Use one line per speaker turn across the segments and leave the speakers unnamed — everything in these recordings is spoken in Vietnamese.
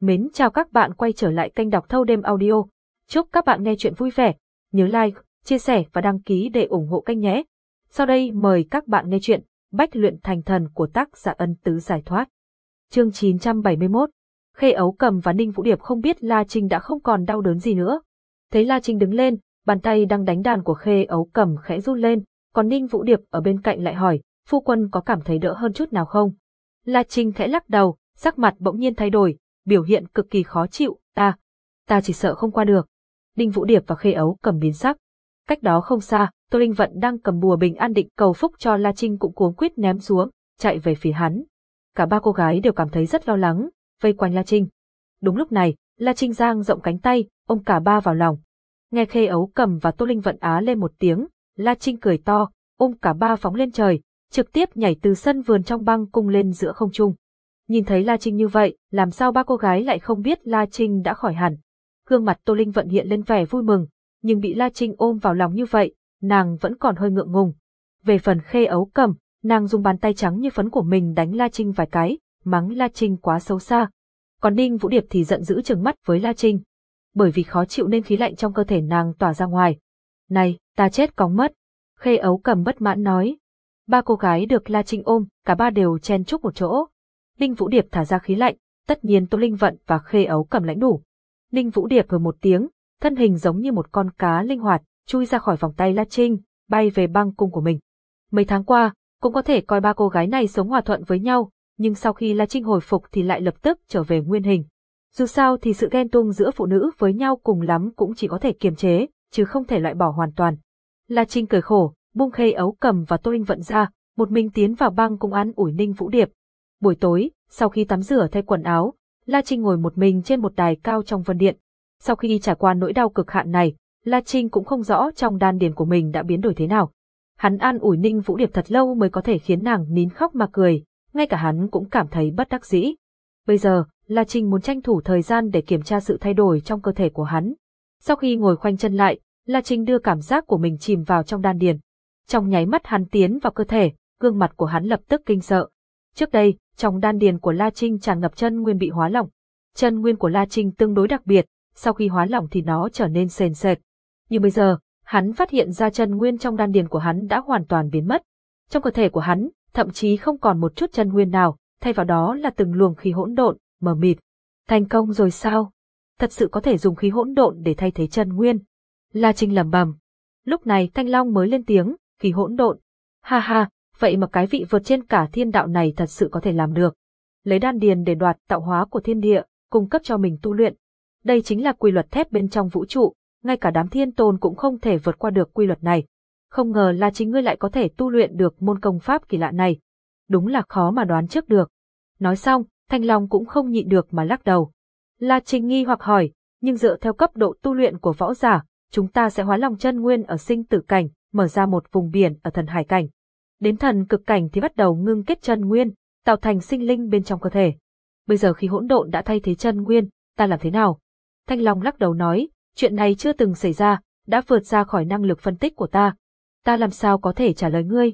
Mến chào các bạn quay trở lại kênh đọc thâu đêm audio. Chúc các bạn nghe chuyện vui vẻ. Nhớ like, chia sẻ và đăng ký để ủng hộ kênh nhé. Sau đây mời các bạn nghe chuyện Bách luyện thành thần của tác giả ân tứ giải thoát. Chương 971 Khê Ấu Cầm và Ninh Vũ Điệp không biết La Trinh đã không còn đau đớn gì nữa. Thấy La Trinh đứng lên, bàn tay đang đánh đàn của Khê Ấu Cầm khẽ run lên, còn Ninh Vũ Điệp ở bên cạnh lại hỏi, phu quân có cảm thấy đỡ hơn chút nào không? La Trinh khẽ lắc đầu, sắc mặt bỗng nhiên thay đổi, biểu hiện cực kỳ khó chịu, ta, ta chỉ sợ không qua được. Đinh Vũ Điệp và Khê Ấu cầm biến sắc. Cách đó không xa, Tô Linh Vận đang cầm bùa bình an định cầu phúc cho La Trinh cũng cuống quyết ném xuống, chạy về phía hắn. Cả ba cô gái đều cảm thấy rất lo lắng, vây quanh La Trinh. Đúng lúc này, La Trinh giang rộng cánh tay, ôm cả ba vào lòng. Nghe Khê Ấu cầm và Tô Linh Vận á lên một tiếng, La Trinh cười to, ôm cả ba phóng lên trời, trực tiếp nhảy từ sân vườn trong băng cung lên giữa không trung. Nhìn thấy La Trinh như vậy, làm sao ba cô gái lại không biết La Trinh đã khỏi hẳn. Gương mặt Tô Linh vận hiện lên vẻ vui mừng, nhưng bị La Trinh ôm vào lòng như vậy, nàng vẫn còn hơi ngượng ngùng. Về phần khê ấu cầm, nàng dùng bàn tay trắng như phấn của mình đánh La Trinh vài cái, mắng La Trinh quá xấu xa. Còn Ninh Vũ Điệp thì giận dữ trừng mắt với La Trinh. Bởi vì khó chịu nên khí lạnh trong cơ thể nàng tỏa ra ngoài. Này, ta chết cóng mất. Khê ấu cầm bất mãn nói. Ba cô gái được La Trinh ôm, cả ba đều chen chúc một chỗ. Ninh Vũ Điệp thả ra khí lạnh, tất nhiên Tô Linh Vận và Khê Ấu cầm lãnh đủ. Ninh Vũ Điệp hừ một tiếng, thân hình giống như một con cá linh hoạt, chui ra khỏi vòng tay La Trinh, bay về băng cung của mình. Mấy tháng qua, cũng có thể coi ba cô gái này sống hòa thuận với nhau, nhưng sau khi La Trinh hồi phục thì lại lập tức trở về nguyên hình. Dù sao thì sự ghen tuông giữa phụ nữ với nhau cùng lắm cũng chỉ có thể kiềm chế, chứ không thể loại bỏ hoàn toàn. La Trinh cười khổ, buông khê ấu cầm và Tô Linh vận ra, một mình tiến vào băng cung án ủi Ninh Vũ Điệp, Buổi tối, sau khi tắm rửa thay quần áo, La Trinh ngồi một mình trên một đài cao trong vân điện. Sau khi trải qua nỗi đau cực hạn này, La Trinh cũng không rõ trong đan điền của mình đã biến đổi thế nào. Hắn an ủi Ninh Vũ Điệp thật lâu mới có thể khiến nàng nín khóc mà cười, ngay cả hắn cũng cảm thấy bất đắc dĩ. Bây giờ, La Trinh muốn tranh thủ thời gian để kiểm tra sự thay đổi trong cơ thể của hắn. Sau khi ngồi khoanh chân lại, La Trinh đưa cảm giác của mình chìm vào trong đan điền. Trong nháy mắt hắn tiến vào cơ thể, gương mặt của hắn lập tức kinh sợ. Trước đây, trong đan điền của La Trinh tràn ngập chân nguyên bị hóa lỏng. Chân nguyên của La Trinh tương đối đặc biệt, sau khi hóa lỏng thì nó trở nên sền sệt. như bây giờ, hắn phát hiện ra chân nguyên trong đan điền của hắn đã hoàn toàn biến mất. Trong cơ thể của hắn, thậm chí không còn một chút chân nguyên nào, thay vào đó là từng luồng khí hỗn độn, mờ mịt. Thành công rồi sao? Thật sự có thể dùng khí hỗn độn để thay thế chân nguyên. La Trinh lẩm bẩm. Lúc này Thanh Long mới lên tiếng, khí hỗn độn. Ha ha, vậy mà cái vị vượt trên cả thiên đạo này thật sự có thể làm được. Lấy đan điền để đoạt tạo hóa của thiên địa, cung cấp cho mình tu luyện. Đây chính là quy luật thép bên trong vũ trụ, ngay cả đám thiên tôn cũng không thể vượt qua được quy luật này. Không ngờ là chính ngươi lại có thể tu luyện được môn công pháp kỳ lạ này. Đúng là khó mà đoán trước được. Nói xong, Thanh Long cũng không nhịn được mà lắc đầu. La Trình nghi hoặc hỏi, nhưng dựa theo cấp độ tu luyện của võ giả, chúng ta sẽ hóa lòng chân nguyên ở sinh tử cảnh, mở ra một vùng biển ở thần hải cảnh đến thần cực cảnh thì bắt đầu ngưng kết chân nguyên, tạo thành sinh linh bên trong cơ thể. Bây giờ khi hỗn độn đã thay thế chân nguyên, ta làm thế nào? Thanh Long lắc đầu nói, chuyện này chưa từng xảy ra, đã vượt ra khỏi năng lực phân tích của ta. Ta làm sao có thể trả lời ngươi?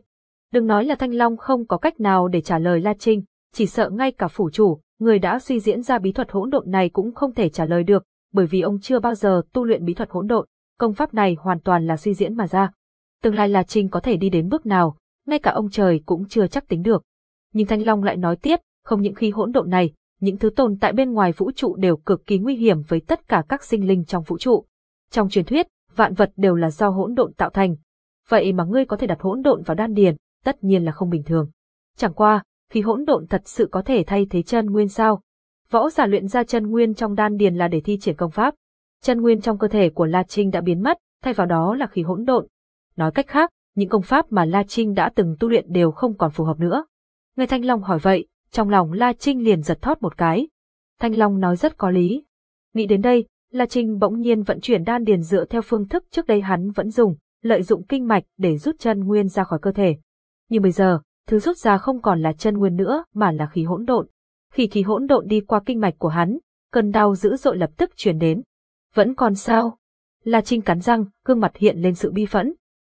Đừng nói là Thanh Long không có cách nào để trả lời La Trinh, chỉ sợ ngay cả phủ chủ, người đã suy diễn ra bí thuật hỗn độn này cũng không thể trả lời được, bởi vì ông chưa bao giờ tu luyện bí thuật hỗn độn, công pháp này hoàn toàn là suy diễn mà ra. Tương lai La Trinh có thể đi đến bước nào, ngay cả ông trời cũng chưa chắc tính được. Nhưng Thanh Long lại nói tiếp, không những khi hỗn độn này, những thứ tồn tại bên ngoài vũ trụ đều cực kỳ nguy hiểm với tất cả các sinh linh trong vũ trụ. Trong truyền thuyết, vạn vật đều là do hỗn độn tạo thành. Vậy mà ngươi có thể đặt hỗn độn vào đan điền, tất nhiên là không bình thường. Chẳng qua, khi hỗn độn thật sự có thể thay thế chân nguyên sao? Võ giả luyện ra chân nguyên trong đan điền là để thi triển công pháp. Chân nguyên trong cơ thể của La Trinh đã biến mất, thay vào đó là khí hỗn độn. Nói cách khác, những công pháp mà La Trinh đã từng tu luyện đều không còn phù hợp nữa. Nghe Thanh Long hỏi vậy, trong lòng La Trinh liền giật thót một cái. Thanh Long nói rất có lý. Nghĩ đến đây, La Trinh bỗng nhiên vận chuyển đan điền dựa theo phương thức trước đây hắn vẫn dùng, lợi dụng kinh mạch để rút chân nguyên ra khỏi cơ thể. Nhưng bây giờ, thứ rút ra không còn là chân nguyên nữa mà là khí hỗn độn. Khi khí hỗn độn đi qua kinh mạch của hắn, cơn đau dữ dội lập tức truyền đến. Vẫn còn sao? La Trinh cắn răng, gương mặt hiện lên sự bi phẫn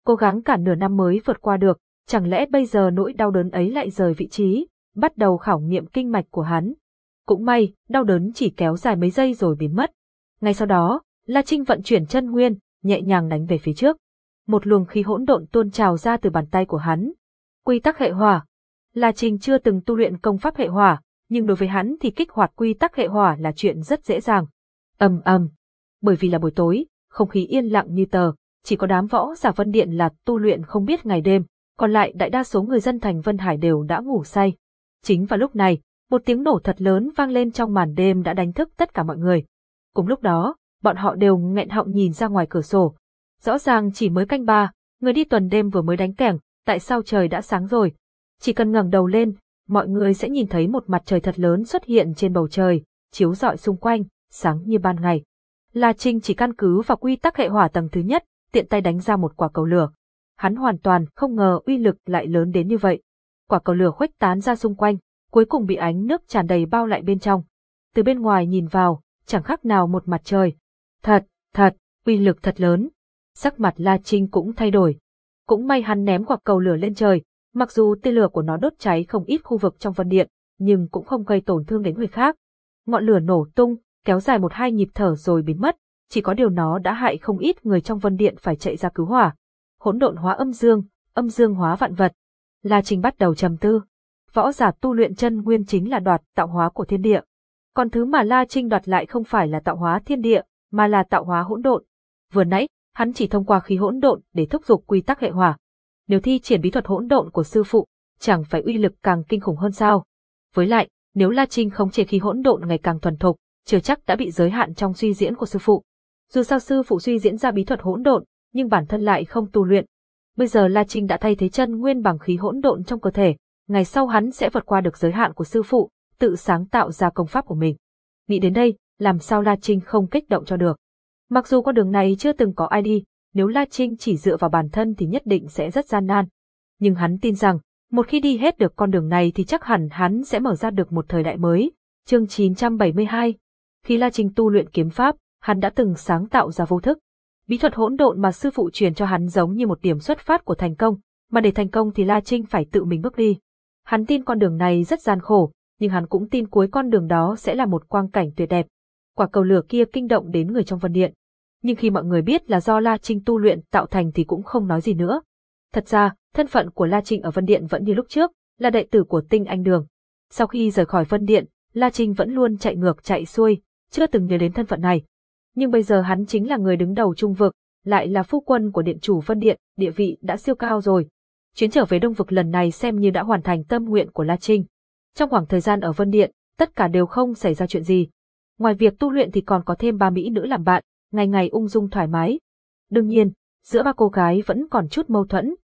cố gắng cả nửa năm mới vượt qua được, chẳng lẽ bây giờ nỗi đau đớn ấy lại rời vị trí, bắt đầu khảo nghiệm kinh mạch của hắn. Cũng may, đau đớn chỉ kéo dài mấy giây rồi biến mất. Ngay sau đó, La Trinh vận chuyển chân nguyên, nhẹ nhàng đánh về phía trước. Một luồng khí hỗn độn tuôn trào ra từ bàn tay của hắn. Quy tắc hệ hỏa. La Trinh chưa từng tu luyện công pháp hệ hỏa, nhưng đối với hắn thì kích hoạt quy tắc hệ hỏa là chuyện rất dễ dàng. ầm ầm. Bởi vì là buổi tối, không khí yên lặng như tờ, chỉ có đám võ giả Vân Điện là tu luyện không biết ngày đêm, còn lại đại đa số người dân thành Vân Hải đều đã ngủ say. Chính vào lúc này, một tiếng nổ thật lớn vang lên trong màn đêm đã đánh thức tất cả mọi người. Cùng lúc đó, bọn họ đều nghẹn họng nhìn ra ngoài cửa sổ. Rõ ràng chỉ mới canh ba, người đi tuần đêm vừa mới đánh kẻng, tại sao trời đã sáng rồi? Chỉ cần ngẩng đầu lên, mọi người sẽ nhìn thấy một mặt trời thật lớn xuất hiện trên bầu trời, chiếu rọi xung quanh, sáng như ban ngày. La Trinh chỉ căn cứ vào quy tắc hệ hỏa tầng thứ nhất, tiện tay đánh ra một quả cầu lửa. Hắn hoàn toàn không ngờ uy lực lại lớn đến như vậy. Quả cầu lửa khuếch tán ra xung quanh, cuối cùng bị ánh nước tràn đầy bao lại bên trong. Từ bên ngoài nhìn vào, chẳng khác nào một mặt trời. Thật, thật, uy lực thật lớn. Sắc mặt La Trinh cũng thay đổi. Cũng may hắn ném quả cầu lửa lên trời, mặc dù tia lửa của nó đốt cháy không ít khu vực trong vân điện, nhưng cũng không gây tổn thương đến người khác. Ngọn lửa nổ tung, kéo dài một hai nhịp thở rồi biến mất, chỉ có điều nó đã hại không ít người trong vân điện phải chạy ra cứu hỏa. Hỗn độn hóa âm dương, âm dương hóa vạn vật. La Trinh bắt đầu trầm tư. Võ giả tu luyện chân nguyên chính là đoạt tạo hóa của thiên địa. Còn thứ mà La Trinh đoạt lại không phải là tạo hóa thiên địa, mà là tạo hóa hỗn độn. Vừa nãy, hắn chỉ thông qua khí hỗn độn để thúc giục quy tắc hệ hỏa. Nếu thi triển bí thuật hỗn độn của sư phụ, chẳng phải uy lực càng kinh khủng hơn sao? Với lại, nếu La Trinh không chế khí hỗn độn ngày càng thuần thục, chưa chắc đã bị giới hạn trong suy diễn của sư phụ. Dù sao sư phụ suy diễn ra bí thuật hỗn độn, nhưng bản thân lại không tu luyện. Bây giờ La Trinh đã thay thế chân nguyên bằng khí hỗn độn trong cơ thể, ngày sau hắn sẽ vượt qua được giới hạn của sư phụ, tự sáng tạo ra công pháp của mình. Nghĩ đến đây, làm sao La Trinh không kích động cho được. Mặc dù con đường này chưa từng có ai đi, nếu La Trinh chỉ dựa vào bản thân thì nhất định sẽ rất gian nan. Nhưng hắn tin rằng, một khi đi hết được con đường này thì chắc hẳn hắn sẽ mở ra được một thời đại mới. Chương 972 Khi La Trinh tu luyện kiếm pháp, hắn đã từng sáng tạo ra vô thức. Bí thuật hỗn độn mà sư phụ truyền cho hắn giống như một điểm xuất phát của thành công, mà để thành công thì La Trinh phải tự mình bước đi. Hắn tin con đường này rất gian khổ, nhưng hắn cũng tin cuối con đường đó sẽ là một quang cảnh tuyệt đẹp. Quả cầu lửa kia kinh động đến người trong vân điện. Nhưng khi mọi người biết là do La Trinh tu luyện tạo thành thì cũng không nói gì nữa. Thật ra, thân phận của La Trinh ở Vân Điện vẫn như lúc trước, là đệ tử của Tinh Anh Đường. Sau khi rời khỏi Vân Điện, La Trinh vẫn luôn chạy ngược chạy xuôi, chưa từng nhớ đến thân phận này. Nhưng bây giờ hắn chính là người đứng đầu trung vực, lại là phu quân của điện chủ Vân Điện, địa vị đã siêu cao rồi. Chuyến trở về Đông Vực lần này xem như đã hoàn thành tâm nguyện của La Trinh. Trong khoảng thời gian ở Vân Điện, tất cả đều không xảy ra chuyện gì. Ngoài việc tu luyện thì còn có thêm ba mỹ nữ làm bạn, ngày ngày ung dung thoải mái. Đương nhiên, giữa ba cô gái vẫn còn chút mâu thuẫn.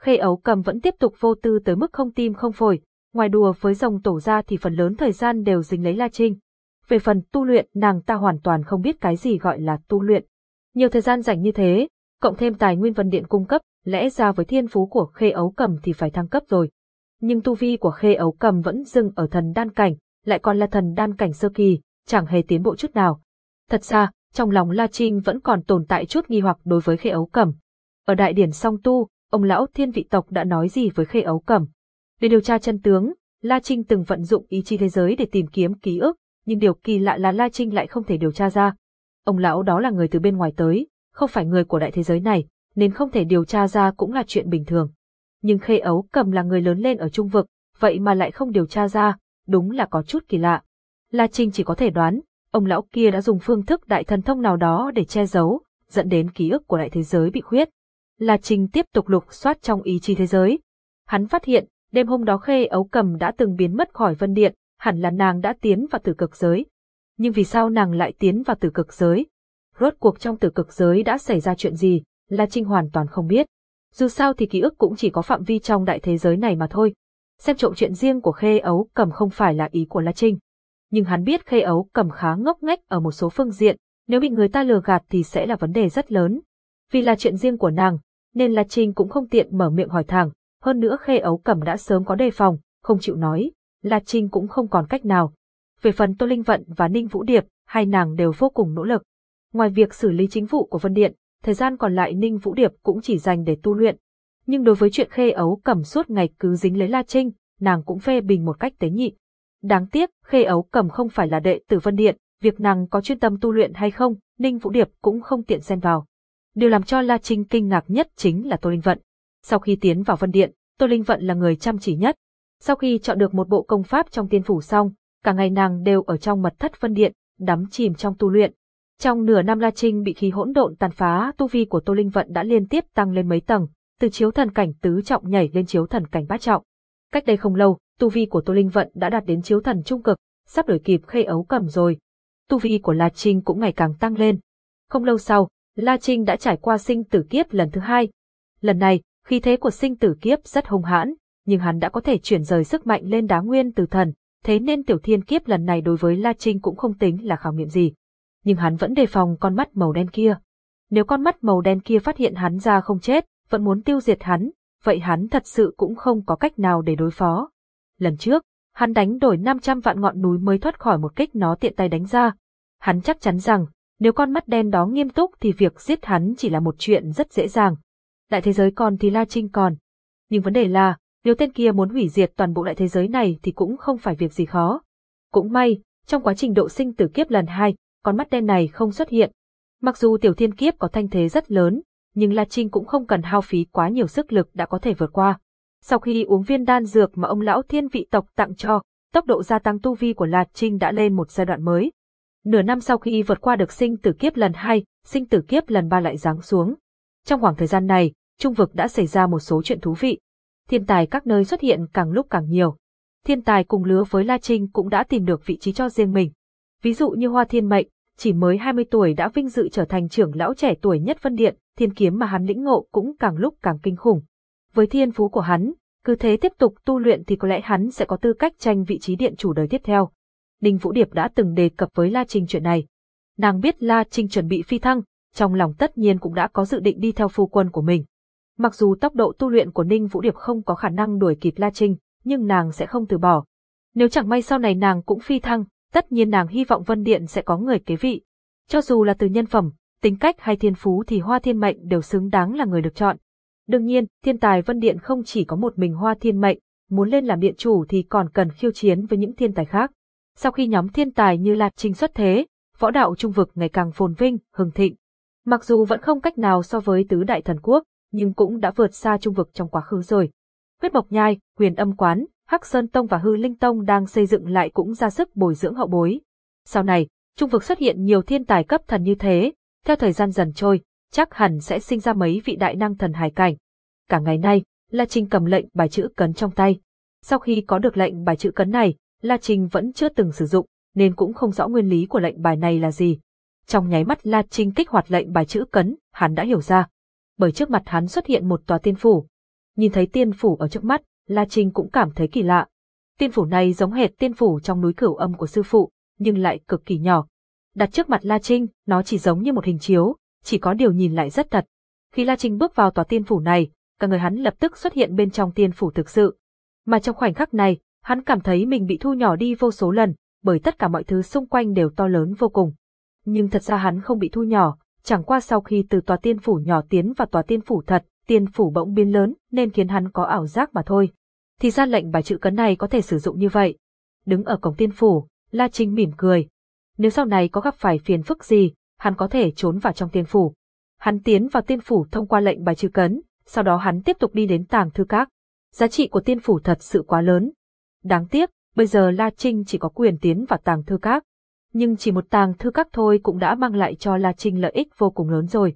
Khê ấu cầm vẫn tiếp tục vô tư tới mức không tim không phổi, ngoài đùa với dòng tổ ra thì phần lớn thời gian đều dính lấy La Trinh. Về phần tu luyện nàng ta hoàn toàn không biết cái gì gọi là tu luyện. Nhiều thời gian dành như thế, cộng thêm tài nguyên vân điện cung cấp, lẽ ra với thiên phú của khê ấu cầm thì phải thăng cấp rồi. Nhưng tu vi của khê ấu cầm vẫn dừng ở thần đan cảnh, lại còn là thần đan cảnh sơ kỳ, chẳng hề tiến bộ chút nào. Thật ra, trong lòng La Trinh vẫn còn tồn tại chút nghi hoặc đối với khê ấu cầm. Ở đại điển song tu, ông lão thiên vị tộc đã nói gì với khê ấu cầm. Để điều tra chân tướng, La Trinh từng vận dụng ý chí thế giới để tìm kiếm ký ức, nhưng điều kỳ lạ là La Trinh lại không thể điều tra ra. Ông lão đó là người từ bên ngoài tới, không phải người của đại thế giới này, nên không thể điều tra ra cũng là chuyện bình thường. Nhưng khê ấu cầm là người lớn lên ở trung vực, vậy mà lại không điều tra ra, đúng là có chút kỳ lạ. La Trinh chỉ có thể đoán, ông lão kia đã dùng phương thức đại thần thông nào đó để che giấu, dẫn đến ký ức của đại thế giới bị khuyết. La Trinh tiếp tục lục soát trong ý chí thế giới. Hắn phát hiện, đêm hôm đó Khê Ấu Cầm đã từng biến mất khỏi Vân Điện, hẳn là nàng đã tiến vào tử cực giới. Nhưng vì sao nàng lại tiến vào tử cực giới? Rốt cuộc trong tử cực giới đã xảy ra chuyện gì, La Trinh hoàn toàn không biết. Dù sao thì ký ức cũng chỉ có phạm vi trong đại thế giới này mà thôi. Xem trộm chuyện riêng của Khê Ấu Cầm không phải là ý của La Trinh nhưng hắn biết khê ấu cầm khá ngốc nghếch ở một số phương diện, nếu bị người ta lừa gạt thì sẽ là vấn đề rất lớn. Vì là chuyện riêng của nàng, nên La Trinh cũng không tiện mở miệng hỏi thẳng, hơn nữa khê ấu cầm đã sớm có đề phòng, không chịu nói, La Trinh cũng không còn cách nào. Về phần Tô Linh Vận và Ninh Vũ Điệp, hai nàng đều vô cùng nỗ lực. Ngoài việc xử lý chính vụ của Vân Điện, thời gian còn lại Ninh Vũ Điệp cũng chỉ dành để tu luyện. Nhưng đối với chuyện khê ấu cầm suốt ngày cứ dính lấy La Trinh, nàng cũng phê bình một cách tế nhị. Đáng tiếc, Khê Ấu Cầm không phải là đệ tử Vân Điện, việc nàng có chuyên tâm tu luyện hay không, Ninh Vũ Điệp cũng không tiện xen vào. Điều làm cho La Trinh kinh ngạc nhất chính là Tô Linh Vận. Sau khi tiến vào Vân Điện, Tô Linh Vận là người chăm chỉ nhất. Sau khi chọn được một bộ công pháp trong tiên phủ xong, cả ngày nàng đều ở trong mật thất phân Điện, đắm chìm trong tu luyện. Trong nửa năm La Trinh bị khí hỗn độn tàn phá, tu vi của Tô Linh Vận đã liên tiếp tăng lên mấy tầng, từ chiếu thần cảnh tứ trọng nhảy lên chiếu thần cảnh bát trọng. Cách đây không lâu, tu vi của Tô Linh Vận đã đạt đến chiếu thần trung cực, sắp đổi kịp khê ấu cầm rồi. Tu vi của La Trinh cũng ngày càng tăng lên. Không lâu sau, La Trinh đã trải qua sinh tử kiếp lần thứ hai. Lần này, khí thế của sinh tử kiếp rất hung hãn, nhưng hắn đã có thể chuyển rời sức mạnh lên đá nguyên từ thần, thế nên tiểu thiên kiếp lần này đối với La Trinh cũng không tính là khảo nghiệm gì. Nhưng hắn vẫn đề phòng con mắt màu đen kia. Nếu con mắt màu đen kia phát hiện hắn ra không chết, vẫn muốn tiêu diệt hắn, vậy hắn thật sự cũng không có cách nào để đối phó. Lần trước, hắn đánh đổi 500 vạn ngọn núi mới thoát khỏi một kích nó tiện tay đánh ra. Hắn chắc chắn rằng, nếu con mắt đen đó nghiêm túc thì việc giết hắn chỉ là một chuyện rất dễ dàng. Đại thế giới còn thì La Trinh còn. Nhưng vấn đề là, nếu tên kia muốn hủy diệt toàn bộ đại thế giới này thì cũng không phải việc gì khó. Cũng may, trong quá trình độ sinh tử kiếp lần hai, con mắt đen này không xuất hiện. Mặc dù tiểu thiên kiếp có thanh thế rất lớn, nhưng La Trinh cũng không cần hao phí quá nhiều sức lực đã có thể vượt qua. Sau khi uống viên đan dược mà ông lão thiên vị tộc tặng cho, tốc độ gia tăng tu vi của La Trinh đã lên một giai đoạn mới. Nửa năm sau khi vượt qua được sinh tử kiếp lần hai, sinh tử kiếp lần ba lại giáng xuống. Trong khoảng thời gian này, trung vực đã xảy ra một số chuyện thú vị. Thiên tài các nơi xuất hiện càng lúc càng nhiều. Thiên tài cùng lứa với La Trinh cũng đã tìm được vị trí cho riêng mình. Ví dụ như Hoa Thiên Mệnh, chỉ mới 20 tuổi đã vinh dự trở thành trưởng lão trẻ tuổi nhất phân điện, thiên kiếm mà hắn lĩnh ngộ cũng càng lúc càng kinh khủng. Với thiên phú của hắn, cứ thế tiếp tục tu luyện thì có lẽ hắn sẽ có tư cách tranh vị trí điện chủ đời tiếp theo. Đinh Vũ Điệp đã từng đề cập với La Trinh chuyện này. Nàng biết La Trinh chuẩn bị phi thăng, trong lòng tất nhiên cũng đã có dự định đi theo phu quân của mình. Mặc dù tốc độ tu luyện của Ninh Vũ Điệp không có khả năng đuổi kịp La Trinh, nhưng nàng sẽ không từ bỏ. Nếu chẳng may sau này nàng cũng phi thăng, tất nhiên nàng hy vọng Vân Điện sẽ có người kế vị. Cho dù là từ nhân phẩm, tính cách hay thiên phú thì Hoa Thiên Mệnh đều xứng đáng là người được chọn. Đương nhiên, thiên tài Vân Điện không chỉ có một mình Hoa Thiên Mệnh, muốn lên làm điện chủ thì còn cần khiêu chiến với những thiên tài khác. Sau khi nhóm thiên tài như Lạc Trinh xuất thế, võ đạo trung vực ngày càng phồn vinh, hưng thịnh. Mặc dù vẫn không cách nào so với tứ đại thần quốc, nhưng cũng đã vượt xa trung vực trong quá khứ rồi. Huyết Mộc Nhai, Huyền Âm Quán, Hắc Sơn Tông và Hư Linh Tông đang xây dựng lại cũng ra sức bồi dưỡng hậu bối. Sau này, trung vực xuất hiện nhiều thiên tài cấp thần như thế, theo thời gian dần trôi, chắc hẳn sẽ sinh ra mấy vị đại năng thần hải cảnh. Cả ngày nay, La Trinh cầm lệnh bài chữ cấn trong tay. Sau khi có được lệnh bài chữ cấn này, La Trinh vẫn chưa từng sử dụng, nên cũng không rõ nguyên lý của lệnh bài này là gì. Trong nháy mắt La Trinh kích hoạt lệnh bài chữ cấn, hắn đã hiểu ra. Bởi trước mặt hắn xuất hiện một tòa tiên phủ. Nhìn thấy tiên phủ ở trước mắt, La Trinh cũng cảm thấy kỳ lạ. Tiên phủ này giống hệt tiên phủ trong núi cửu âm của sư phụ, nhưng lại cực kỳ nhỏ. Đặt trước mặt La Trinh, nó chỉ giống như một hình chiếu, chỉ có điều nhìn lại rất thật. Khi La Trinh bước vào tòa tiên phủ này, cả người hắn lập tức xuất hiện bên trong tiên phủ thực sự. Mà trong khoảnh khắc này, hắn cảm thấy mình bị thu nhỏ đi vô số lần, bởi tất cả mọi thứ xung quanh đều to lớn vô cùng. Nhưng thật ra hắn không bị thu nhỏ, chẳng qua sau khi từ tòa tiên phủ nhỏ tiến vào tòa tiên phủ thật, tiên phủ bỗng biến lớn nên khiến hắn có ảo giác mà thôi. Thì ra lệnh bài chữ cấn này có thể sử dụng như vậy. Đứng ở cổng tiên phủ, La Trinh mỉm cười. Nếu sau này có gặp phải phiền phức gì, hắn có thể trốn vào trong tiên phủ. Hắn tiến vào tiên phủ thông qua lệnh bài chữ cấn, sau đó hắn tiếp tục đi đến tàng thư các. Giá trị của tiên phủ thật sự quá lớn. Đáng tiếc, bây giờ La Trinh chỉ có quyền tiến vào tàng thư các. Nhưng chỉ một tàng thư các thôi cũng đã mang lại cho La Trinh lợi ích vô cùng lớn rồi.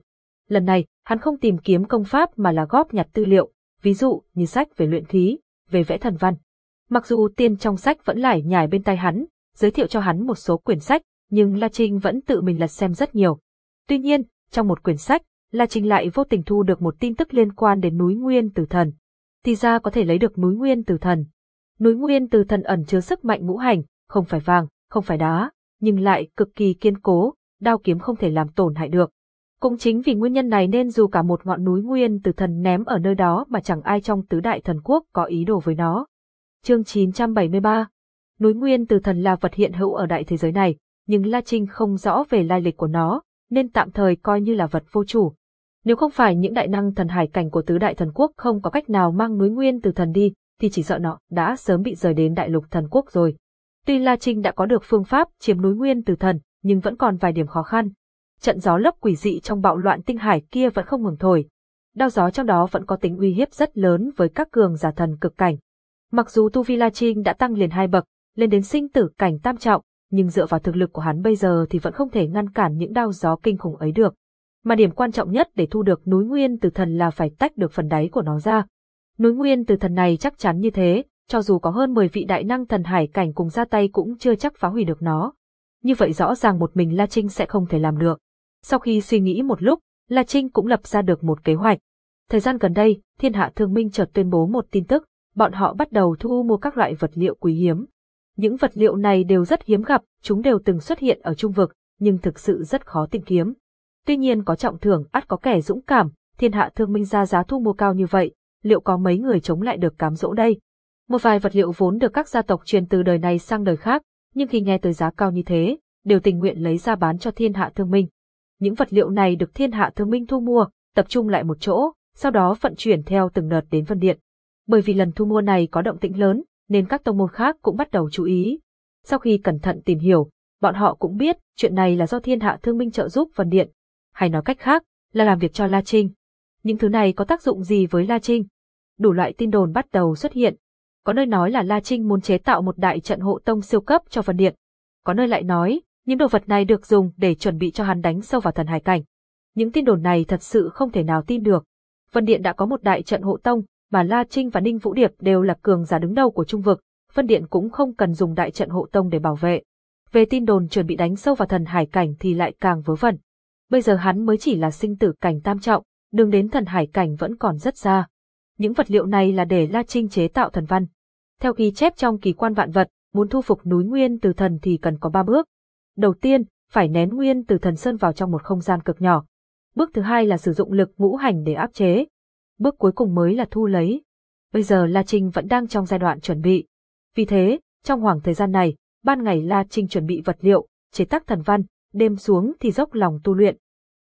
Lần này, hắn không tìm kiếm công pháp mà là góp nhặt tư liệu, ví dụ như sách về luyện khí, về vẽ thần văn. Mặc dù tiên trong sách vẫn lải nhải bên tay hắn, giới thiệu cho hắn một số quyển sách, nhưng La Trinh vẫn tự mình lật xem rất nhiều. Tuy nhiên, trong một quyển sách, La Trinh lại vô tình thu được một tin tức liên quan đến núi Nguyên Tử Thần. Thì ra có thể lấy được núi Nguyên Tử Thần. Núi Nguyên Tử Thần ẩn chứa sức mạnh ngũ hành, không phải vàng, không phải đá, nhưng lại cực kỳ kiên cố, đao kiếm không thể làm tổn hại được. Cũng chính vì nguyên nhân này nên dù cả một ngọn núi Nguyên từ Thần ném ở nơi đó mà chẳng ai trong tứ đại thần quốc có ý đồ với nó. Chương 973 Núi Nguyên từ Thần là vật hiện hữu ở đại thế giới này, nhưng La Trinh không rõ về lai lịch của nó, nên tạm thời coi như là vật vô chủ. Nếu không phải những đại năng thần hải cảnh của tứ đại thần quốc không có cách nào mang núi nguyên từ thần đi, thì chỉ sợ nó đã sớm bị rời đến đại lục thần quốc rồi. Tuy La Trinh đã có được phương pháp chiếm núi nguyên từ thần, nhưng vẫn còn vài điểm khó khăn. Trận gió lốc quỷ dị trong bạo loạn tinh hải kia vẫn không ngừng thổi. Đao gió trong đó vẫn có tính uy hiếp rất lớn với các cường giả thần cực cảnh. Mặc dù tu vi La Trinh đã tăng liền hai bậc, lên đến sinh tử cảnh tam trọng, nhưng dựa vào thực lực của hắn bây giờ thì vẫn không thể ngăn cản những đao gió kinh khủng ấy được. Mà điểm quan trọng nhất để thu được núi nguyên từ thần là phải tách được phần đáy của nó ra. Núi nguyên từ thần này chắc chắn như thế, cho dù có hơn 10 vị đại năng thần hải cảnh cùng ra tay cũng chưa chắc phá hủy được nó. Như vậy rõ ràng một mình La Trinh sẽ không thể làm được. Sau khi suy nghĩ một lúc, La Trinh cũng lập ra được một kế hoạch. Thời gian gần đây, Thiên Hạ Thương Minh chợt tuyên bố một tin tức, bọn họ bắt đầu thu mua các loại vật liệu quý hiếm. Những vật liệu này đều rất hiếm gặp, chúng đều từng xuất hiện ở trung vực, nhưng thực sự rất khó tìm kiếm. Tuy nhiên có trọng thưởng ắt có kẻ dũng cảm, Thiên Hạ Thương Minh ra giá thu mua cao như vậy, liệu có mấy người chống lại được cám dỗ đây? Một vài vật liệu vốn được các gia tộc truyền từ đời này sang đời khác, nhưng khi nghe tới giá cao như thế, đều tình nguyện lấy ra bán cho thiên hạ thương minh. Những vật liệu này được thiên hạ thương minh thu mua, tập trung lại một chỗ, sau đó vận chuyển theo từng đợt đến Vân Điện. Bởi vì lần thu mua này có động tĩnh lớn, nên các tông môn khác cũng bắt đầu chú ý. Sau khi cẩn thận tìm hiểu, bọn họ cũng biết chuyện này là do thiên hạ thương minh trợ giúp Vân Điện. Hay nói cách khác, là làm việc cho La Trinh. Những thứ này có tác dụng gì với La Trinh? Đủ loại tin đồn bắt đầu xuất hiện, có nơi nói là La Trinh muốn chế tạo một đại trận hộ tông siêu cấp cho Vân Điện. Có nơi lại nói, những đồ vật này được dùng để chuẩn bị cho hắn đánh sâu vào thần hải cảnh. Những tin đồn này thật sự không thể nào tin được. Vân Điện đã có một đại trận hộ tông, mà La Trinh và Ninh Vũ Điệp đều là cường giả đứng đầu của trung vực, Vân Điện cũng không cần dùng đại trận hộ tông để bảo vệ. Về tin đồn chuẩn bị đánh sâu vào thần hải cảnh thì lại càng vớ vẩn. Bây giờ hắn mới chỉ là sinh tử cảnh tam trọng, đường đến thần hải cảnh vẫn còn rất xa. Những vật liệu này là để La Trinh chế tạo thần văn. Theo ghi chép trong kỳ quan vạn vật, muốn thu phục núi nguyên từ thần thì cần có ba bước. Đầu tiên, phải nén nguyên từ thần sơn vào trong một không gian cực nhỏ. Bước thứ hai là sử dụng lực ngũ hành để áp chế. Bước cuối cùng mới là thu lấy. Bây giờ La Trinh vẫn đang trong giai đoạn chuẩn bị. Vì thế, trong khoảng thời gian này, ban ngày La Trinh chuẩn bị vật liệu, chế tác thần văn, đêm xuống thì dốc lòng tu luyện.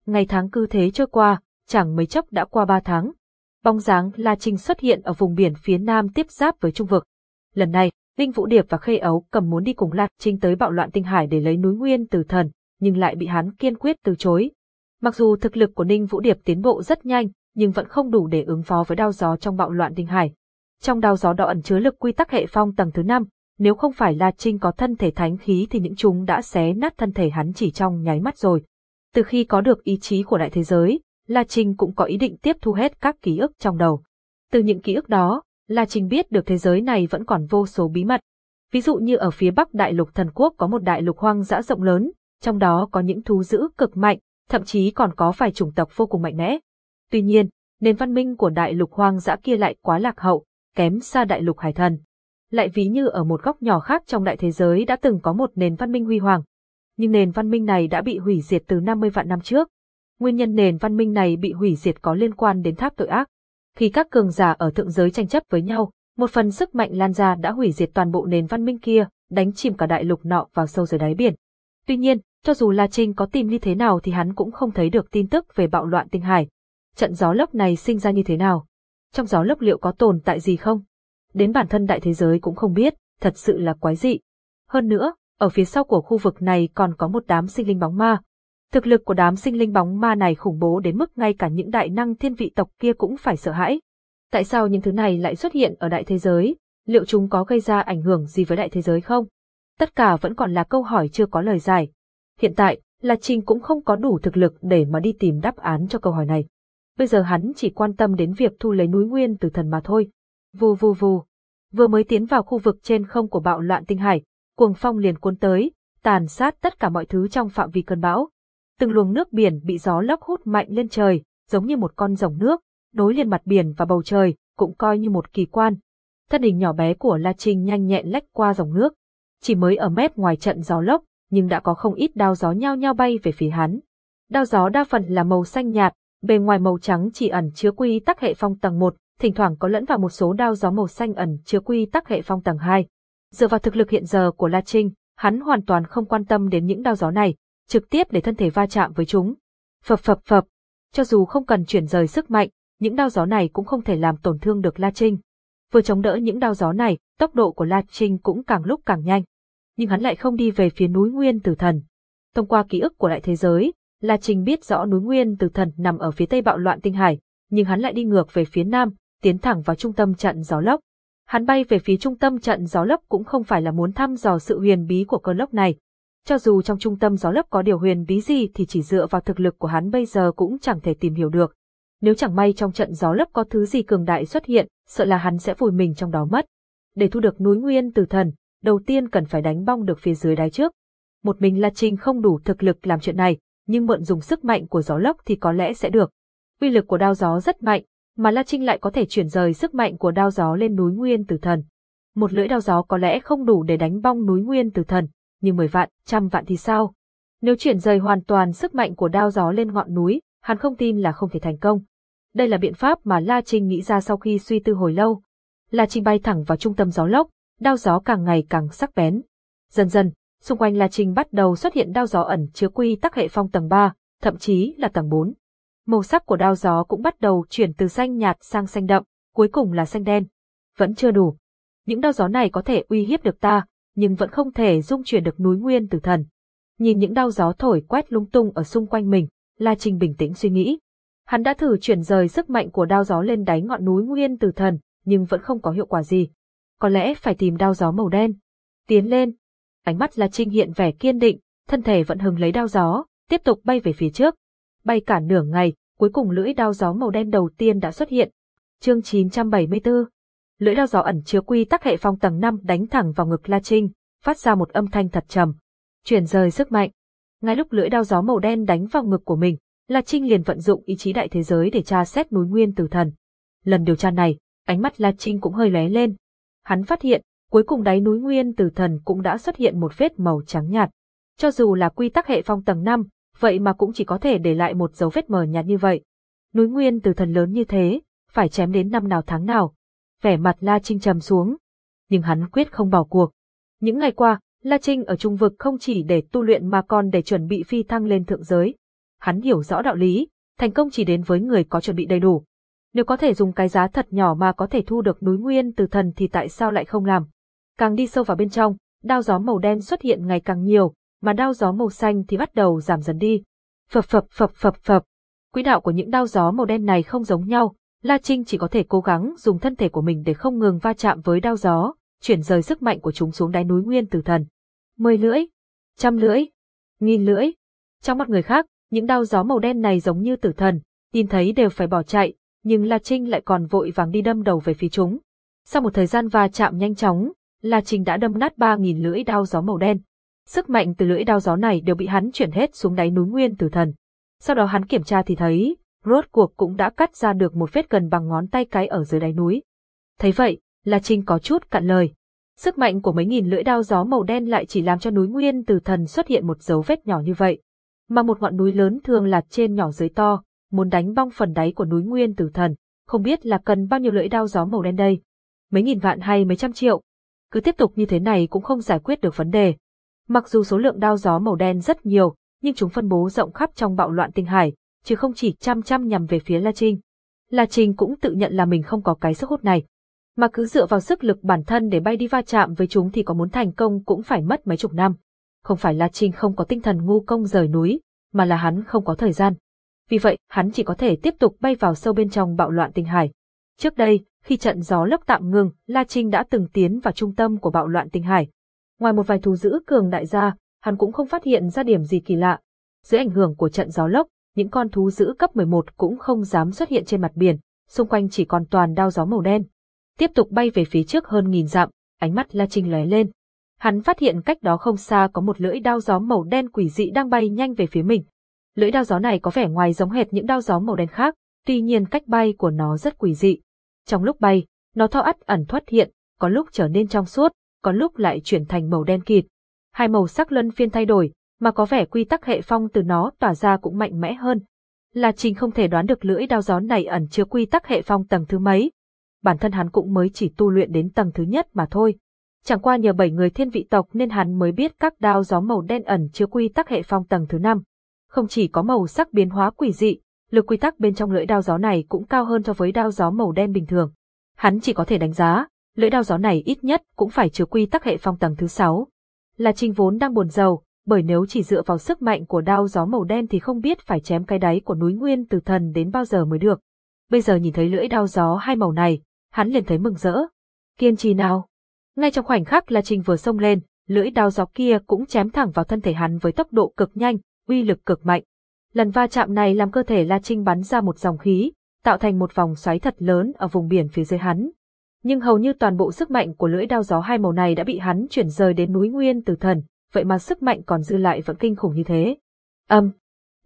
Ngày tháng cứ thế trôi qua, chẳng mấy chốc đã qua ba tháng, bóng dáng La Trinh xuất hiện ở vùng biển phía nam tiếp giáp với trung vực. Lần này, Linh Vũ Điệp và Khê Ấu cầm muốn đi cùng La Trinh tới bạo loạn tinh hải để lấy núi nguyên từ thần, nhưng lại bị hắn kiên quyết từ chối. Mặc dù thực lực của Ninh Vũ Điệp tiến bộ rất nhanh, nhưng vẫn không đủ để ứng phó với đao gió trong bạo loạn tinh hải. Trong đao gió đó ẩn chứa lực quy tắc hệ phong tầng thứ 5, nếu không phải La Trinh có thân thể thánh khí thì những chúng đã xé nát thân thể hắn chỉ trong nháy mắt rồi. Từ khi có được ý chí của đại thế giới, La Trinh cũng có ý định tiếp thu hết các ký ức trong đầu. Từ những ký ức đó, La Trinh biết được thế giới này vẫn còn vô số bí mật. Ví dụ như ở phía bắc đại lục thần quốc có một đại lục hoang dã rộng lớn, trong đó có những thú dữ cực mạnh, thậm chí còn có vài chủng tộc vô cùng mạnh mẽ. Tuy nhiên, nền văn minh của đại lục hoang dã kia lại quá lạc hậu, kém xa đại lục hải thần. Lại ví như ở một góc nhỏ khác trong đại thế giới đã từng có một nền văn minh huy hoàng. Nhưng nền văn minh này đã bị hủy diệt từ 50 vạn năm trước, Nguyên nhân nền văn minh này bị hủy diệt có liên quan đến tháp tội ác. Khi các cường giả ở thượng giới tranh chấp với nhau, một phần sức mạnh lan ra đã hủy diệt toàn bộ nền văn minh kia, đánh chìm cả đại lục nọ vào sâu dưới đáy biển. Tuy nhiên, cho dù La Trinh có tìm như thế nào thì hắn cũng không thấy được tin tức về bạo loạn tinh hải. Trận gió lốc này sinh ra như thế nào? Trong gió lốc liệu có tồn tại gì không? Đến bản thân đại thế giới cũng không biết, thật sự là quái dị. Hơn nữa, ở phía sau của khu vực này còn có một đám sinh linh bóng ma, Thực lực của đám sinh linh bóng ma này khủng bố đến mức ngay cả những đại năng thiên vị tộc kia cũng phải sợ hãi. Tại sao những thứ này lại xuất hiện ở đại thế giới? Liệu chúng có gây ra ảnh hưởng gì với đại thế giới không? Tất cả vẫn còn là câu hỏi chưa có lời giải. Hiện tại, là Trình cũng không có đủ thực lực để mà đi tìm đáp án cho câu hỏi này. Bây giờ hắn chỉ quan tâm đến việc thu lấy núi nguyên từ thần mà thôi. Vù vù vù. Vừa mới tiến vào khu vực trên không của bạo loạn tinh hải, cuồng phong liền cuốn tới, tàn sát tất cả mọi thứ trong phạm vi cơn bão từng luồng nước biển bị gió lốc hút mạnh lên trời, giống như một con rồng nước, nối liền mặt biển và bầu trời, cũng coi như một kỳ quan. Thân hình nhỏ bé của La Trinh nhanh nhẹn lách qua dòng nước, chỉ mới ở mép ngoài trận gió lốc, nhưng đã có không ít đao gió nhao nhao bay về phía hắn. Đao gió đa phần là màu xanh nhạt, bề ngoài màu trắng chỉ ẩn chứa quy tắc hệ phong tầng 1, thỉnh thoảng có lẫn vào một số đao gió màu xanh ẩn chứa quy tắc hệ phong tầng 2. Dựa vào thực lực hiện giờ của La Trinh, hắn hoàn toàn không quan tâm đến những đao gió này, trực tiếp để thân thể va chạm với chúng. Phập phập phập, cho dù không cần chuyển rời sức mạnh, những đao gió này cũng không thể làm tổn thương được La Trinh. Vừa chống đỡ những đao gió này, tốc độ của La Trinh cũng càng lúc càng nhanh. nhưng hắn lại không đi về phía núi Nguyên Tử Thần. Thông qua ký ức của đại thế giới, La Trinh biết rõ núi Nguyên Tử Thần nằm ở phía tây bạo loạn tinh hải, nhưng hắn lại đi ngược về phía nam, tiến thẳng vào trung tâm trận gió lốc. Hắn bay về phía trung tâm trận gió lốc cũng không phải là muốn thăm dò sự huyền bí của cơn lốc này. Cho dù trong trung tâm gió lốc có điều huyền bí gì thì chỉ dựa vào thực lực của hắn bây giờ cũng chẳng thể tìm hiểu được. Nếu chẳng may trong trận gió lốc có thứ gì cường đại xuất hiện, sợ là hắn sẽ vùi mình trong đó mất. Để thu được núi nguyên từ thần, đầu tiên cần phải đánh bong được phía dưới đáy trước. Một mình La Trinh không đủ thực lực làm chuyện này, nhưng mượn dùng sức mạnh của gió lốc thì có lẽ sẽ được. Uy lực của đao gió rất mạnh, mà La Trinh lại có thể chuyển rời sức mạnh của đao gió lên núi Nguyên Tử Thần. Một lưỡi đao gió có lẽ không đủ để đánh bong núi Nguyên Tử Thần, nhưng mười vạn, trăm vạn thì sao? Nếu chuyển rời hoàn toàn sức mạnh của đao gió lên ngọn núi, hắn không tin là không thể thành công. Đây là biện pháp mà La Trinh nghĩ ra sau khi suy tư hồi lâu. La Trinh bay thẳng vào trung tâm gió lốc, đao gió càng ngày càng sắc bén. Dần dần, xung quanh La Trinh bắt đầu xuất hiện đao gió ẩn chứa quy tắc hệ phong tầng 3, thậm chí là tầng 4 màu sắc của đao gió cũng bắt đầu chuyển từ xanh nhạt sang xanh đậm, cuối cùng là xanh đen. Vẫn chưa đủ. Những đao gió này có thể uy hiếp được ta, nhưng vẫn không thể dung chuyển được núi nguyên tử thần. Nhìn những đau gió thổi quét lung tung ở xung quanh mình, La Trinh bình tĩnh suy nghĩ. Hắn đã thử chuyển rời sức mạnh của đao gió lên đáy ngọn núi nguyên tử thần, nhưng vẫn không có hiệu quả gì. Có lẽ phải tìm đao gió màu đen. Tiến lên. Ánh mắt La Trinh hiện vẻ kiên định, thân thể vẫn hừng lấy đao gió, tiếp tục bay về phía trước bay cả nửa ngày, cuối cùng lưỡi đao gió màu đen đầu tiên đã xuất hiện. Chương 974 Lưỡi đao gió ẩn chứa quy tắc hệ phong tầng 5 đánh thẳng vào ngực La Trinh, phát ra một âm thanh thật trầm. Chuyển rời sức mạnh. Ngay lúc lưỡi đao gió màu đen đánh vào ngực của mình, La Trinh liền vận dụng ý chí đại thế giới để tra xét núi nguyên tử thần. Lần điều tra này, ánh mắt La Trinh cũng hơi lóe lên. Hắn phát hiện, cuối cùng đáy núi nguyên tử thần cũng đã xuất hiện một vết màu trắng nhạt. Cho dù là quy tắc hệ phong tầng 5, vậy mà cũng chỉ có thể để lại một dấu vết mờ nhạt như vậy. Núi nguyên từ thần lớn như thế, phải chém đến năm nào tháng nào. Vẻ mặt La Trinh trầm xuống. Nhưng hắn quyết không bỏ cuộc. Những ngày qua, La Trinh ở trung vực không chỉ để tu luyện mà còn để chuẩn bị phi thăng lên thượng giới. Hắn hiểu rõ đạo lý, thành công chỉ đến với người có chuẩn bị đầy đủ. Nếu có thể dùng cái giá thật nhỏ mà có thể thu được núi nguyên từ thần thì tại sao lại không làm? Càng đi sâu vào bên trong, đao gió màu đen xuất hiện ngày càng nhiều, mà đao gió màu xanh thì bắt đầu giảm dần đi. Phập phập phập phập phập. Quỹ đạo của những đao gió màu đen này không giống nhau, La Trinh chỉ có thể cố gắng dùng thân thể của mình để không ngừng va chạm với đao gió, chuyển rời sức mạnh của chúng xuống đáy núi nguyên tử thần. Mười lưỡi, trăm lưỡi, nghìn lưỡi. Trong mắt người khác, những đao gió màu đen này giống như tử thần, nhìn thấy đều phải bỏ chạy, nhưng La Trinh lại còn vội vàng đi đâm đầu về phía chúng. Sau một thời gian va chạm nhanh chóng, La Trinh đã đâm nát ba nghìn lưỡi đao gió màu đen. Sức mạnh từ lưỡi đao gió này đều bị hắn chuyển hết xuống đáy núi nguyên tử thần. Sau đó hắn kiểm tra thì thấy, rốt cuộc cũng đã cắt ra được một vết gần bằng ngón tay cái ở dưới đáy núi. Thấy vậy, La Trinh có chút cạn lời. Sức mạnh của mấy nghìn lưỡi đao gió màu đen lại chỉ làm cho núi nguyên từ thần xuất hiện một dấu vết nhỏ như vậy. Mà một ngọn núi lớn thường là trên nhỏ dưới to, muốn đánh bong phần đáy của núi nguyên tử thần, không biết là cần bao nhiêu lưỡi đao gió màu đen đây. Mấy nghìn vạn hay mấy trăm triệu. Cứ tiếp tục như thế này cũng không giải quyết được vấn đề. Mặc dù số lượng đao gió màu đen rất nhiều, nhưng chúng phân bố rộng khắp trong bạo loạn tinh hải, chứ không chỉ chăm chăm nhằm về phía La Trinh. La Trinh cũng tự nhận là mình không có cái sức hút này. Mà cứ dựa vào sức lực bản thân để bay đi va chạm với chúng thì có muốn thành công cũng phải mất mấy chục năm. Không phải La Trinh không có tinh thần ngu công rời núi, mà là hắn không có thời gian. Vì vậy, hắn chỉ có thể tiếp tục bay vào sâu bên trong bạo loạn tinh hải. Trước đây, khi trận gió lốc tạm ngừng, La Trinh đã từng tiến vào trung tâm của bạo loạn tinh hải. Ngoài một vài thú dữ cường đại gia, hắn cũng không phát hiện ra điểm gì kỳ lạ. Dưới ảnh hưởng của trận gió lốc, những con thú dữ cấp 11 cũng không dám xuất hiện trên mặt biển, xung quanh chỉ còn toàn đao gió màu đen. Tiếp tục bay về phía trước hơn nghìn dặm, ánh mắt La Trinh lóe lên. Hắn phát hiện cách đó không xa có một lưỡi đao gió màu đen quỷ dị đang bay nhanh về phía mình. Lưỡi đao gió này có vẻ ngoài giống hệt những đao gió màu đen khác, tuy nhiên cách bay của nó rất quỷ dị. Trong lúc bay, nó thao ắt ẩn thoát hiện, có lúc trở nên trong suốt, có lúc lại chuyển thành màu đen kịt. Hai màu sắc luân phiên thay đổi, mà có vẻ quy tắc hệ phong từ nó tỏa ra cũng mạnh mẽ hơn. La trinh không thể đoán được lưỡi đao gió này ẩn chứa quy tắc hệ phong tầng thứ mấy. Bản thân hắn cũng mới chỉ tu luyện đến tầng thứ nhất mà thôi. Chẳng qua nhờ bảy người thiên vị tộc nên hắn mới biết các đao gió màu đen ẩn chứa quy tắc hệ phong tầng thứ năm. Không chỉ có màu sắc biến hóa quỷ dị, lực quy tắc bên trong lưỡi đao gió này cũng cao hơn so với đao gió màu đen bình thường. Hắn chỉ có thể đánh giá, lưỡi đao gió này ít nhất cũng phải chứa quy tắc hệ phong tầng thứ sáu. La Trinh vốn đang buồn giàu, bởi nếu chỉ dựa vào sức mạnh của đao gió màu đen thì không biết phải chém cái đáy của núi nguyên từ thần đến bao giờ mới được. Bây giờ nhìn thấy lưỡi đao gió hai màu này, hắn liền thấy mừng rỡ. Kiên trì nào. Ngay trong khoảnh khắc La Trinh vừa xông lên, lưỡi đao gió kia cũng chém thẳng vào thân thể hắn với tốc độ cực nhanh, uy lực cực mạnh. Lần va chạm này làm cơ thể La Trinh bắn ra một dòng khí, tạo thành một vòng xoáy thật lớn ở vùng biển phía dưới hắn. Nhưng hầu như toàn bộ sức mạnh của lưỡi đao gió hai màu này đã bị hắn chuyển rời đến núi Nguyên Từ Thần, vậy mà sức mạnh còn dư lại vẫn kinh khủng như thế. Âm,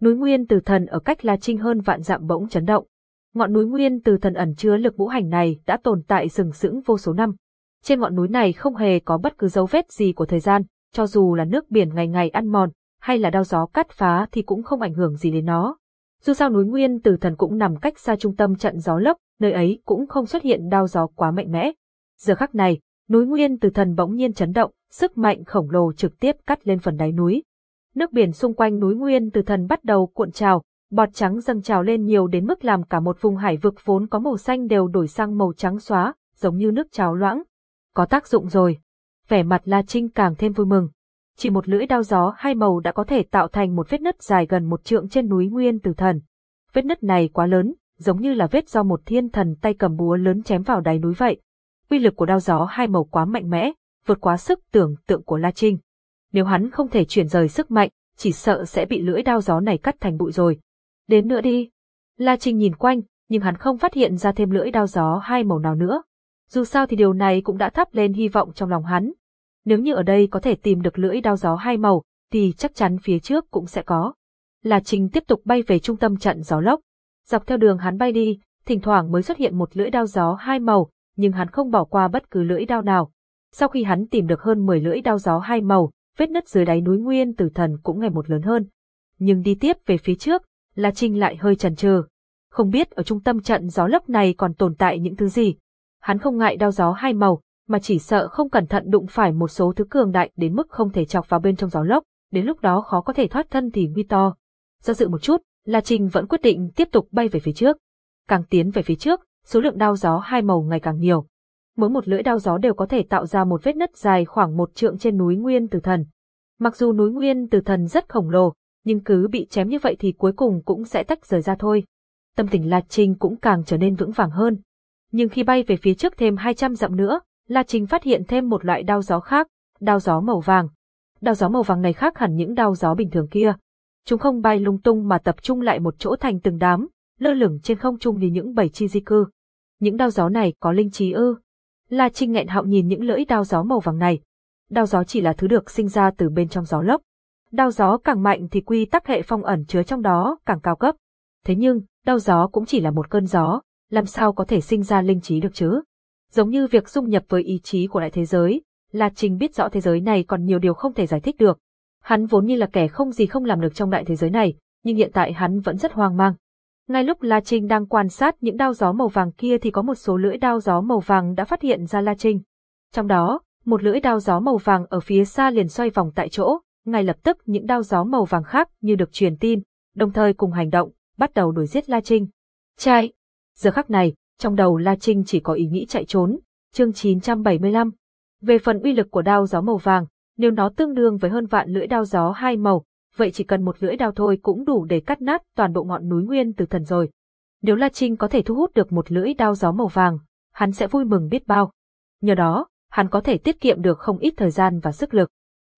núi Nguyên Từ Thần ở cách La Trinh hơn vạn dặm bỗng chấn động. Ngọn núi Nguyên Từ Thần ẩn chứa lực vũ hành này đã tồn tại sừng sững vô số năm. Trên ngọn núi này không hề có bất cứ dấu vết gì của thời gian, cho dù là nước biển ngày ngày ăn mòn, hay là đao gió cắt phá thì cũng không ảnh hưởng gì đến nó. Dù sao núi Nguyên Từ Thần cũng nằm cách xa trung tâm trận gió lốc, nơi ấy cũng không xuất hiện đao gió quá mạnh mẽ. Giờ khắc này, núi Nguyên Từ Thần bỗng nhiên chấn động, sức mạnh khổng lồ trực tiếp cắt lên phần đáy núi. Nước biển xung quanh núi Nguyên Từ Thần bắt đầu cuộn trào, bọt trắng dâng trào lên nhiều đến mức làm cả một vùng hải vực vốn có màu xanh đều đổi sang màu trắng xóa, giống như nước trào loãng. Có tác dụng rồi. Vẻ mặt La Trinh càng thêm vui mừng. Chỉ một lưỡi đao gió hai màu đã có thể tạo thành một vết nứt dài gần một trượng trên núi Nguyên Từ Thần. Vết nứt này quá lớn, giống như là vết do một thiên thần tay cầm búa lớn chém vào đáy núi vậy. Uy lực của đao gió hai màu quá mạnh mẽ, vượt quá sức tưởng tượng của La Trinh. Nếu hắn không thể chuyển rời sức mạnh, chỉ sợ sẽ bị lưỡi đao gió này cắt thành bụi rồi. Đến nữa đi. La Trinh nhìn quanh, nhưng hắn không phát hiện ra thêm lưỡi đao gió hai màu nào nữa. Dù sao thì điều này cũng đã thắp lên hy vọng trong lòng hắn. Nếu như ở đây có thể tìm được lưỡi đao gió hai màu, thì chắc chắn phía trước cũng sẽ có. La Trinh tiếp tục bay về trung tâm trận gió lốc. Dọc theo đường hắn bay đi, thỉnh thoảng mới xuất hiện một lưỡi đao gió hai màu, nhưng hắn không bỏ qua bất cứ lưỡi đao nào. Sau khi hắn tìm được hơn 10 lưỡi đao gió hai màu, vết nứt dưới đáy núi Nguyên Tử Thần cũng ngày một lớn hơn. Nhưng đi tiếp về phía trước, La Trinh lại hơi chần chừ. Không biết ở trung tâm trận gió lốc này còn tồn tại những thứ gì. Hắn không ngại đao gió hai màu, mà chỉ sợ không cẩn thận đụng phải một số thứ cường đại đến mức không thể chọc vào bên trong gió lốc, đến lúc đó khó có thể thoát thân thì nguy to. Do dự một chút, La Trinh vẫn quyết định tiếp tục bay về phía trước. Càng tiến về phía trước, số lượng đao gió hai màu ngày càng nhiều. Mỗi một lưỡi đao gió đều có thể tạo ra một vết nứt dài khoảng một trượng trên núi Nguyên Tử Thần. Mặc dù núi Nguyên Tử Thần rất khổng lồ, nhưng cứ bị chém như vậy thì cuối cùng cũng sẽ tách rời ra thôi. Tâm tình La Trinh cũng càng trở nên vững vàng hơn. Nhưng khi bay về phía trước thêm 200 dặm nữa, La Trinh phát hiện thêm một loại đao gió khác, đao gió màu vàng. Đao gió màu vàng này khác hẳn những đao gió bình thường kia. Chúng không bay lung tung mà tập trung lại một chỗ thành từng đám, lơ lửng trên không trung như những bầy chi di cư. Những đao gió này có linh trí ư? La Trinh nghẹn họng nhìn những lưỡi đao gió màu vàng này. Đao gió chỉ là thứ được sinh ra từ bên trong gió lốc. Đao gió càng mạnh thì quy tắc hệ phong ẩn chứa trong đó càng cao cấp. Thế nhưng, đao gió cũng chỉ là một cơn gió, làm sao có thể sinh ra linh trí được chứ? Giống như việc dung nhập với ý chí của đại thế giới, La Trinh biết rõ thế giới này còn nhiều điều không thể giải thích được. Hắn vốn như là kẻ không gì không làm được trong đại thế giới này, nhưng hiện tại hắn vẫn rất hoang mang. Ngay lúc La Trinh đang quan sát những đao gió màu vàng kia thì có một số lưỡi đao gió màu vàng đã phát hiện ra La Trinh. Trong đó, một lưỡi đao gió màu vàng ở phía xa liền xoay vòng tại chỗ, ngay lập tức những đao gió màu vàng khác như được truyền tin, đồng thời cùng hành động, bắt đầu đuổi giết La Trinh. Chạy! Giờ khắc này, trong đầu La Trinh chỉ có ý nghĩ chạy trốn. Chương 975 Về phần uy lực của đao gió màu vàng, nếu nó tương đương với hơn vạn lưỡi đao gió hai màu, vậy chỉ cần một lưỡi đao thôi cũng đủ để cắt nát toàn bộ ngọn núi nguyên từ thần rồi. Nếu La Trinh có thể thu hút được một lưỡi đao gió màu vàng, hắn sẽ vui mừng biết bao. Nhờ đó, hắn có thể tiết kiệm được không ít thời gian và sức lực.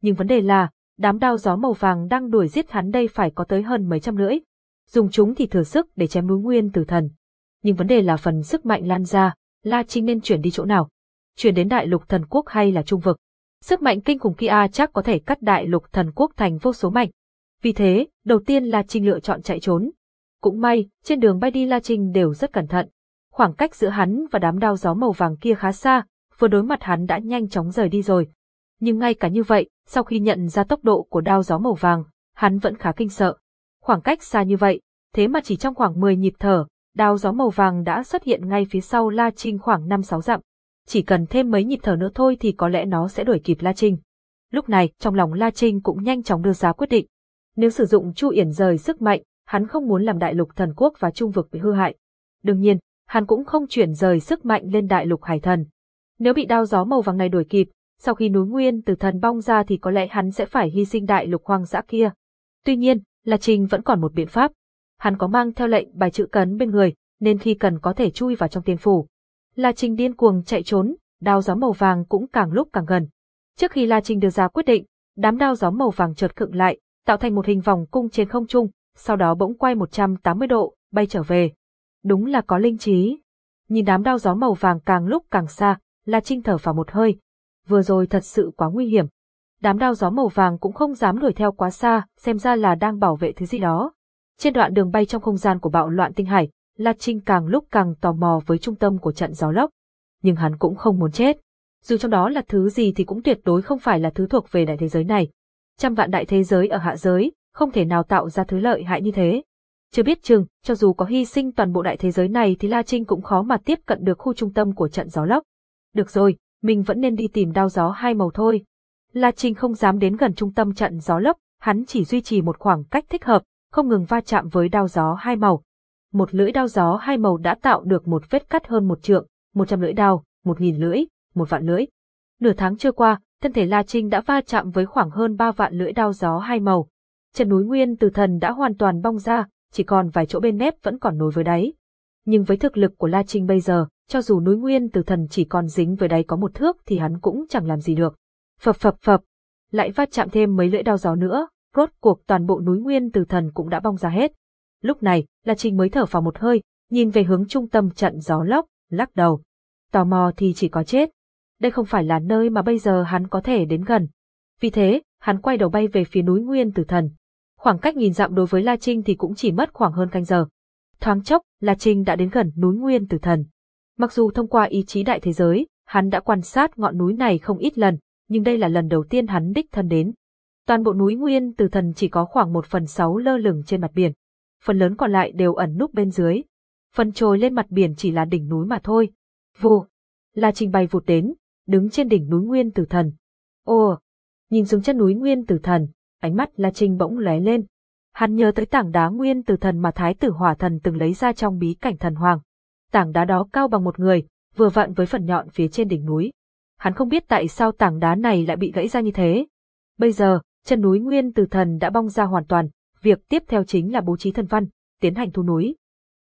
Nhưng vấn đề là, đám đao gió màu vàng đang đuổi giết hắn đây phải có tới hơn mấy trăm lưỡi. Dùng chúng thì thừa sức để chém núi nguyên từ thần. Nhưng vấn đề là phần sức mạnh lan ra, La Trinh nên chuyển đi chỗ nào? Chuyển đến đại lục thần quốc hay là trung vực? Sức mạnh kinh khủng kia chắc có thể cắt đại lục thần quốc thành vô số mảnh. Vì thế, đầu tiên La Trinh lựa chọn chạy trốn. Cũng may, trên đường bay đi La Trinh đều rất cẩn thận. Khoảng cách giữa hắn và đám đao gió màu vàng kia khá xa, vừa đối mặt hắn đã nhanh chóng rời đi rồi. Nhưng ngay cả như vậy, sau khi nhận ra tốc độ của đao gió màu vàng, hắn vẫn khá kinh sợ. Khoảng cách xa như vậy, thế mà chỉ trong khoảng 10 nhịp thở, đao gió màu vàng đã xuất hiện ngay phía sau La Trinh khoảng 5-6 dặm. Chỉ cần thêm mấy nhịp thở nữa thôi thì có lẽ nó sẽ đuổi kịp La Trinh. Lúc này, trong lòng La Trinh cũng nhanh chóng đưa ra quyết định. Nếu sử dụng Chu Yển rời sức mạnh, hắn không muốn làm đại lục thần quốc và trung vực bị hư hại. Đương nhiên, hắn cũng không chuyển rời sức mạnh lên đại lục hải thần. Nếu bị đao gió màu vàng này đuổi kịp, sau khi núi nguyên từ thần bong ra thì có lẽ hắn sẽ phải hy sinh đại lục hoang dã kia. Tuy nhiên, La Trinh vẫn còn một biện pháp. Hắn có mang theo lệnh bài chữ cấn bên người, nên khi cần có thể chui vào trong tiên phủ. La Trinh điên cuồng chạy trốn, đao gió màu vàng cũng càng lúc càng gần. Trước khi La Trinh đưa ra quyết định, đám đao gió màu vàng chợt khựng lại, tạo thành một hình vòng cung trên không trung, sau đó bỗng quay 180 độ, bay trở về. Đúng là có linh trí. Nhìn đám đao gió màu vàng càng lúc càng xa, La Trinh thở vào một hơi. Vừa rồi thật sự quá nguy hiểm. Đám đao gió màu vàng cũng không dám đuổi theo quá xa, xem ra là đang bảo vệ thứ gì đó. Trên đoạn đường bay trong không gian của bạo loạn tinh hải, La Trinh càng lúc càng tò mò với trung tâm của trận gió lốc. Nhưng hắn cũng không muốn chết. Dù trong đó là thứ gì thì cũng tuyệt đối không phải là thứ thuộc về đại thế giới này. Trăm vạn đại thế giới ở hạ giới, không thể nào tạo ra thứ lợi hại như thế. Chưa biết chừng, cho dù có hy sinh toàn bộ đại thế giới này thì La Trinh cũng khó mà tiếp cận được khu trung tâm của trận gió lốc. Được rồi, mình vẫn nên đi tìm đao gió hai màu thôi. La Trinh không dám đến gần trung tâm trận gió lốc, hắn chỉ duy trì một khoảng cách thích hợp, không ngừng va chạm với đao gió hai màu. Một lưỡi đao gió hai màu đã tạo được một vết cắt hơn một trượng, một trăm lưỡi đao, một nghìn lưỡi, một vạn lưỡi. Nửa tháng trôi qua, thân thể La Trinh đã va chạm với khoảng hơn ba vạn lưỡi đao gió hai màu. Chân núi Nguyên từ thần đã hoàn toàn bong ra, chỉ còn vài chỗ bên mép vẫn còn nối với đáy. Nhưng với thực lực của La Trinh bây giờ, cho dù núi Nguyên từ thần chỉ còn dính với đáy có một thước thì hắn cũng chẳng làm gì được. Phập phập phập, lại va chạm thêm mấy lưỡi đao gió nữa, rốt cuộc toàn bộ núi Nguyên từ thần cũng đã bong ra hết. Lúc này, La Trinh mới thở vào một hơi, nhìn về hướng trung tâm trận gió lốc, lắc đầu. Tò mò thì chỉ có chết. Đây không phải là nơi mà bây giờ hắn có thể đến gần. Vì thế, hắn quay đầu bay về phía núi Nguyên Tử Thần. Khoảng cách nhìn dặm đối với La Trinh thì cũng chỉ mất khoảng hơn canh giờ. Thoáng chốc, La Trinh đã đến gần núi Nguyên Tử Thần. Mặc dù thông qua ý chí đại thế giới, hắn đã quan sát ngọn núi này không ít lần, nhưng đây là lần đầu tiên hắn đích thân đến. Toàn bộ núi Nguyên Tử Thần chỉ có khoảng một phần sáu lơ lửng trên mặt biển. Phần lớn còn lại đều ẩn núp bên dưới. Phần trồi lên mặt biển chỉ là đỉnh núi mà thôi. Vô La Trinh bay vụt đến, đứng trên đỉnh núi Nguyên Tử Thần. Ồ! Nhìn xuống chân núi Nguyên Tử Thần, ánh mắt La Trinh bỗng lóe lên. Hắn nhớ tới tảng đá Nguyên Tử Thần mà Thái tử Hỏa Thần từng lấy ra trong bí cảnh thần hoàng. Tảng đá đó cao bằng một người, vừa vặn với phần nhọn phía trên đỉnh núi. Hắn không biết tại sao tảng đá này lại bị gãy ra như thế. Bây giờ, chân núi Nguyên Tử Thần đã bong ra hoàn toàn, việc tiếp theo chính là bố trí thần văn, tiến hành thu núi.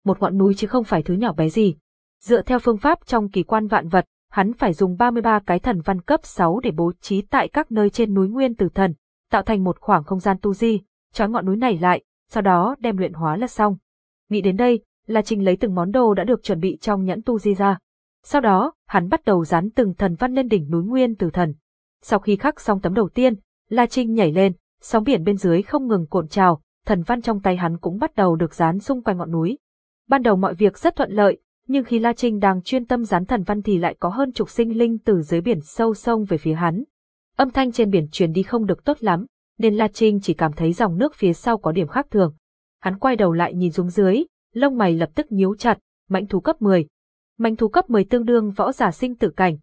Một ngọn núi chứ không phải thứ nhỏ bé gì. Dựa theo phương pháp trong kỳ quan vạn vật, hắn phải dùng 33 cái thần văn cấp 6 để bố trí tại các nơi trên núi Nguyên Tử Thần, tạo thành một khoảng không gian tu di, trói ngọn núi này lại, sau đó đem luyện hóa là xong. Nghĩ đến đây, La Trinh lấy từng món đồ đã được chuẩn bị trong nhẫn tu di ra. Sau đó, hắn bắt đầu dán từng thần văn lên đỉnh núi Nguyên Tử Thần. Sau khi khắc xong tấm đầu tiên, La Trinh nhảy lên, sóng biển bên dưới không ngừng cuộn trào, thần văn trong tay hắn cũng bắt đầu được dán xung quanh ngọn núi. Ban đầu mọi việc rất thuận lợi, nhưng khi La Trinh đang chuyên tâm gián thần văn thì lại có hơn chục sinh linh từ dưới biển sâu sông về phía hắn. Âm thanh trên biển truyền đi không được tốt lắm, nên La Trinh chỉ cảm thấy dòng nước phía sau có điểm khác thường. Hắn quay đầu lại nhìn xuống dưới, lông mày lập tức nhíu chặt, mãnh thú cấp 10. Mãnh thú cấp 10 tương đương võ giả sinh tử cảnh.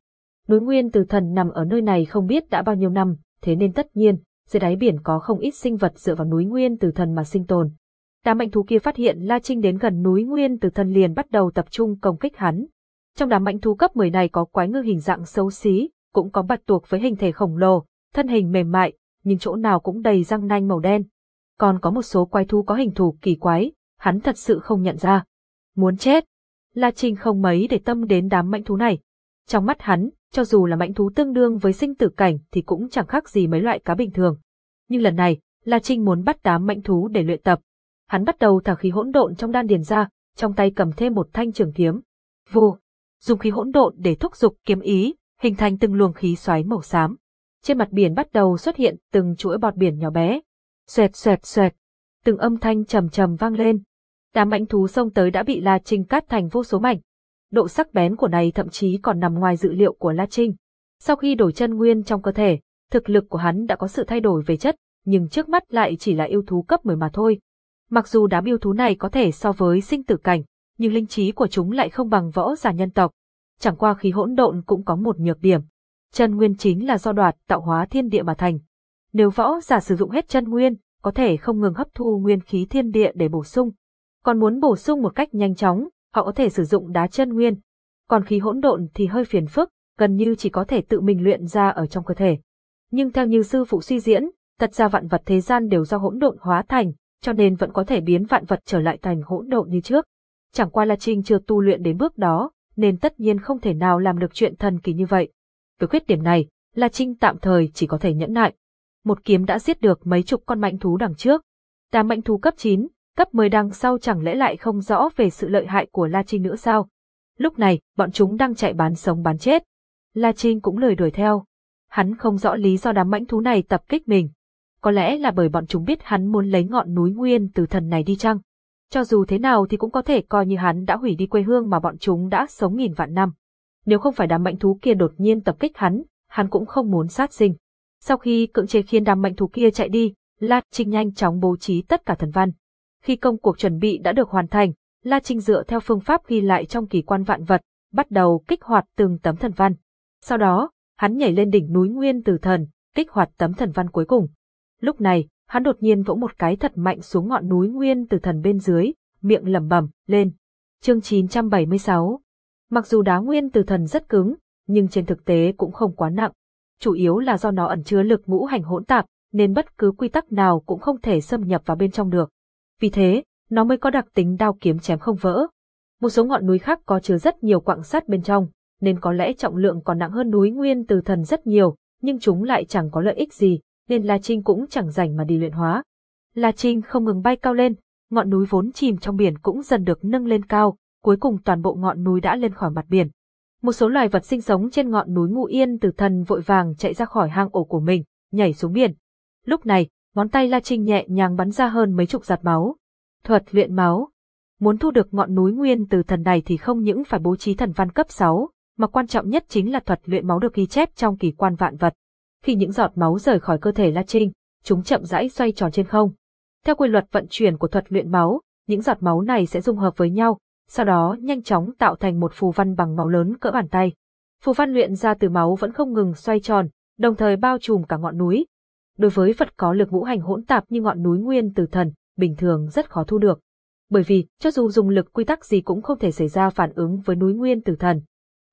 Núi Nguyên Từ Thần nằm ở nơi này không biết đã bao nhiêu năm, thế nên tất nhiên, dưới đáy biển có không ít sinh vật dựa vào núi Nguyên Từ Thần mà sinh tồn. Đám mạnh thú kia phát hiện La Trinh đến gần núi Nguyên Từ Thần liền bắt đầu tập trung công kích hắn. Trong đám mạnh thú cấp 10 này có quái ngư hình dạng xấu xí, cũng có bạch tuộc với hình thể khổng lồ, thân hình mềm mại, nhưng chỗ nào cũng đầy răng nanh màu đen. Còn có một số quái thú có hình thù kỳ quái, hắn thật sự không nhận ra. Muốn chết. La Trinh không mấy để tâm đến đám mạnh thú này. Trong mắt hắn, cho dù là mạnh thú tương đương với sinh tử cảnh thì cũng chẳng khác gì mấy loại cá bình thường. Nhưng lần này, La Trinh muốn bắt đám mạnh thú để luyện tập. Hắn bắt đầu thả khí hỗn độn trong đan điền ra, trong tay cầm thêm một thanh trường kiếm. vù, dùng khí hỗn độn để thúc giục kiếm ý, hình thành từng luồng khí xoáy màu xám. Trên mặt biển bắt đầu xuất hiện từng chuỗi bọt biển nhỏ bé. Xoẹt xoẹt xoẹt, từng âm thanh trầm trầm vang lên. Đám mãnh thú xông tới đã bị La Trinh cắt thành vô số mảnh. Độ sắc bén của này thậm chí còn nằm ngoài dự liệu của La Trinh. Sau khi đổi chân nguyên trong cơ thể, thực lực của hắn đã có sự thay đổi về chất, nhưng trước mắt lại chỉ là yêu thú cấp 10 mà thôi. Mặc dù đám yêu thú này có thể so với sinh tử cảnh, nhưng linh trí của chúng lại không bằng võ giả nhân tộc. Chẳng qua khí hỗn độn cũng có một nhược điểm. Chân nguyên chính là do đoạt tạo hóa thiên địa mà thành. Nếu võ giả sử dụng hết chân nguyên, có thể không ngừng hấp thu nguyên khí thiên địa để bổ sung. Còn muốn bổ sung một cách nhanh chóng, họ có thể sử dụng đá chân nguyên. Còn khí hỗn độn thì hơi phiền phức, gần như chỉ có thể tự mình luyện ra ở trong cơ thể. Nhưng theo như sư phụ suy diễn, thật ra vạn vật thế gian đều do hỗn độn hóa thành, cho nên vẫn có thể biến vạn vật trở lại thành hỗn độn như trước. Chẳng qua là Trinh chưa tu luyện đến bước đó, nên tất nhiên không thể nào làm được chuyện thần kỳ như vậy. Với khuyết điểm này, La Trinh tạm thời chỉ có thể nhẫn nại. Một kiếm đã giết được mấy chục con mạnh thú đằng trước. Đám mạnh thú cấp 9, cấp 10 đằng sau chẳng lẽ lại không rõ về sự lợi hại của La Trinh nữa sao? Lúc này, bọn chúng đang chạy bán sống bán chết. La Trinh cũng lời đuổi theo. Hắn không rõ lý do đám mãnh thú này tập kích mình. Có lẽ là bởi bọn chúng biết hắn muốn lấy ngọn núi nguyên từ thần này đi chăng? Cho dù thế nào thì cũng có thể coi như hắn đã hủy đi quê hương mà bọn chúng đã sống nghìn vạn năm. Nếu không phải đám mãnh thú kia đột nhiên tập kích hắn, hắn cũng không muốn sát sinh. Sau khi cưỡng chế khiến đám mãnh thú kia chạy đi, La Trinh nhanh chóng bố trí tất cả thần văn. Khi công cuộc chuẩn bị đã được hoàn thành, La Trinh dựa theo phương pháp ghi lại trong kỳ quan vạn vật, bắt đầu kích hoạt từng tấm thần văn. Sau đó, hắn nhảy lên đỉnh núi Nguyên Tử Thần, kích hoạt tấm thần văn cuối cùng. Lúc này, hắn đột nhiên vỗ một cái thật mạnh xuống ngọn núi Nguyên Tử Thần bên dưới, miệng lẩm bẩm lên. Chương 976 Mặc dù đá Nguyên Tử Thần rất cứng, nhưng trên thực tế cũng không quá nặng. Chủ yếu là do nó ẩn chứa lực ngũ hành hỗn tạp, nên bất cứ quy tắc nào cũng không thể xâm nhập vào bên trong được. Vì thế, nó mới có đặc tính đao kiếm chém không vỡ. Một số ngọn núi khác có chứa rất nhiều quặng sắt bên trong, nên có lẽ trọng lượng còn nặng hơn núi nguyên từ thần rất nhiều, nhưng chúng lại chẳng có lợi ích gì, nên La Trinh cũng chẳng rảnh mà đi luyện hóa. La Trinh không ngừng bay cao lên, ngọn núi vốn chìm trong biển cũng dần được nâng lên cao, cuối cùng toàn bộ ngọn núi đã lên khỏi mặt biển. Một số loài vật sinh sống trên ngọn núi Ngụ Yên từ thần vội vàng chạy ra khỏi hang ổ của mình, nhảy xuống biển. Lúc này, ngón tay La Trinh nhẹ nhàng bắn ra hơn mấy chục giọt máu. Thuật luyện máu. Muốn thu được ngọn núi nguyên từ thần này thì không những phải bố trí thần văn cấp 6, mà quan trọng nhất chính là thuật luyện máu được ghi chép trong kỳ quan vạn vật. Khi những giọt máu rời khỏi cơ thể La Trinh, chúng chậm rãi xoay tròn trên không. Theo quy luật vận chuyển của thuật luyện máu, những giọt máu này sẽ dung hợp với nhau, sau đó nhanh chóng tạo thành một phù văn bằng máu lớn cỡ bàn tay. Phù văn luyện ra từ máu vẫn không ngừng xoay tròn, đồng thời bao trùm cả ngọn núi. Đối với vật có lực ngũ hành hỗn tạp như ngọn núi nguyên từ thần, bình thường rất khó thu được. Bởi vì, cho dù dùng lực quy tắc gì cũng không thể xảy ra phản ứng với núi nguyên tử thần.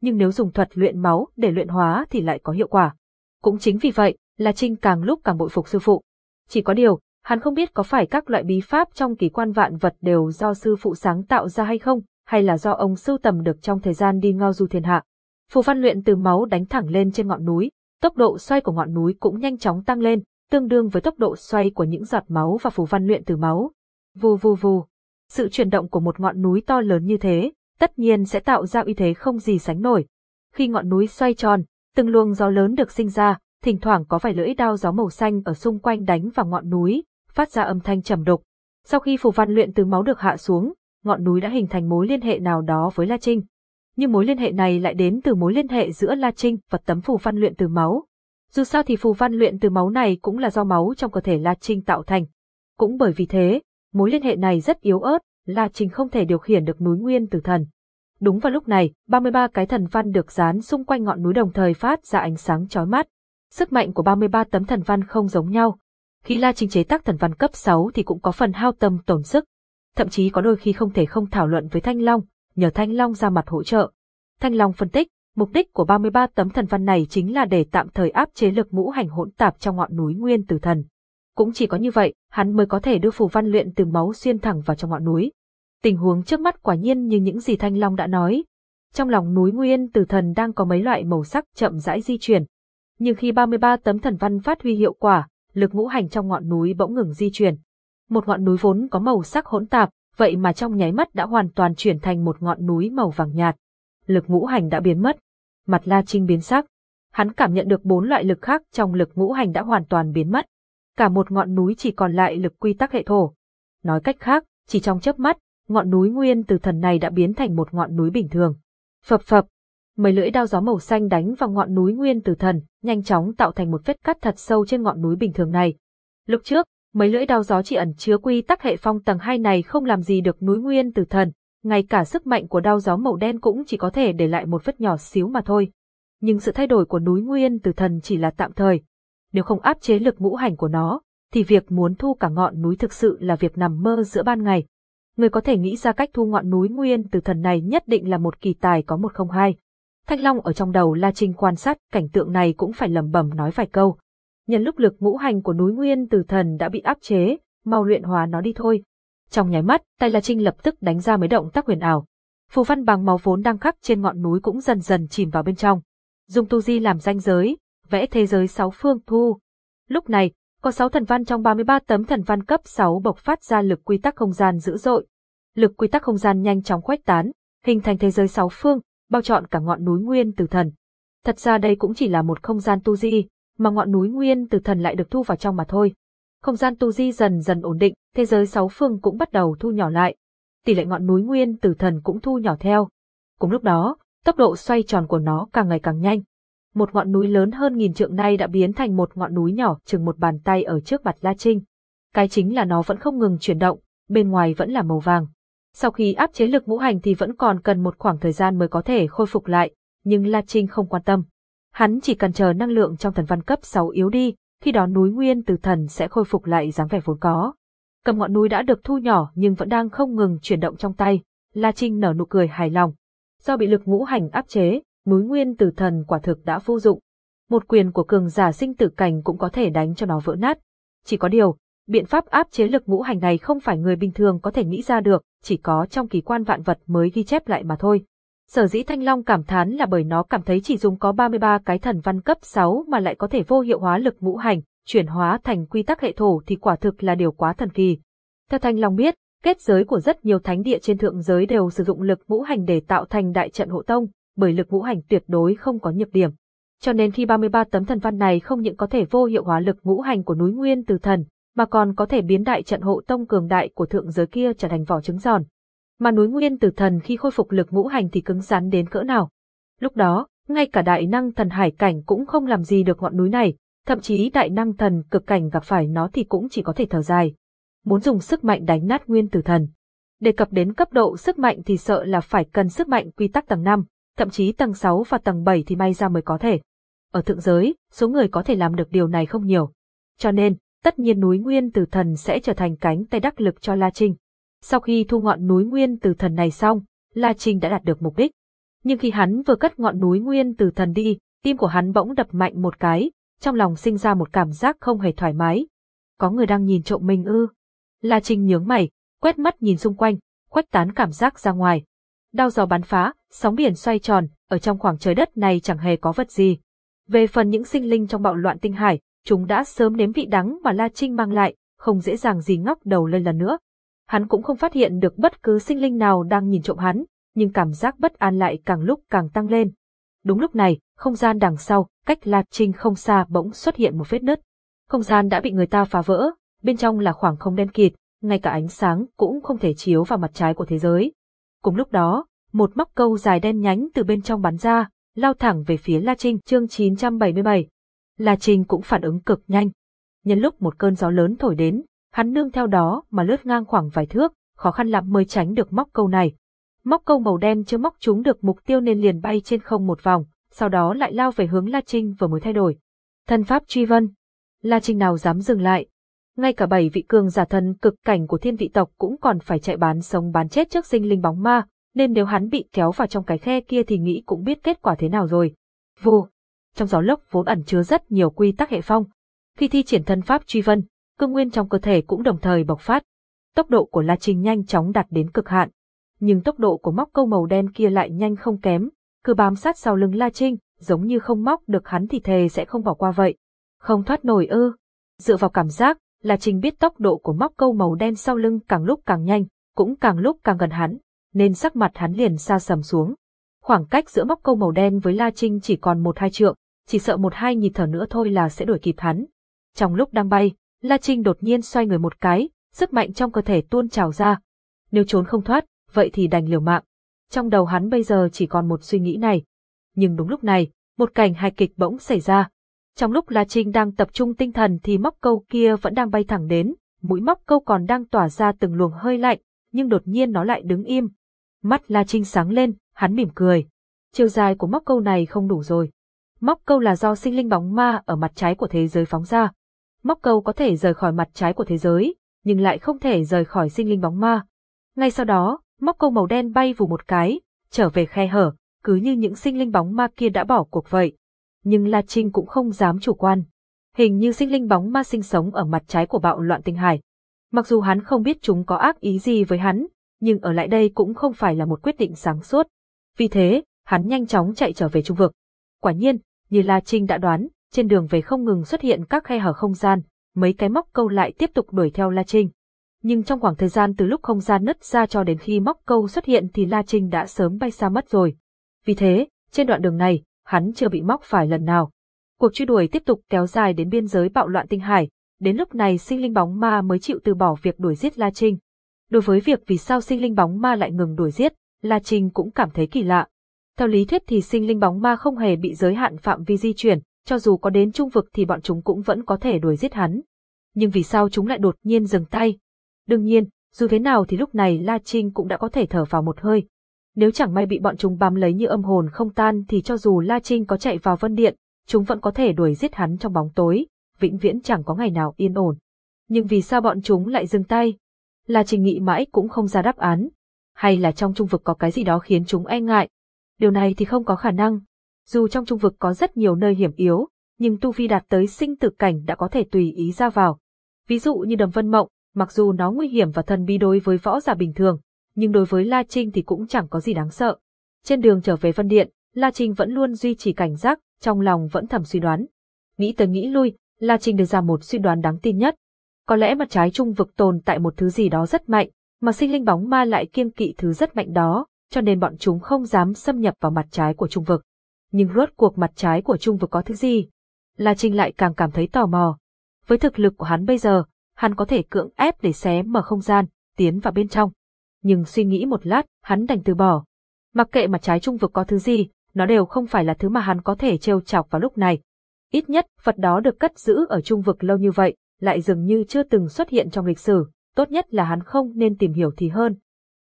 Nhưng nếu dùng thuật luyện máu để luyện hóa thì lại có hiệu quả. Cũng chính vì vậy, là Trinh càng lúc càng bội phục sư phụ. Chỉ có điều, hắn không biết có phải các loại bí pháp trong kỳ quan vạn vật đều do sư phụ sáng tạo ra hay không, hay là do ông sưu tầm được trong thời gian đi ngao du thiên hạ. Phù văn luyện từ máu đánh thẳng lên trên ngọn núi, tốc độ xoay của ngọn núi cũng nhanh chóng tăng lên, tương đương với tốc độ xoay của những giọt máu và phù văn luyện từ máu. Vù vù vù. Sự chuyển động của một ngọn núi to lớn như thế, tất nhiên sẽ tạo ra uy thế không gì sánh nổi. Khi ngọn núi xoay tròn, từng luồng gió lớn được sinh ra, thỉnh thoảng có vài lưỡi đao gió màu xanh ở xung quanh đánh vào ngọn núi, phát ra âm thanh trầm đục. Sau khi phù văn luyện từ máu được hạ xuống, ngọn núi đã hình thành mối liên hệ nào đó với La Trinh. Nhưng mối liên hệ này lại đến từ mối liên hệ giữa La Trinh và tấm phù văn luyện từ máu. Dù sao thì phù văn luyện từ máu này cũng là do máu trong cơ thể La Trinh tạo thành. Cũng bởi vì thế, mối liên hệ này rất yếu ớt, La Trinh không thể điều khiển được núi nguyên từ thần. Đúng vào lúc này, 33 cái thần văn được dán xung quanh ngọn núi đồng thời phát ra ánh sáng chói mắt. Sức mạnh của 33 tấm thần văn không giống nhau. Khi La Trinh chế tác thần văn cấp 6 thì cũng có phần hao tâm tổn sức. Thậm chí có đôi khi không thể không thảo luận với Thanh Long, nhờ Thanh Long ra mặt hỗ trợ. Thanh Long phân tích, Mục đích của 33 tấm thần văn này chính là để tạm thời áp chế lực ngũ hành hỗn tạp trong ngọn núi Nguyên Tử Thần. Cũng chỉ có như vậy, hắn mới có thể đưa phù văn luyện từ máu xuyên thẳng vào trong ngọn núi. Tình huống trước mắt quả nhiên như những gì Thanh Long đã nói. Trong lòng núi Nguyên Tử Thần đang có mấy loại màu sắc chậm rãi di chuyển. Nhưng khi 33 tấm thần văn phát huy hiệu quả, lực ngũ hành trong ngọn núi bỗng ngừng di chuyển. Một ngọn núi vốn có màu sắc hỗn tạp, vậy mà trong nháy mắt đã hoàn toàn chuyển thành một ngọn núi màu vàng nhạt lực ngũ hành đã biến mất. Mặt La Trinh biến sắc. Hắn cảm nhận được bốn loại lực khác trong lực ngũ hành đã hoàn toàn biến mất. Cả một ngọn núi chỉ còn lại lực quy tắc hệ thổ. Nói cách khác, chỉ trong chớp mắt, ngọn núi nguyên từ thần này đã biến thành một ngọn núi bình thường. Phập phập, mấy lưỡi đao gió màu xanh đánh vào ngọn núi nguyên từ thần, nhanh chóng tạo thành một vết cắt thật sâu trên ngọn núi bình thường này. Lúc trước, mấy lưỡi đao gió chỉ ẩn chứa quy tắc hệ phong tầng 2 này không làm gì được núi nguyên từ thần, ngay cả sức mạnh của đao gió màu đen cũng chỉ có thể để lại một vết nhỏ xíu mà thôi. Nhưng sự thay đổi của núi nguyên từ thần chỉ là tạm thời. Nếu không áp chế lực ngũ hành của nó, thì việc muốn thu cả ngọn núi thực sự là việc nằm mơ giữa ban ngày. Người có thể nghĩ ra cách thu ngọn núi nguyên từ thần này nhất định là một kỳ tài có một không hai. Thanh Long ở trong đầu La Trinh quan sát cảnh tượng này cũng phải lẩm bẩm nói vài câu. Nhân lúc lực ngũ hành của núi Nguyên từ Thần đã bị áp chế, mau luyện hóa nó đi thôi. Trong nháy mắt, tay La Trinh lập tức đánh ra mấy động tác huyền ảo. Phù văn bằng máu vốn đang khắc trên ngọn núi cũng dần dần chìm vào bên trong. Dùng tu di làm danh giới, vẽ thế giới sáu phương thu. Lúc này, có 6 thần văn trong 33 tấm thần văn cấp 6 bộc phát ra lực quy tắc không gian dữ dội. Lực quy tắc không gian nhanh chóng khuếch tán, hình thành thế giới sáu phương, bao trọn cả ngọn núi Nguyên Tử Thần. Thật ra đây cũng chỉ là một không gian tu di, mà ngọn núi Nguyên Tử Thần lại được thu vào trong mà thôi. Không gian tu di dần dần ổn định, thế giới sáu phương cũng bắt đầu thu nhỏ lại. Tỷ lệ ngọn núi Nguyên Tử Thần cũng thu nhỏ theo. Cùng lúc đó, tốc độ xoay tròn của nó càng ngày càng nhanh. Một ngọn núi lớn hơn nghìn trượng nay đã biến thành một ngọn núi nhỏ chừng một bàn tay ở trước mặt La Trinh. Cái chính là nó vẫn không ngừng chuyển động, bên ngoài vẫn là màu vàng. Sau khi áp chế lực ngũ hành thì vẫn còn cần một khoảng thời gian mới có thể khôi phục lại, nhưng La Trinh không quan tâm. Hắn chỉ cần chờ năng lượng trong thần văn cấp 6 yếu đi, khi đó núi nguyên từ thần sẽ khôi phục lại dáng vẻ vốn có. Cầm ngọn núi đã được thu nhỏ nhưng vẫn đang không ngừng chuyển động trong tay, La Trinh nở nụ cười hài lòng. Do bị lực ngũ hành áp chế, núi nguyên tử thần quả thực đã vô dụng. Một quyền của cường giả sinh tử cảnh cũng có thể đánh cho nó vỡ nát. Chỉ có điều, biện pháp áp chế lực ngũ hành này không phải người bình thường có thể nghĩ ra được, chỉ có trong kỳ quan vạn vật mới ghi chép lại mà thôi. Sở dĩ Thanh Long cảm thán là bởi nó cảm thấy chỉ dùng có 33 cái thần văn cấp 6 mà lại có thể vô hiệu hóa lực ngũ hành, chuyển hóa thành quy tắc hệ thổ thì quả thực là điều quá thần kỳ. Theo Thanh Long biết, kết giới của rất nhiều thánh địa trên thượng giới đều sử dụng lực ngũ hành để tạo thành đại trận hộ tông, bởi lực ngũ hành tuyệt đối không có nhược điểm. Cho nên khi 33 tấm thần văn này không những có thể vô hiệu hóa lực ngũ hành của núi Nguyên Từ Thần, mà còn có thể biến đại trận hộ tông cường đại của thượng giới kia trở thành vỏ trứng giòn. Mà núi Nguyên Từ Thần khi khôi phục lực ngũ hành thì cứng rắn đến cỡ nào. Lúc đó, ngay cả đại năng thần hải cảnh cũng không làm gì được ngọn núi này, thậm chí đại năng thần cực cảnh gặp phải nó thì cũng chỉ có thể thở dài. Muốn dùng sức mạnh đánh nát Nguyên từ Thần. Đề cập đến cấp độ sức mạnh thì sợ là phải cần sức mạnh quy tắc tầng 5, thậm chí tầng 6 và tầng 7 thì may ra mới có thể. Ở thượng giới, số người có thể làm được điều này không nhiều. Cho nên, tất nhiên núi Nguyên Tử Thần sẽ trở thành cánh tay đắc lực cho La Trinh. Sau khi thu ngọn núi Nguyên Tử Thần này xong, La Trinh đã đạt được mục đích. Nhưng khi hắn vừa cất ngọn núi Nguyên Tử Thần đi, tim của hắn bỗng đập mạnh một cái, trong lòng sinh ra một cảm giác không hề thoải mái. Có người đang nhìn trộm mình ư? La Trinh nhướng mày, quét mắt nhìn xung quanh, khuếch tán cảm giác ra ngoài. Đao gió bắn phá, sóng biển xoay tròn, ở trong khoảng trời đất này chẳng hề có vật gì. Về phần những sinh linh trong bạo loạn tinh hải, chúng đã sớm nếm vị đắng mà La Trinh mang lại, không dễ dàng gì ngóc đầu lên lần nữa. Hắn cũng không phát hiện được bất cứ sinh linh nào đang nhìn trộm hắn, nhưng cảm giác bất an lại càng lúc càng tăng lên. Đúng lúc này, không gian đằng sau, cách La Trinh không xa bỗng xuất hiện một vết nứt. Không gian đã bị người ta phá vỡ, bên trong là khoảng không đen kịt, ngay cả ánh sáng cũng không thể chiếu vào mặt trái của thế giới. Cùng lúc đó, một móc câu dài đen nhánh từ bên trong bắn ra, lao thẳng về phía La Trinh chương 977. La Trinh cũng phản ứng cực nhanh. Nhân lúc một cơn gió lớn thổi đến, hắn nương theo đó mà lướt ngang khoảng vài thước, khó khăn lắm mới tránh được móc câu này. Móc câu màu đen chưa móc trúng được mục tiêu nên liền bay trên không một vòng, sau đó lại lao về hướng La Trinh vừa mới thay đổi. Thân pháp truy vân. La Trinh nào dám dừng lại. Ngay cả bảy vị cường giả thần cực cảnh của thiên vị tộc cũng còn phải chạy bán sống bán chết trước sinh linh bóng ma, nên nếu hắn bị kéo vào trong cái khe kia thì nghĩ cũng biết kết quả thế nào rồi. Vù! Trong gió lốc vốn ẩn chứa rất nhiều quy tắc hệ phong. Khi thi triển thân pháp truy vân, cương nguyên trong cơ thể cũng đồng thời bộc phát. Tốc độ của La Trinh nhanh chóng đạt đến cực hạn. Nhưng tốc độ của móc câu màu đen kia lại nhanh không kém, cứ bám sát sau lưng La Trinh, giống như không móc được hắn thì thề sẽ không bỏ qua vậy. Không thoát nổi ư. Dựa vào cảm giác, La Trinh biết tốc độ của móc câu màu đen sau lưng càng lúc càng nhanh, cũng càng lúc càng gần hắn, nên sắc mặt hắn liền xa sầm xuống. Khoảng cách giữa móc câu màu đen với La Trinh chỉ còn một hai trượng, chỉ sợ một hai nhịp thở nữa thôi là sẽ đuổi kịp hắn. Trong lúc đang bay, La Trinh đột nhiên xoay người một cái, sức mạnh trong cơ thể tuôn trào ra. Nếu trốn không thoát, vậy thì đành liều mạng. Trong đầu hắn bây giờ chỉ còn một suy nghĩ này. Nhưng đúng lúc này, một cảnh hài kịch bỗng xảy ra. Trong lúc La Trinh đang tập trung tinh thần thì móc câu kia vẫn đang bay thẳng đến, mũi móc câu còn đang tỏa ra từng luồng hơi lạnh, nhưng đột nhiên nó lại đứng im, Mắt La Trinh sáng lên, hắn mỉm cười. Chiều dài của móc câu này không đủ rồi. Móc câu là do sinh linh bóng ma ở mặt trái của thế giới phóng ra. Móc câu có thể rời khỏi mặt trái của thế giới, nhưng lại không thể rời khỏi sinh linh bóng ma. Ngay sau đó, móc câu màu đen bay vù một cái, trở về khe hở, cứ như những sinh linh bóng ma kia đã bỏ cuộc vậy. Nhưng La Trinh cũng không dám chủ quan. Hình như sinh linh bóng ma sinh sống ở mặt trái của bạo loạn tinh hải. Mặc dù hắn không biết chúng có ác ý gì với hắn, nhưng ở lại đây cũng không phải là một quyết định sáng suốt. Vì thế, hắn nhanh chóng chạy trở về trung vực. Quả nhiên, như La Trinh đã đoán, trên đường về không ngừng xuất hiện các khe hở không gian, mấy cái móc câu lại tiếp tục đuổi theo La Trinh. Nhưng trong khoảng thời gian từ lúc không gian nứt ra cho đến khi móc câu xuất hiện thì La Trinh đã sớm bay xa mất rồi. Vì thế, trên đoạn đường này, hắn chưa bị móc phải lần nào. Cuộc truy đuổi tiếp tục kéo dài đến biên giới bạo loạn tinh hải, đến lúc này sinh linh bóng ma mới chịu từ bỏ việc đuổi giết La Trinh. Đối với việc vì sao sinh linh bóng ma lại ngừng đuổi giết, La Trinh cũng cảm thấy kỳ lạ. Theo lý thuyết thì sinh linh bóng ma không hề bị giới hạn phạm vi di chuyển, cho dù có đến trung vực thì bọn chúng cũng vẫn có thể đuổi giết hắn. Nhưng vì sao chúng lại đột nhiên dừng tay? Đương nhiên, dù thế nào thì lúc này La Trinh cũng đã có thể thở vào một hơi. Nếu chẳng may bị bọn chúng bám lấy như âm hồn không tan thì cho dù La Trinh có chạy vào vân điện, chúng vẫn có thể đuổi giết hắn trong bóng tối, vĩnh viễn chẳng có ngày nào yên ổn. Nhưng vì sao bọn chúng lại dừng tay? La Trinh nghĩ mãi cũng không ra đáp án. Hay là trong trung vực có cái gì đó khiến chúng e ngại? Điều này thì không có khả năng. Dù trong trung vực có rất nhiều nơi hiểm yếu, nhưng tu vi đạt tới sinh tử cảnh đã có thể tùy ý ra vào. Ví dụ như đầm vân mộng, mặc dù nó nguy hiểm và thần bí đối với võ giả bình thường, nhưng đối với La Trinh thì cũng chẳng có gì đáng sợ. Trên đường trở về Vân Điện, La Trinh vẫn luôn duy trì cảnh giác, trong lòng vẫn thầm suy đoán. Nghĩ tới nghĩ lui, La Trinh đưa ra một suy đoán đáng tin nhất. Có lẽ mặt trái trung vực tồn tại một thứ gì đó rất mạnh, mà sinh linh bóng ma lại kiêng kỵ thứ rất mạnh đó, cho nên bọn chúng không dám xâm nhập vào mặt trái của trung vực. Nhưng rốt cuộc mặt trái của trung vực có thứ gì? La Trinh lại càng cảm thấy tò mò. Với thực lực của hắn bây giờ, hắn có thể cưỡng ép để xé mở không gian, tiến vào bên trong. Nhưng suy nghĩ một lát, hắn đành từ bỏ. Mặc kệ mặt trái trung vực có thứ gì, nó đều không phải là thứ mà hắn có thể trêu chọc vào lúc này. Ít nhất, vật đó được cất giữ ở trung vực lâu như vậy, lại dường như chưa từng xuất hiện trong lịch sử, tốt nhất là hắn không nên tìm hiểu thì hơn.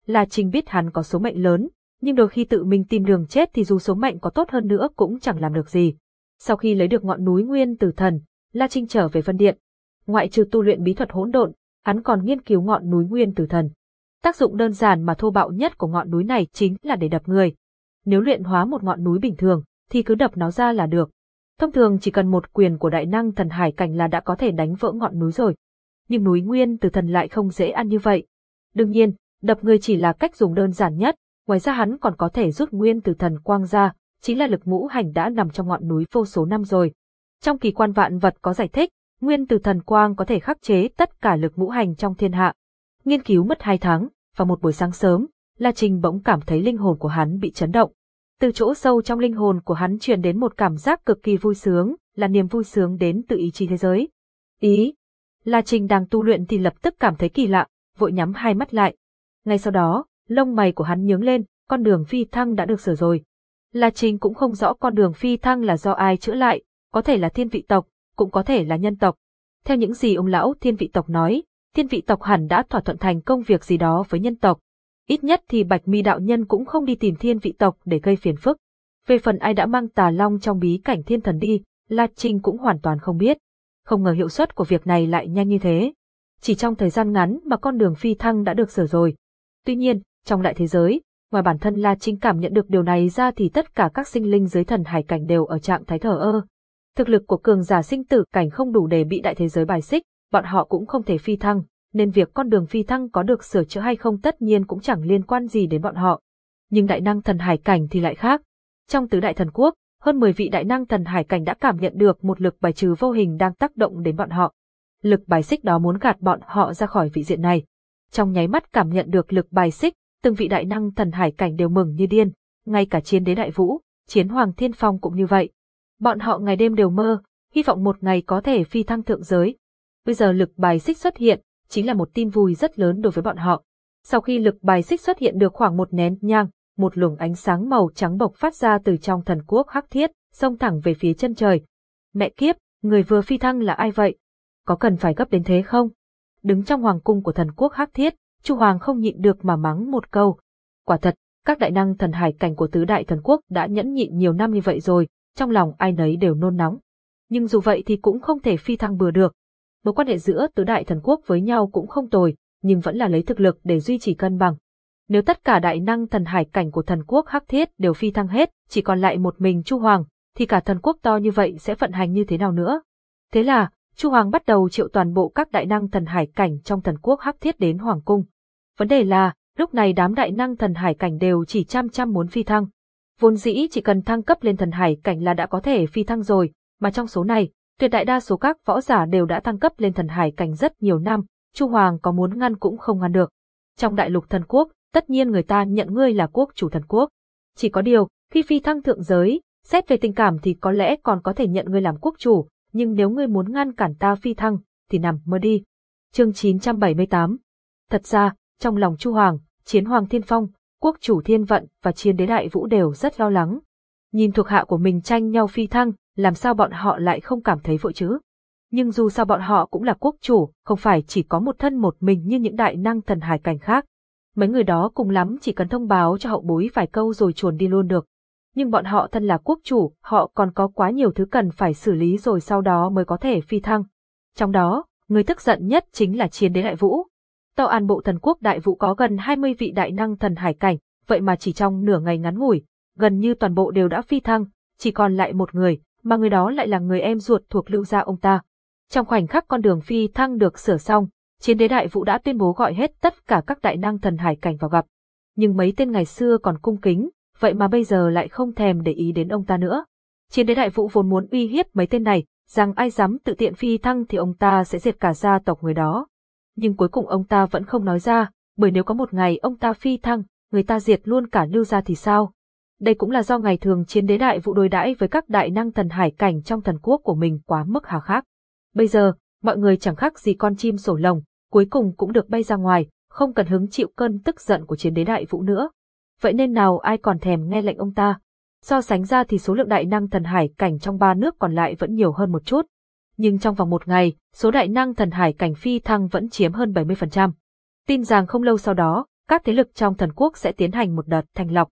La Trinh biết hắn có số mệnh lớn, nhưng đôi khi tự mình tìm đường chết thì dù số mệnh có tốt hơn nữa cũng chẳng làm được gì. Sau khi lấy được ngọn núi Nguyên Tử Thần, La Trinh trở về Vân Điện. Ngoại trừ tu luyện bí thuật hỗn độn, hắn còn nghiên cứu ngọn núi Nguyên Tử Thần. Tác dụng đơn giản mà thô bạo nhất của ngọn núi này chính là để đập người. Nếu luyện hóa một ngọn núi bình thường, thì cứ đập nó ra là được. Thông thường chỉ cần một quyền của đại năng thần hải cảnh là đã có thể đánh vỡ ngọn núi rồi. Nhưng núi Nguyên từ Thần lại không dễ ăn như vậy. Đương nhiên, đập người chỉ là cách dùng đơn giản nhất, ngoài ra hắn còn có thể rút Nguyên từ Thần quang ra, chính là lực ngũ hành đã nằm trong ngọn núi vô số năm rồi. Trong kỳ quan vạn vật có giải thích, nguyên từ thần quang có thể khắc chế tất cả lực ngũ hành trong thiên hạ. Nghiên cứu mất hai tháng, và một buổi sáng sớm, La Trình bỗng cảm thấy linh hồn của hắn bị chấn động. Từ chỗ sâu trong linh hồn của hắn truyền đến một cảm giác cực kỳ vui sướng, là niềm vui sướng đến từ ý chí thế giới. Ý, La Trình đang tu luyện thì lập tức cảm thấy kỳ lạ, vội nhắm hai mắt lại. Ngay sau đó, lông mày của hắn nhướng lên, con đường phi thăng đã được sửa rồi. La Trình cũng không rõ con đường phi thăng là do ai chữa lại, có thể là thiên vị tộc, cũng có thể là nhân tộc. Theo những gì ông lão thiên vị tộc nói, thiên vị tộc hẳn đã thỏa thuận thành công việc gì đó với nhân tộc. Ít nhất thì Bạch Mi đạo nhân cũng không đi tìm thiên vị tộc để gây phiền phức. Về phần ai đã mang tà long trong bí cảnh thiên thần đi, La Trinh cũng hoàn toàn không biết. Không ngờ hiệu suất của việc này lại nhanh như thế. Chỉ trong thời gian ngắn mà con đường phi thăng đã được sửa rồi. Tuy nhiên, trong đại thế giới, ngoài bản thân La Trinh cảm nhận được điều này ra thì tất cả các sinh linh dưới thần hải cảnh đều ở trạng thái thở ơ, Thực lực của cường giả sinh tử cảnh không đủ để bị đại thế giới bài xích, bọn họ cũng không thể phi thăng, nên việc con đường phi thăng có được sửa chữa hay không tất nhiên cũng chẳng liên quan gì đến bọn họ. Nhưng đại năng thần hải cảnh thì lại khác. Trong tứ đại thần quốc, hơn 10 vị đại năng thần hải cảnh đã cảm nhận được một lực bài trừ vô hình đang tác động đến bọn họ. Lực bài xích đó muốn gạt bọn họ ra khỏi vị diện này. Trong nháy mắt cảm nhận được lực bài xích, từng vị đại năng thần hải cảnh đều mừng như điên, ngay cả chiến đế đại vũ, chiến hoàng thiên phong cũng như vậy. Bọn họ ngày đêm đều mơ, hy vọng một ngày có thể phi thăng thượng giới. Bây giờ lực bài xích xuất hiện, chính là một tin vui rất lớn đối với bọn họ. Sau khi lực bài xích xuất hiện được khoảng một nén nhang, một luồng ánh sáng màu trắng bộc phát ra từ trong thần quốc hắc thiết, xông thẳng về phía chân trời. Mẹ kiếp, người vừa phi thăng là ai vậy? Có cần phải gấp đến thế không? Đứng trong hoàng cung của thần quốc hắc thiết, Chu Hoàng không nhịn được mà mắng một câu. Quả thật, các đại năng thần hải cảnh của tứ đại thần quốc đã nhẫn nhịn nhiều năm như vậy rồi, trong lòng ai nấy đều nôn nóng. Nhưng dù vậy thì cũng không thể phi thăng bừa được. Mối quan hệ giữa tứ đại thần quốc với nhau cũng không tồi, nhưng vẫn là lấy thực lực để duy trì cân bằng. Nếu tất cả đại năng thần hải cảnh của thần quốc Hắc Thiết đều phi thăng hết, chỉ còn lại một mình Chu Hoàng, thì cả thần quốc to như vậy sẽ vận hành như thế nào nữa? Thế là, Chu Hoàng bắt đầu triệu toàn bộ các đại năng thần hải cảnh trong thần quốc Hắc Thiết đến Hoàng Cung. Vấn đề là, lúc này đám đại năng thần hải cảnh đều chỉ chăm chăm muốn phi thăng. Vốn dĩ chỉ cần thăng cấp lên thần hải cảnh là đã có thể phi thăng rồi, mà trong số này, tuyệt đại đa số các võ giả đều đã thăng cấp lên thần hải cảnh rất nhiều năm, Chu Hoàng có muốn ngăn cũng không ngăn được. Trong đại lục thần quốc, tất nhiên người ta nhận ngươi là quốc chủ thần quốc. Chỉ có điều, khi phi thăng thượng giới, xét về tình cảm thì có lẽ còn có thể nhận ngươi làm quốc chủ, nhưng nếu ngươi muốn ngăn cản ta phi thăng, thì nằm mơ đi. Chương 978 Thật ra, trong lòng Chu Hoàng, Chiến Hoàng Thiên Phong, Quốc chủ Thiên Vận và Chiến Đế Đại Vũ đều rất lo lắng. Nhìn thuộc hạ của mình tranh nhau phi thăng, làm sao bọn họ lại không cảm thấy vội chứ? Nhưng dù sao bọn họ cũng là quốc chủ, không phải chỉ có một thân một mình như những đại năng thần hải cảnh khác. Mấy người đó cùng lắm chỉ cần thông báo cho hậu bối vài câu rồi chuồn đi luôn được. Nhưng bọn họ thân là quốc chủ, họ còn có quá nhiều thứ cần phải xử lý rồi sau đó mới có thể phi thăng. Trong đó, người tức giận nhất chính là chiến đế đại vũ. Tàu an bộ thần quốc đại vũ có gần 20 vị đại năng thần hải cảnh, vậy mà chỉ trong nửa ngày ngắn ngủi, gần như toàn bộ đều đã phi thăng, chỉ còn lại một người, mà người đó lại là người em ruột thuộc lưu gia ông ta. Trong khoảnh khắc con đường phi thăng được sửa xong, chiến đế đại vũ đã tuyên bố gọi hết tất cả các đại năng thần hải cảnh vào gặp. Nhưng mấy tên ngày xưa còn cung kính, vậy mà bây giờ lại không thèm để ý đến ông ta nữa. Chiến đế đại vũ vốn muốn uy hiếp mấy tên này, rằng ai dám tự tiện phi thăng thì ông ta sẽ diệt cả gia tộc người đó. Nhưng cuối cùng ông ta vẫn không nói ra, bởi nếu có một ngày ông ta phi thăng, người ta diệt luôn cả lưu gia thì sao? Đây cũng là do ngày thường chiến đế đại vụ đối đãi với các đại năng thần hải cảnh trong thần quốc của mình quá mức hà khắc. Bây giờ, mọi người chẳng khác gì con chim sổ lồng, cuối cùng cũng được bay ra ngoài, không cần hứng chịu cơn tức giận của chiến đế đại vũ nữa. Vậy nên nào ai còn thèm nghe lệnh ông ta? So sánh ra thì số lượng đại năng thần hải cảnh trong ba nước còn lại vẫn nhiều hơn một chút. Nhưng trong vòng một ngày, số đại năng thần hải cảnh phi thăng vẫn chiếm hơn 70%. Tin rằng không lâu sau đó, các thế lực trong thần quốc sẽ tiến hành một đợt thanh lọc.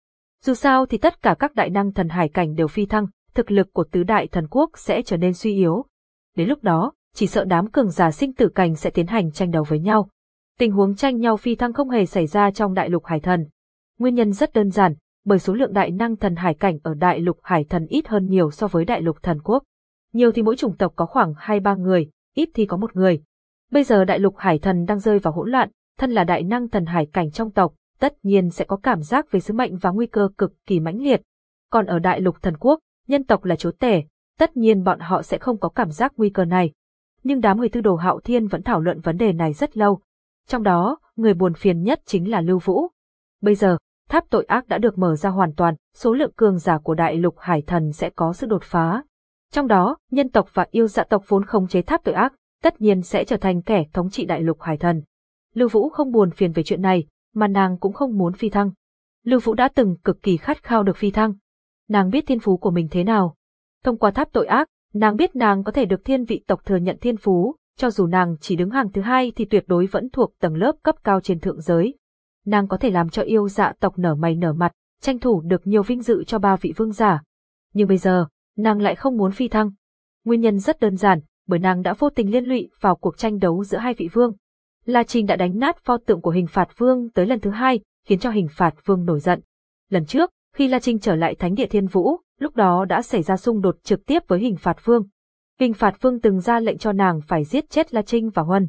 Dù sao thì tất cả các đại năng thần hải cảnh đều phi thăng, thực lực của tứ đại thần quốc sẽ trở nên suy yếu. Đến lúc đó, chỉ sợ đám cường giả sinh tử cảnh sẽ tiến hành tranh đấu với nhau. Tình huống tranh nhau phi thăng không hề xảy ra trong đại lục hải thần. Nguyên nhân rất đơn giản, bởi số lượng đại năng thần hải cảnh ở đại lục hải thần ít hơn nhiều so với đại lục thần quốc. Nhiều thì mỗi chủng tộc có khoảng 2-3 người, ít thì có một người. Bây giờ đại lục hải thần đang rơi vào hỗn loạn, thân là đại năng thần hải cảnh trong tộc, tất nhiên sẽ có cảm giác về sứ mệnh và nguy cơ cực kỳ mãnh liệt. Còn ở đại lục thần quốc, nhân tộc là chúa tể, tất nhiên bọn họ sẽ không có cảm giác nguy cơ này. Nhưng đám người tư đồ hạo thiên vẫn thảo luận vấn đề này rất lâu. Trong đó, người buồn phiền nhất chính là Lưu Vũ. Bây giờ, tháp tội ác đã được mở ra hoàn toàn, số lượng cường giả của đại lục hải thần sẽ có sự đột phá. Trong đó, nhân tộc và yêu dạ tộc vốn không chế tháp tội ác, tất nhiên sẽ trở thành kẻ thống trị đại lục hải thần. Lưu Vũ không buồn phiền về chuyện này, mà nàng cũng không muốn phi thăng. Lưu Vũ đã từng cực kỳ khát khao được phi thăng. Nàng biết thiên phú của mình thế nào. Thông qua tháp tội ác, nàng biết nàng có thể được thiên vị tộc thừa nhận thiên phú, cho dù nàng chỉ đứng hàng thứ hai thì tuyệt đối vẫn thuộc tầng lớp cấp cao trên thượng giới. Nàng có thể làm cho yêu dạ tộc nở mày nở mặt, tranh thủ được nhiều vinh dự cho ba vị vương giả. Nhưng bây giờ, nàng lại không muốn phi thăng. Nguyên nhân rất đơn giản, bởi nàng đã vô tình liên lụy vào cuộc tranh đấu giữa hai vị vương. La Trinh đã đánh nát pho tượng của hình phạt vương tới lần thứ hai, khiến cho hình phạt vương nổi giận. Lần trước, khi La Trinh trở lại Thánh địa Thiên Vũ, lúc đó đã xảy ra xung đột trực tiếp với hình phạt vương. Hình phạt vương từng ra lệnh cho nàng phải giết chết La Trinh và Huân.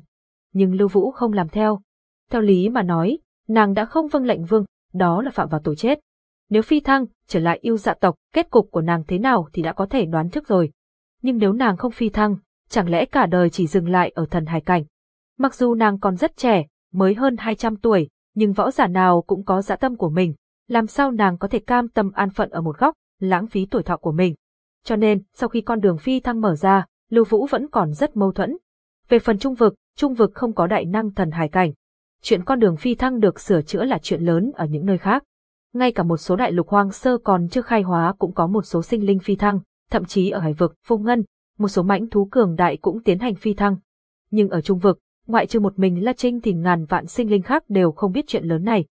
Nhưng Lưu Vũ không làm theo. Theo lý mà nói, nàng đã không vâng lệnh vương, đó là phạm vào tội chết. Nếu phi thăng, trở lại yêu dạ tộc, kết cục của nàng thế nào thì đã có thể đoán trước rồi. Nhưng nếu nàng không phi thăng, chẳng lẽ cả đời chỉ dừng lại ở thần hải cảnh. Mặc dù nàng còn rất trẻ, mới hơn 200 tuổi, nhưng võ giả nào cũng có dã tâm của mình, làm sao nàng có thể cam tâm an phận ở một góc, lãng phí tuổi thọ của mình. Cho nên, sau khi con đường phi thăng mở ra, Lưu Vũ vẫn còn rất mâu thuẫn. Về phần trung vực, trung vực không có đại năng thần hải cảnh. Chuyện con đường phi thăng được sửa chữa là chuyện lớn ở những nơi khác. Ngay cả một số đại lục hoang sơ còn chưa khai hóa cũng có một số sinh linh phi thăng, thậm chí ở hải vực, vô ngân, một số mãnh thú cường đại cũng tiến hành phi thăng. Nhưng ở trung vực, ngoại trừ một mình La Trinh thì ngàn vạn sinh linh khác đều không biết chuyện lớn này.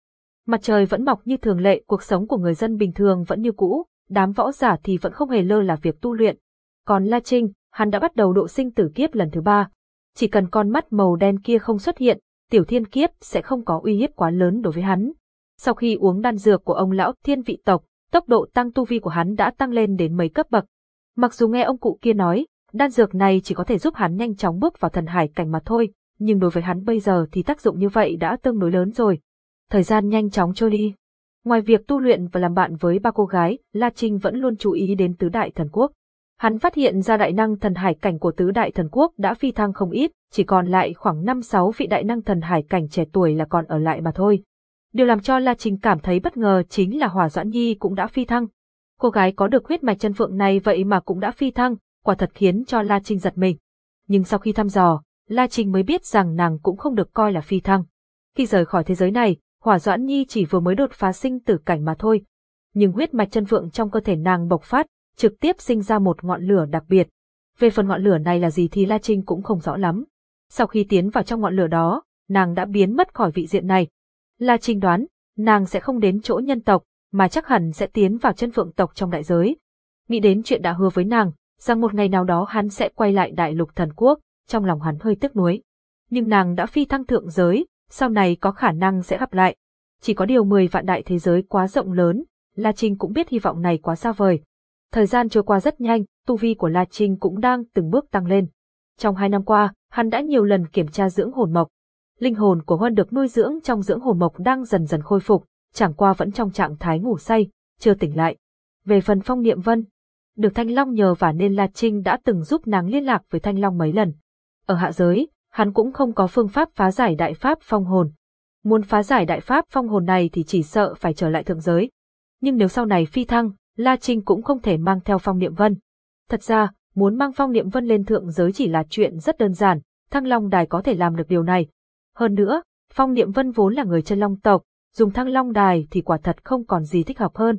Mặt trời vẫn mọc như thường lệ, cuộc sống của người dân bình thường vẫn như cũ, đám võ giả thì vẫn không hề lơ là việc tu luyện. Còn La Trinh, hắn đã bắt đầu độ sinh tử kiếp lần thứ ba. Chỉ cần con mắt màu đen kia không xuất hiện, tiểu thiên kiếp sẽ không có uy hiếp quá lớn đối với hắn. Sau khi uống đan dược của ông lão thiên vị tộc, tốc độ tăng tu vi của hắn đã tăng lên đến mấy cấp bậc. Mặc dù nghe ông cụ kia nói, đan dược này chỉ có thể giúp hắn nhanh chóng bước vào thần hải cảnh mà thôi, nhưng đối với hắn bây giờ thì tác dụng như vậy đã tương đối lớn rồi. Thời gian nhanh chóng trôi đi. Ngoài việc tu luyện và làm bạn với ba cô gái, La Trinh vẫn luôn chú ý đến tứ đại thần quốc. Hắn phát hiện ra đại năng thần hải cảnh của tứ đại thần quốc đã phi thăng không ít, chỉ còn lại khoảng 5-6 vị đại năng thần hải cảnh trẻ tuổi là còn ở lại mà thôi. Điều làm cho La Trinh cảm thấy bất ngờ chính là Hòa Doãn Nhi cũng đã phi thăng. Cô gái có được huyết mạch chân phượng này vậy mà cũng đã phi thăng, quả thật khiến cho La Trinh giật mình. Nhưng sau khi thăm dò, La Trinh mới biết rằng nàng cũng không được coi là phi thăng. Khi rời khỏi thế giới này, Hỏa Doãn Nhi chỉ vừa mới đột phá sinh tử cảnh mà thôi. Nhưng huyết mạch chân phượng trong cơ thể nàng bộc phát, trực tiếp sinh ra một ngọn lửa đặc biệt. Về phần ngọn lửa này là gì thì La Trinh cũng không rõ lắm. Sau khi tiến vào trong ngọn lửa đó, nàng đã biến mất khỏi vị diện này. La Trinh đoán, nàng sẽ không đến chỗ nhân tộc, mà chắc hẳn sẽ tiến vào chân phượng tộc trong đại giới. Nghĩ đến chuyện đã hứa với nàng, rằng một ngày nào đó hắn sẽ quay lại đại lục thần quốc, trong lòng hắn hơi tức nuối. Nhưng nàng đã phi thăng thượng giới, sau này có khả năng sẽ gặp lại. Chỉ có điều 10 vạn đại thế giới quá rộng lớn, La Trinh cũng biết hy vọng này quá xa vời. Thời gian trôi qua rất nhanh, tu vi của La Trinh cũng đang từng bước tăng lên. Trong hai năm qua, hắn đã nhiều lần kiểm tra dưỡng hồn mộc. Linh hồn của Huân được nuôi dưỡng trong dưỡng hồn mộc đang dần dần khôi phục, chẳng qua vẫn trong trạng thái ngủ say, chưa tỉnh lại. Về phần phong niệm vân, được Thanh Long nhờ và nên La Trinh đã từng giúp nàng liên lạc với Thanh Long mấy lần. Ở hạ giới, hắn cũng không có phương pháp phá giải đại pháp phong hồn. Muốn phá giải đại pháp phong hồn này thì chỉ sợ phải trở lại thượng giới. Nhưng nếu sau này phi thăng, La Trinh cũng không thể mang theo phong niệm vân. Thật ra, muốn mang phong niệm vân lên thượng giới chỉ là chuyện rất đơn giản, Thăng Long Đài có thể làm được điều này. Hơn nữa, phong niệm vân vốn là người chân long tộc, dùng Thăng Long Đài thì quả thật không còn gì thích hợp hơn.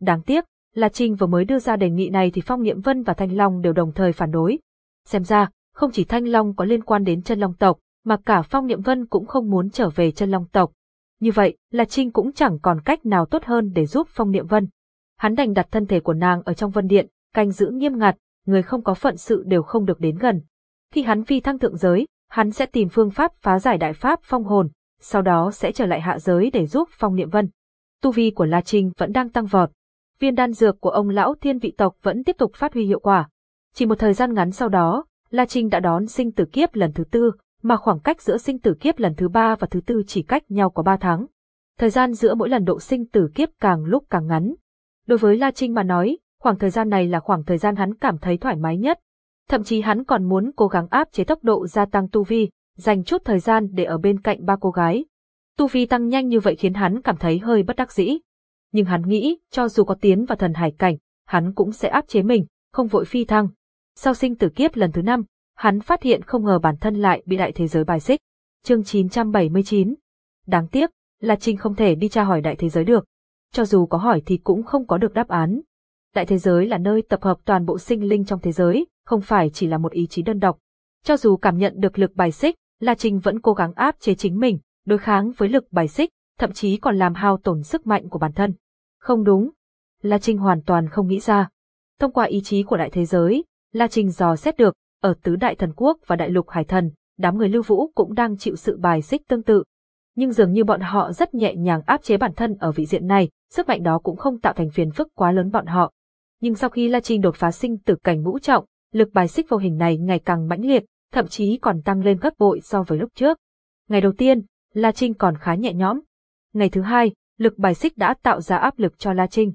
Đáng tiếc, La Trinh vừa mới đưa ra đề nghị này thì Phong Niệm Vân và Thanh Long đều đồng thời phản đối. Xem ra, không chỉ Thanh Long có liên quan đến chân long tộc, mà cả Phong Niệm Vân cũng không muốn trở về chân long tộc. Như vậy, La Trinh cũng chẳng còn cách nào tốt hơn để giúp Phong Niệm Vân. Hắn đành đặt thân thể của nàng ở trong vân điện, canh giữ nghiêm ngặt, người không có phận sự đều không được đến gần. Khi hắn phi thăng thượng giới, hắn sẽ tìm phương pháp phá giải đại pháp phong hồn, sau đó sẽ trở lại hạ giới để giúp Phong Niệm Vân. Tu vi của La Trinh vẫn đang tăng vọt. Viên đan dược của ông lão thiên vị tộc vẫn tiếp tục phát huy hiệu quả. Chỉ một thời gian ngắn sau đó, La Trinh đã đón sinh tử kiếp lần thứ tư, mà khoảng cách giữa sinh tử kiếp lần thứ ba và thứ tư chỉ cách nhau có ba tháng. Thời gian giữa mỗi lần độ sinh tử kiếp càng lúc càng ngắn. Đối với La Trinh mà nói, khoảng thời gian này là khoảng thời gian hắn cảm thấy thoải mái nhất. Thậm chí hắn còn muốn cố gắng áp chế tốc độ gia tăng tu vi, dành chút thời gian để ở bên cạnh ba cô gái. Tu vi tăng nhanh như vậy khiến hắn cảm thấy hơi bất đắc dĩ. Nhưng hắn nghĩ, cho dù có tiến vào thần hải cảnh, hắn cũng sẽ áp chế mình, không vội phi thăng. Sau sinh tử kiếp lần thứ năm, hắn phát hiện không ngờ bản thân lại bị đại thế giới bài xích. Chương 979 Đáng tiếc, là Trinh không thể đi tra hỏi đại thế giới được. Cho dù có hỏi thì cũng không có được đáp án. Đại thế giới là nơi tập hợp toàn bộ sinh linh trong thế giới, không phải chỉ là một ý chí đơn độc. Cho dù cảm nhận được lực bài xích, La Trinh vẫn cố gắng áp chế chính mình, đối kháng với lực bài xích, thậm chí còn làm hao tổn sức mạnh của bản thân. Không đúng. La Trinh hoàn toàn không nghĩ ra. Thông qua ý chí của đại thế giới, La Trinh dò xét được, ở tứ đại thần quốc và đại lục hải thần, đám người lưu vũ cũng đang chịu sự bài xích tương tự. Nhưng dường như bọn họ rất nhẹ nhàng áp chế bản thân ở vị diện này, sức mạnh đó cũng không tạo thành phiền phức quá lớn bọn họ. Nhưng sau khi La Trinh đột phá sinh tử cảnh ngũ trọng, lực bài xích vô hình này ngày càng mãnh liệt, thậm chí còn tăng lên gấp bội so với lúc trước. Ngày đầu tiên, La Trinh còn khá nhẹ nhõm. Ngày thứ hai, lực bài xích đã tạo ra áp lực cho La Trinh.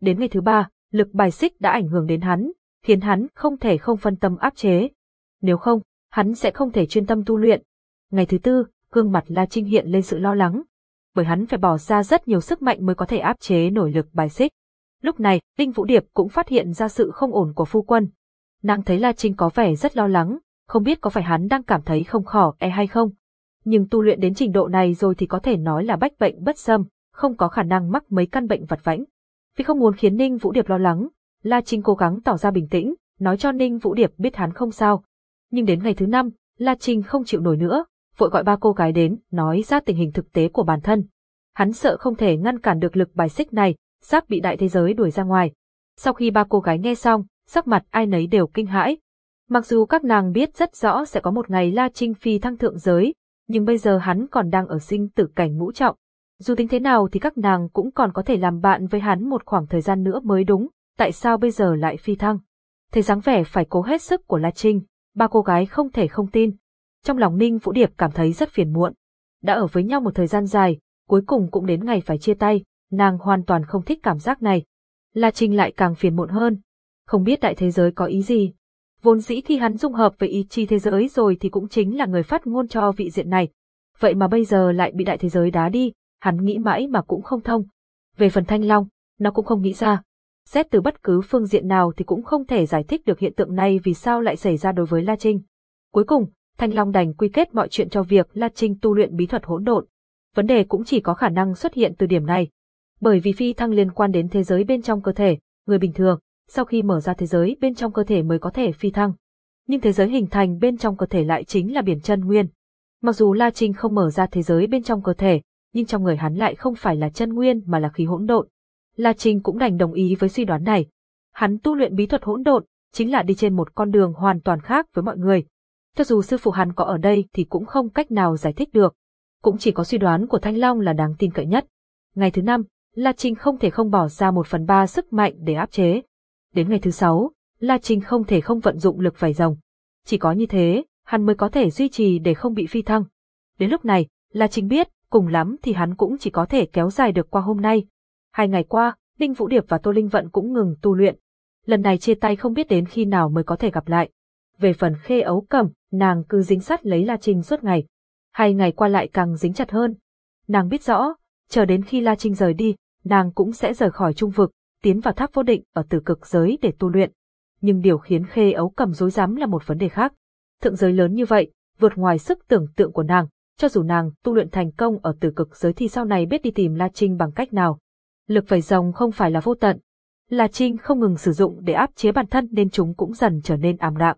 Đến ngày thứ ba, lực bài xích đã ảnh hưởng đến hắn, khiến hắn không thể không phân tâm áp chế. Nếu không, hắn sẽ không thể chuyên tâm tu luyện. Ngày thứ tư, gương mặt La Trinh hiện lên sự lo lắng, bởi hắn phải bỏ ra rất nhiều sức mạnh mới có thể áp chế nổi lực bài xích. Lúc này, Đinh Vũ Điệp cũng phát hiện ra sự không ổn của phu quân. Nàng thấy La Trinh có vẻ rất lo lắng, không biết có phải hắn đang cảm thấy không khỏ e hay không. Nhưng tu luyện đến trình độ này rồi thì có thể nói là bách bệnh bất xâm, không có khả năng mắc mấy căn bệnh vặt vãnh. Vì không muốn khiến Ninh Vũ Điệp lo lắng, La Trinh cố gắng tỏ ra bình tĩnh, nói cho Ninh Vũ Điệp biết hắn không sao. Nhưng đến ngày thứ năm, La Trinh không chịu nổi nữa, vội gọi ba cô gái đến, nói ra tình hình thực tế của bản thân. Hắn sợ không thể ngăn cản được lực bài xích này, sắp bị đại thế giới đuổi ra ngoài. Sau khi ba cô gái nghe xong, sắc mặt ai nấy đều kinh hãi. Mặc dù các nàng biết rất rõ sẽ có một ngày La Trinh phi thăng thượng giới, nhưng bây giờ hắn còn đang ở sinh tử cảnh ngũ trọng. Dù tính thế nào thì các nàng cũng còn có thể làm bạn với hắn một khoảng thời gian nữa mới đúng, tại sao bây giờ lại phi thăng? Thấy dáng vẻ phải cố hết sức của La Trinh, ba cô gái không thể không tin. Trong lòng Ninh Vũ Điệp cảm thấy rất phiền muộn. Đã ở với nhau một thời gian dài, cuối cùng cũng đến ngày phải chia tay, nàng hoàn toàn không thích cảm giác này. La Trinh lại càng phiền muộn hơn. Không biết đại thế giới có ý gì. Vốn dĩ khi hắn dung hợp với ý chi thế giới rồi thì cũng chính là người phát ngôn cho vị diện này. Vậy mà bây giờ lại bị đại thế giới đá đi, hắn nghĩ mãi mà cũng không thông. Về phần Thanh Long, nó cũng không nghĩ ra. Xét từ bất cứ phương diện nào thì cũng không thể giải thích được hiện tượng này vì sao lại xảy ra đối với La Trinh. Cuối cùng, Thanh Long đành quy kết mọi chuyện cho việc La Trinh tu luyện bí thuật hỗn độn. Vấn đề cũng chỉ có khả năng xuất hiện từ điểm này. Bởi vì phi thăng liên quan đến thế giới bên trong cơ thể, người bình thường, sau khi mở ra thế giới bên trong cơ thể mới có thể phi thăng. Nhưng thế giới hình thành bên trong cơ thể lại chính là biển chân nguyên. Mặc dù La Trinh không mở ra thế giới bên trong cơ thể, nhưng trong người hắn lại không phải là chân nguyên mà là khí hỗn độn. La Trinh cũng đành đồng ý với suy đoán này. Hắn tu luyện bí thuật hỗn độn, chính là đi trên một con đường hoàn toàn khác với mọi người. Cho dù sư phụ hắn có ở đây thì cũng không cách nào giải thích được. Cũng chỉ có suy đoán của Thanh Long là đáng tin cậy nhất. Ngày thứ năm, La Trinh không thể không bỏ ra một phần ba sức mạnh để áp chế. Đến ngày thứ sáu, La Trinh không thể không vận dụng lực vảy rồng. Chỉ có như thế, hắn mới có thể duy trì để không bị phi thăng. Đến lúc này, La Trinh biết, cùng lắm thì hắn cũng chỉ có thể kéo dài được qua hôm nay. Hai ngày qua, Đinh Vũ Điệp và Tô Linh Vận cũng ngừng tu luyện. Lần này chia tay không biết đến khi nào mới có thể gặp lại. Về phần khê ấu cầm, nàng cứ dính sắt lấy La Trinh suốt ngày. Hai ngày qua lại càng dính chặt hơn. Nàng biết rõ, chờ đến khi La Trinh rời đi, nàng cũng sẽ rời khỏi trung vực, tiến vào tháp vô định ở tử cực giới để tu luyện. Nhưng điều khiến khê ấu cầm dối rắm là một vấn đề khác. Thượng giới lớn như vậy, vượt ngoài sức tưởng tượng của nàng, cho dù nàng tu luyện thành công ở tử cực giới thì sau này biết đi tìm La Trinh bằng cách nào. Lực vẩy rồng không phải là vô tận. La Trinh không ngừng sử dụng để áp chế bản thân nên chúng cũng dần trở nên ảm đạm.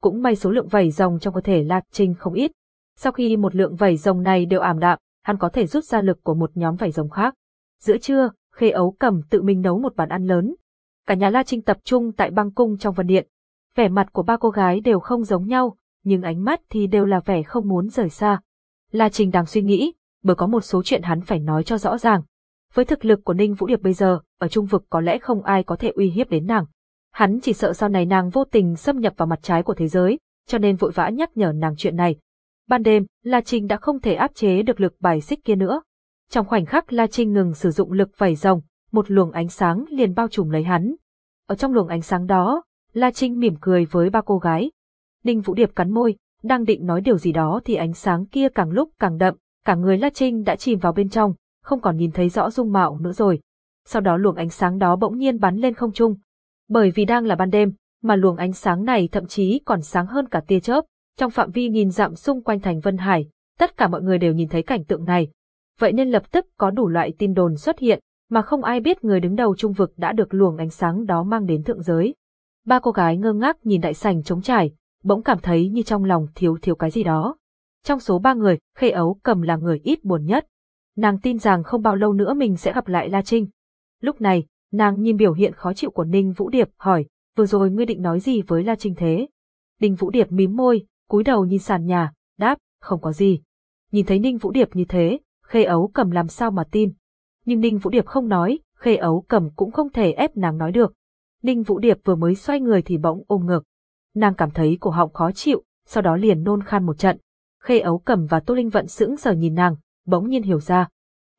Cũng may số lượng vẩy rồng trong cơ thể La Trinh không ít. Sau khi một lượng vẩy rồng này đều ảm đạm, hắn có thể rút ra lực của một nhóm vẩy rồng khác. Giữa trưa, Khê Ấu cầm tự mình nấu một bàn ăn lớn. Cả nhà La Trinh tập trung tại băng cung trong vân điện. Vẻ mặt của ba cô gái đều không giống nhau, nhưng ánh mắt thì đều là vẻ không muốn rời xa. La Trinh đang suy nghĩ, bởi có một số chuyện hắn phải nói cho rõ ràng. Với thực lực của Ninh Vũ Điệp bây giờ, ở trung vực có lẽ không ai có thể uy hiếp đến nàng. Hắn chỉ sợ sau này nàng vô tình xâm nhập vào mặt trái của thế giới, cho nên vội vã nhắc nhở nàng chuyện này. Ban đêm, La Trinh đã không thể áp chế được lực bài xích kia nữa. Trong khoảnh khắc La Trinh ngừng sử dụng lực vẩy rồng, một luồng ánh sáng liền bao trùm lấy hắn. Ở trong luồng ánh sáng đó, La Trinh mỉm cười với ba cô gái. Ninh Vũ Điệp cắn môi, đang định nói điều gì đó thì ánh sáng kia càng lúc càng đậm, cả người La Trinh đã chìm vào bên trong, không còn nhìn thấy rõ dung mạo nữa rồi. Sau đó luồng ánh sáng đó bỗng nhiên bắn lên không trung. Bởi vì đang là ban đêm, mà luồng ánh sáng này thậm chí còn sáng hơn cả tia chớp, trong phạm vi nhìn dặm xung quanh thành Vân Hải, tất cả mọi người đều nhìn thấy cảnh tượng này. Vậy nên lập tức có đủ loại tin đồn xuất hiện, mà không ai biết người đứng đầu trung vực đã được luồng ánh sáng đó mang đến thượng giới. Ba cô gái ngơ ngác nhìn đại sảnh trống trải, bỗng cảm thấy như trong lòng thiếu thiếu cái gì đó. Trong số ba người, Khê Ấu cầm là người ít buồn nhất. Nàng tin rằng không bao lâu nữa mình sẽ gặp lại La Trinh. Lúc này, nàng nhìn biểu hiện khó chịu của Ninh Vũ Điệp, hỏi, vừa rồi ngươi định nói gì với La Trinh thế? Ninh Vũ Điệp mím môi, cúi đầu nhìn sàn nhà, đáp, không có gì. Nhìn thấy Ninh Vũ Điệp như thế, Khê Ấu cầm làm sao mà tin. Nhưng Ninh Vũ Điệp không nói, Khê Ấu cầm cũng không thể ép nàng nói được. Ninh Vũ Điệp vừa mới xoay người thì bỗng ôm ngực. Nàng cảm thấy cổ họng khó chịu, sau đó liền nôn khan một trận. Khê Ấu cầm và Tô Linh Vận sững sờ nhìn nàng, bỗng nhiên hiểu ra.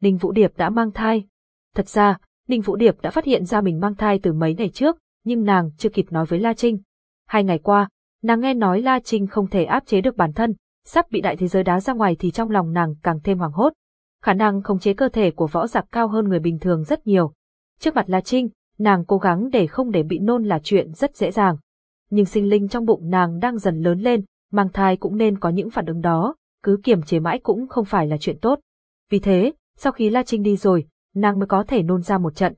Ninh Vũ Điệp đã mang thai. Thật ra, Ninh Vũ Điệp đã phát hiện ra mình mang thai từ mấy ngày trước, nhưng nàng chưa kịp nói với La Trinh. Hai ngày qua, nàng nghe nói La Trinh không thể áp chế được bản thân, sắp bị đại thế giới đá ra ngoài thì trong lòng nàng càng thêm hoảng hốt. Khả năng khống chế cơ thể của võ giặc cao hơn người bình thường rất nhiều. Trước mặt La Trinh, nàng cố gắng để không để bị nôn là chuyện rất dễ dàng. Nhưng sinh linh trong bụng nàng đang dần lớn lên, mang thai cũng nên có những phản ứng đó, cứ kiềm chế mãi cũng không phải là chuyện tốt. Vì thế, sau khi La Trinh đi rồi, nàng mới có thể nôn ra một trận.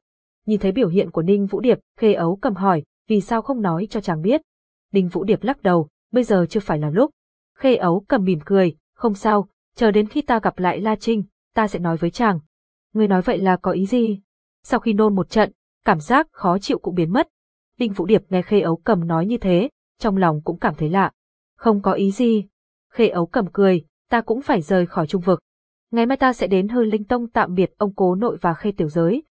Nhìn thấy biểu hiện của Ninh Vũ Điệp, Khê Ấu cầm hỏi, vì sao không nói cho chàng biết. Ninh Vũ Điệp lắc đầu, bây giờ chưa phải là lúc. Khê Ấu cầm mỉm cười, không sao, chờ đến khi ta gặp lại La Trinh, ta sẽ nói với chàng. Ngươi nói vậy là có ý gì? Sau khi nôn một trận, cảm giác khó chịu cũng biến mất. Ninh Vũ Điệp nghe Khê Ấu cầm nói như thế, trong lòng cũng cảm thấy lạ. Không có ý gì. Khê Ấu cầm cười, ta cũng phải rời khỏi trung vực. Ngày mai ta sẽ đến hư linh tông tạm biệt ông cố nội và khê tiểu giới.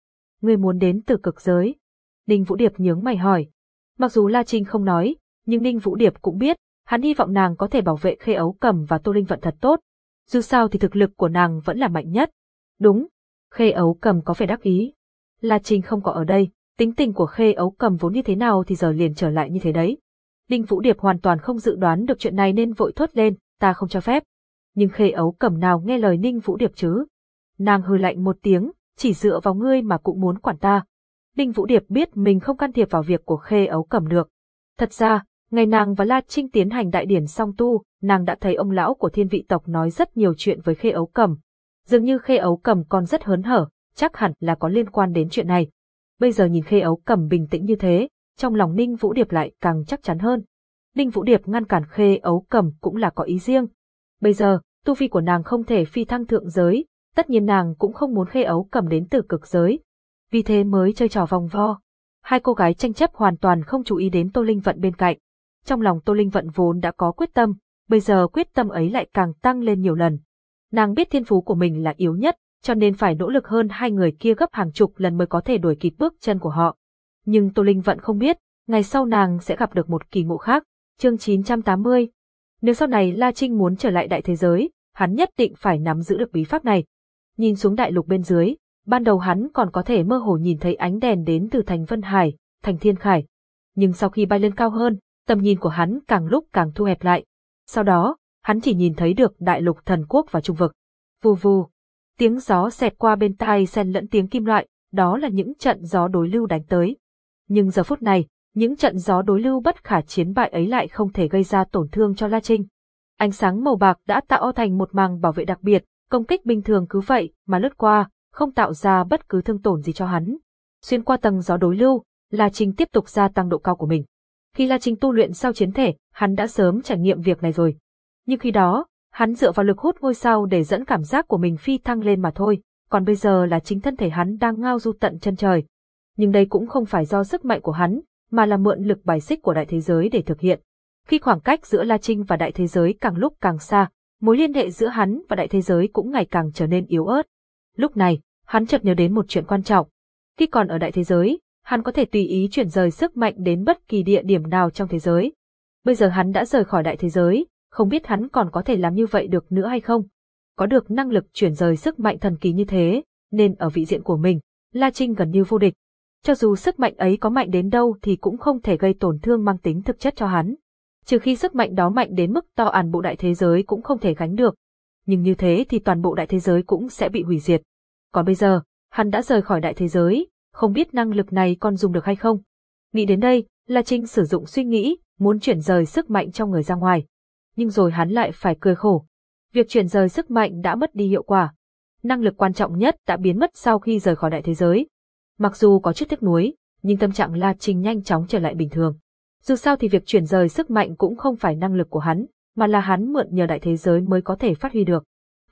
Ngươi muốn đến từ cực giới. Ninh Vũ Điệp nhướng mày hỏi. Mặc dù La Trinh không nói, nhưng Ninh Vũ Điệp cũng biết, hắn hy vọng nàng có thể bảo vệ khê ấu cầm và tô linh vận thật tốt. Dù sao thì thực lực của nàng vẫn là mạnh nhất. Đúng, khê ấu cầm có vẻ đắc ý. La Trinh không có ở đây, tính tình của khê ấu cầm vốn như thế nào thì giờ liền trở lại như thế đấy. Ninh Vũ Điệp hoàn toàn không dự đoán được chuyện này nên vội thốt lên, ta không cho phép. Nhưng khê ấu cầm nào nghe lời Ninh Vũ Điệp chứ? Nàng hừ lạnh một tiếng, chỉ dựa vào ngươi mà cũng muốn quản ta. Ninh Vũ Điệp biết mình không can thiệp vào việc của khê ấu cầm được. Thật ra, ngày nàng và La Trinh tiến hành đại điển song tu, nàng đã thấy ông lão của thiên vị tộc nói rất nhiều chuyện với khê ấu cầm. Dường như khê ấu cầm còn rất hớn hở, chắc hẳn là có liên quan đến chuyện này. Bây giờ nhìn khê ấu cầm bình tĩnh như thế, trong lòng Ninh Vũ Điệp lại càng chắc chắn hơn. Ninh Vũ Điệp ngăn cản khê ấu cầm cũng là có ý riêng. Bây giờ, tu vi của nàng không thể phi thăng thượng giới, tất nhiên nàng cũng không muốn khê ấu cầm đến từ cực giới. Vì thế mới chơi trò vòng vo. Hai cô gái tranh chấp hoàn toàn không chú ý đến Tô Linh Vận bên cạnh. Trong lòng Tô Linh Vận vốn đã có quyết tâm, bây giờ quyết tâm ấy lại càng tăng lên nhiều lần. Nàng biết thiên phú của mình là yếu nhất, cho nên phải nỗ lực hơn hai người kia gấp hàng chục lần mới có thể đuổi kịp bước chân của họ. Nhưng Tô Linh Vận không biết, ngày sau nàng sẽ gặp được một kỳ ngộ khác. Chương 980 nếu sau này La Trinh muốn trở lại đại thế giới, hắn nhất định phải nắm giữ được bí pháp này. Nhìn xuống đại lục bên dưới, ban đầu hắn còn có thể mơ hồ nhìn thấy ánh đèn đến từ thành Vân Hải, thành Thiên Khải. Nhưng sau khi bay lên cao hơn, tầm nhìn của hắn càng lúc càng thu hẹp lại. Sau đó, hắn chỉ nhìn thấy được đại lục thần quốc và trung vực. Vù vù, tiếng gió xẹt qua bên tai xen lẫn tiếng kim loại, đó là những trận gió đối lưu đánh tới. Nhưng giờ phút này, những trận gió đối lưu bất khả chiến bại ấy lại không thể gây ra tổn thương cho La Trinh. Ánh sáng màu bạc đã tạo thành một màng bảo vệ đặc biệt, công kích bình thường cứ vậy mà lướt qua, không tạo ra bất cứ thương tổn gì cho hắn. Xuyên qua tầng gió đối lưu, La Trinh tiếp tục gia tăng độ cao của mình. Khi La Trinh tu luyện sau chiến thể, hắn đã sớm trải nghiệm việc này rồi. Nhưng khi đó, hắn dựa vào lực hút ngôi sao để dẫn cảm giác của mình phi thăng lên mà thôi, còn bây giờ là chính thân thể hắn đang ngao du tận chân trời. Nhưng đây cũng không phải do sức mạnh của hắn, mà là mượn lực bài xích của đại thế giới để thực hiện. Khi khoảng cách giữa La Trinh và đại thế giới càng lúc càng xa, mối liên hệ giữa hắn và đại thế giới cũng ngày càng trở nên yếu ớt. Lúc này, hắn chợt nhớ đến một chuyện quan trọng. Khi còn ở đại thế giới, hắn có thể tùy ý chuyển rời sức mạnh đến bất kỳ địa điểm nào trong thế giới. Bây giờ hắn đã rời khỏi đại thế giới, không biết hắn còn có thể làm như vậy được nữa hay không. Có được năng lực chuyển rời sức mạnh thần kỳ như thế, nên ở vị diện của mình, La Trinh gần như vô địch. Cho dù sức mạnh ấy có mạnh đến đâu thì cũng không thể gây tổn thương mang tính thực chất cho hắn. Trừ khi sức mạnh đó mạnh đến mức to ản bộ đại thế giới cũng không thể gánh được. Nhưng như thế thì toàn bộ đại thế giới cũng sẽ bị hủy diệt. Còn bây giờ, hắn đã rời khỏi đại thế giới, không biết năng lực này còn dùng được hay không. Nghĩ đến đây, La Trinh sử dụng suy nghĩ, muốn chuyển rời sức mạnh trong người ra ngoài. Nhưng rồi hắn lại phải cười khổ. Việc chuyển rời sức mạnh đã mất đi hiệu quả. Năng lực quan trọng nhất đã biến mất sau khi rời khỏi đại thế giới. Mặc dù có chút tiếc nuối, nhưng tâm trạng La Trinh nhanh chóng trở lại bình thường. Dù sao thì việc chuyển rời sức mạnh cũng không phải năng lực của hắn, mà là hắn mượn nhờ đại thế giới mới có thể phát huy được.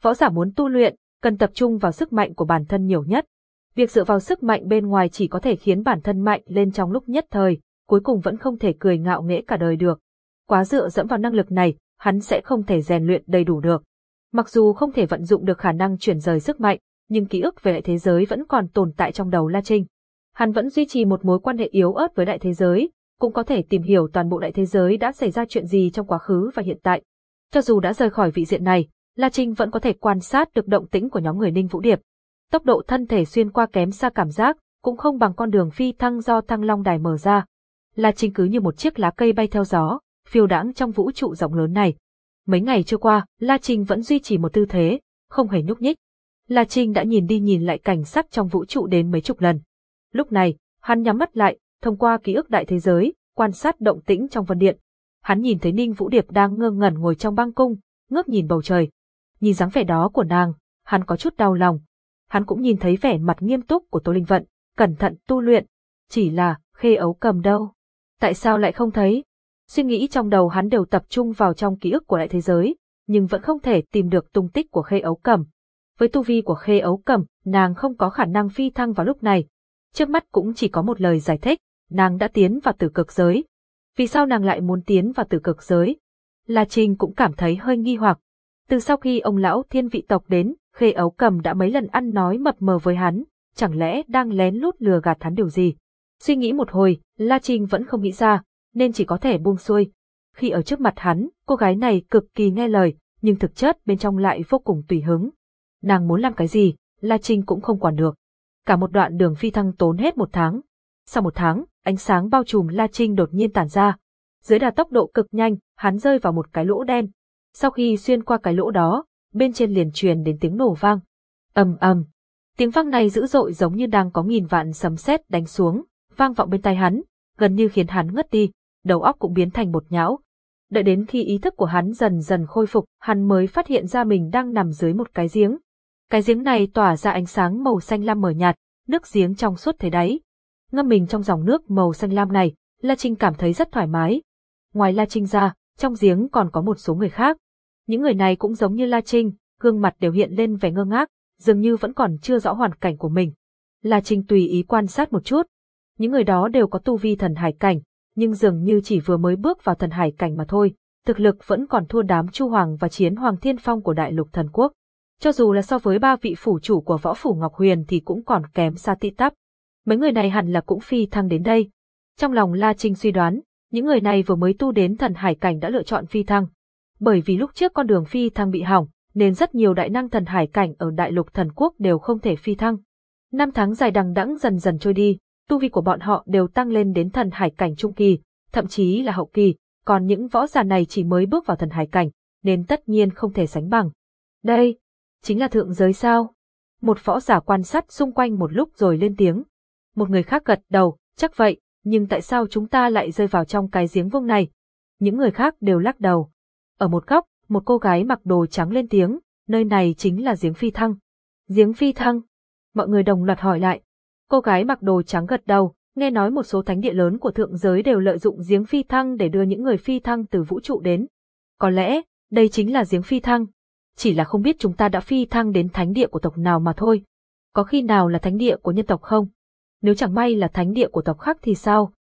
Võ giả muốn tu luyện, cần tập trung vào sức mạnh của bản thân nhiều nhất. Việc dựa vào sức mạnh bên ngoài chỉ có thể khiến bản thân mạnh lên trong lúc nhất thời, cuối cùng vẫn không thể cười ngạo nghễ cả đời được. Quá dựa dẫm vào năng lực này, hắn sẽ không thể rèn luyện đầy đủ được. Mặc dù không thể vận dụng được khả năng chuyển rời sức mạnh, nhưng ký ức về đại thế giới vẫn còn tồn tại trong đầu La Trinh. Hắn vẫn duy trì một mối quan hệ yếu ớt với đại thế giới, cũng có thể tìm hiểu toàn bộ đại thế giới đã xảy ra chuyện gì trong quá khứ và hiện tại. Cho dù đã rời khỏi vị diện này, La Trinh vẫn có thể quan sát được động tĩnh của nhóm người Ninh Vũ Điệp. Tốc độ thân thể xuyên qua kém xa cảm giác, cũng không bằng con đường phi thăng do Thăng Long Đài mở ra. La Trinh cứ như một chiếc lá cây bay theo gió, phiêu đãng trong vũ trụ rộng lớn này. Mấy ngày trôi qua, La Trinh vẫn duy trì một tư thế, không hề nhúc nhích. La Trinh đã nhìn đi nhìn lại cảnh sắc trong vũ trụ đến mấy chục lần. Lúc này, hắn nhắm mắt lại, thông qua ký ức đại thế giới, quan sát động tĩnh trong vân điện. Hắn nhìn thấy Ninh Vũ Điệp đang ngơ ngẩn ngồi trong băng cung, ngước nhìn bầu trời. Nhìn dáng vẻ đó của nàng, hắn có chút đau lòng. Hắn cũng nhìn thấy vẻ mặt nghiêm túc của Tô Linh Vận, cẩn thận tu luyện. Chỉ là, khê ấu cầm đâu? Tại sao lại không thấy? Suy nghĩ trong đầu hắn đều tập trung vào trong ký ức của đại thế giới, nhưng vẫn không thể tìm được tung tích của khê ấu cầm. Với tu vi của khê ấu cầm, nàng không có khả năng phi thăng vào lúc này. Trước mắt cũng chỉ có một lời giải thích, nàng đã tiến vào tử cực giới. Vì sao nàng lại muốn tiến vào tử cực giới? La Trinh cũng cảm thấy hơi nghi hoặc. Từ sau khi ông lão thiên vị tộc đến, Khê ấu cầm đã mấy lần ăn nói mập mờ với hắn, chẳng lẽ đang lén lút lừa gạt hắn điều gì. Suy nghĩ một hồi, La Trinh vẫn không nghĩ ra, nên chỉ có thể buông xuôi. Khi ở trước mặt hắn, cô gái này cực kỳ nghe lời, nhưng thực chất bên trong lại vô cùng tùy hứng. Nàng muốn làm cái gì, La Trinh cũng không quản được. Cả một đoạn đường phi thăng tốn hết một tháng. Sau một tháng, ánh sáng bao trùm La Trinh đột nhiên tản ra. Dưới đà tốc độ cực nhanh, hắn rơi vào một cái lỗ đen. Sau khi xuyên qua cái lỗ đó, bên trên liền truyền đến tiếng nổ vang. ầm ầm, tiếng vang này dữ dội giống như đang có nghìn vạn sấm sét đánh xuống, vang vọng bên tai hắn, gần như khiến hắn ngất đi, đầu óc cũng biến thành một nhão. Đợi đến khi ý thức của hắn dần dần khôi phục, hắn mới phát hiện ra mình đang nằm dưới một cái giếng. Cái giếng này tỏa ra ánh sáng màu xanh lam mờ nhạt, nước giếng trong suốt thấy đáy. Ngâm mình trong dòng nước màu xanh lam này, La Trinh cảm thấy rất thoải mái. Ngoài La Trinh ra, trong giếng còn có một số người khác. Những người này cũng giống như La Trinh, gương mặt đều hiện lên vẻ ngơ ngác, dường như vẫn còn chưa rõ hoàn cảnh của mình. La Trinh tùy ý quan sát một chút. Những người đó đều có tu vi thần hải cảnh, nhưng dường như chỉ vừa mới bước vào thần hải cảnh mà thôi, thực lực vẫn còn thua đám Chu Hoàng và Chiến Hoàng Thiên Phong của Đại Lục Thần Quốc. Cho dù là so với ba vị phủ chủ của võ phủ Ngọc Huyền thì cũng còn kém xa tị tắp. Mấy người này hẳn là cũng phi thăng đến đây. Trong lòng La Trinh suy đoán, những người này vừa mới tu đến thần hải cảnh đã lựa chọn phi thăng. Bởi vì lúc trước con đường phi thăng bị hỏng, nên rất nhiều đại năng thần hải cảnh ở đại lục thần quốc đều không thể phi thăng. Năm tháng dài đằng đẵng dần dần trôi đi, tu vi của bọn họ đều tăng lên đến thần hải cảnh trung kỳ, thậm chí là hậu kỳ, còn những võ giả này chỉ mới bước vào thần hải cảnh, nên tất nhiên không thể sánh bằng. Đây, chính là thượng giới sao? Một võ giả quan sát xung quanh một lúc rồi lên tiếng. Một người khác gật đầu, chắc vậy, nhưng tại sao chúng ta lại rơi vào trong cái giếng vông này? Những người khác đều lắc đầu. Ở một góc, một cô gái mặc đồ trắng lên tiếng, nơi này chính là giếng phi thăng. Giếng phi thăng? Mọi người đồng loạt hỏi lại. Cô gái mặc đồ trắng gật đầu, nghe nói một số thánh địa lớn của thượng giới đều lợi dụng giếng phi thăng để đưa những người phi thăng từ vũ trụ đến. Có lẽ, đây chính là giếng phi thăng. Chỉ là không biết chúng ta đã phi thăng đến thánh địa của tộc nào mà thôi. Có khi nào là thánh địa của nhân tộc không? Nếu chẳng may là thánh địa của tộc khác thì sao?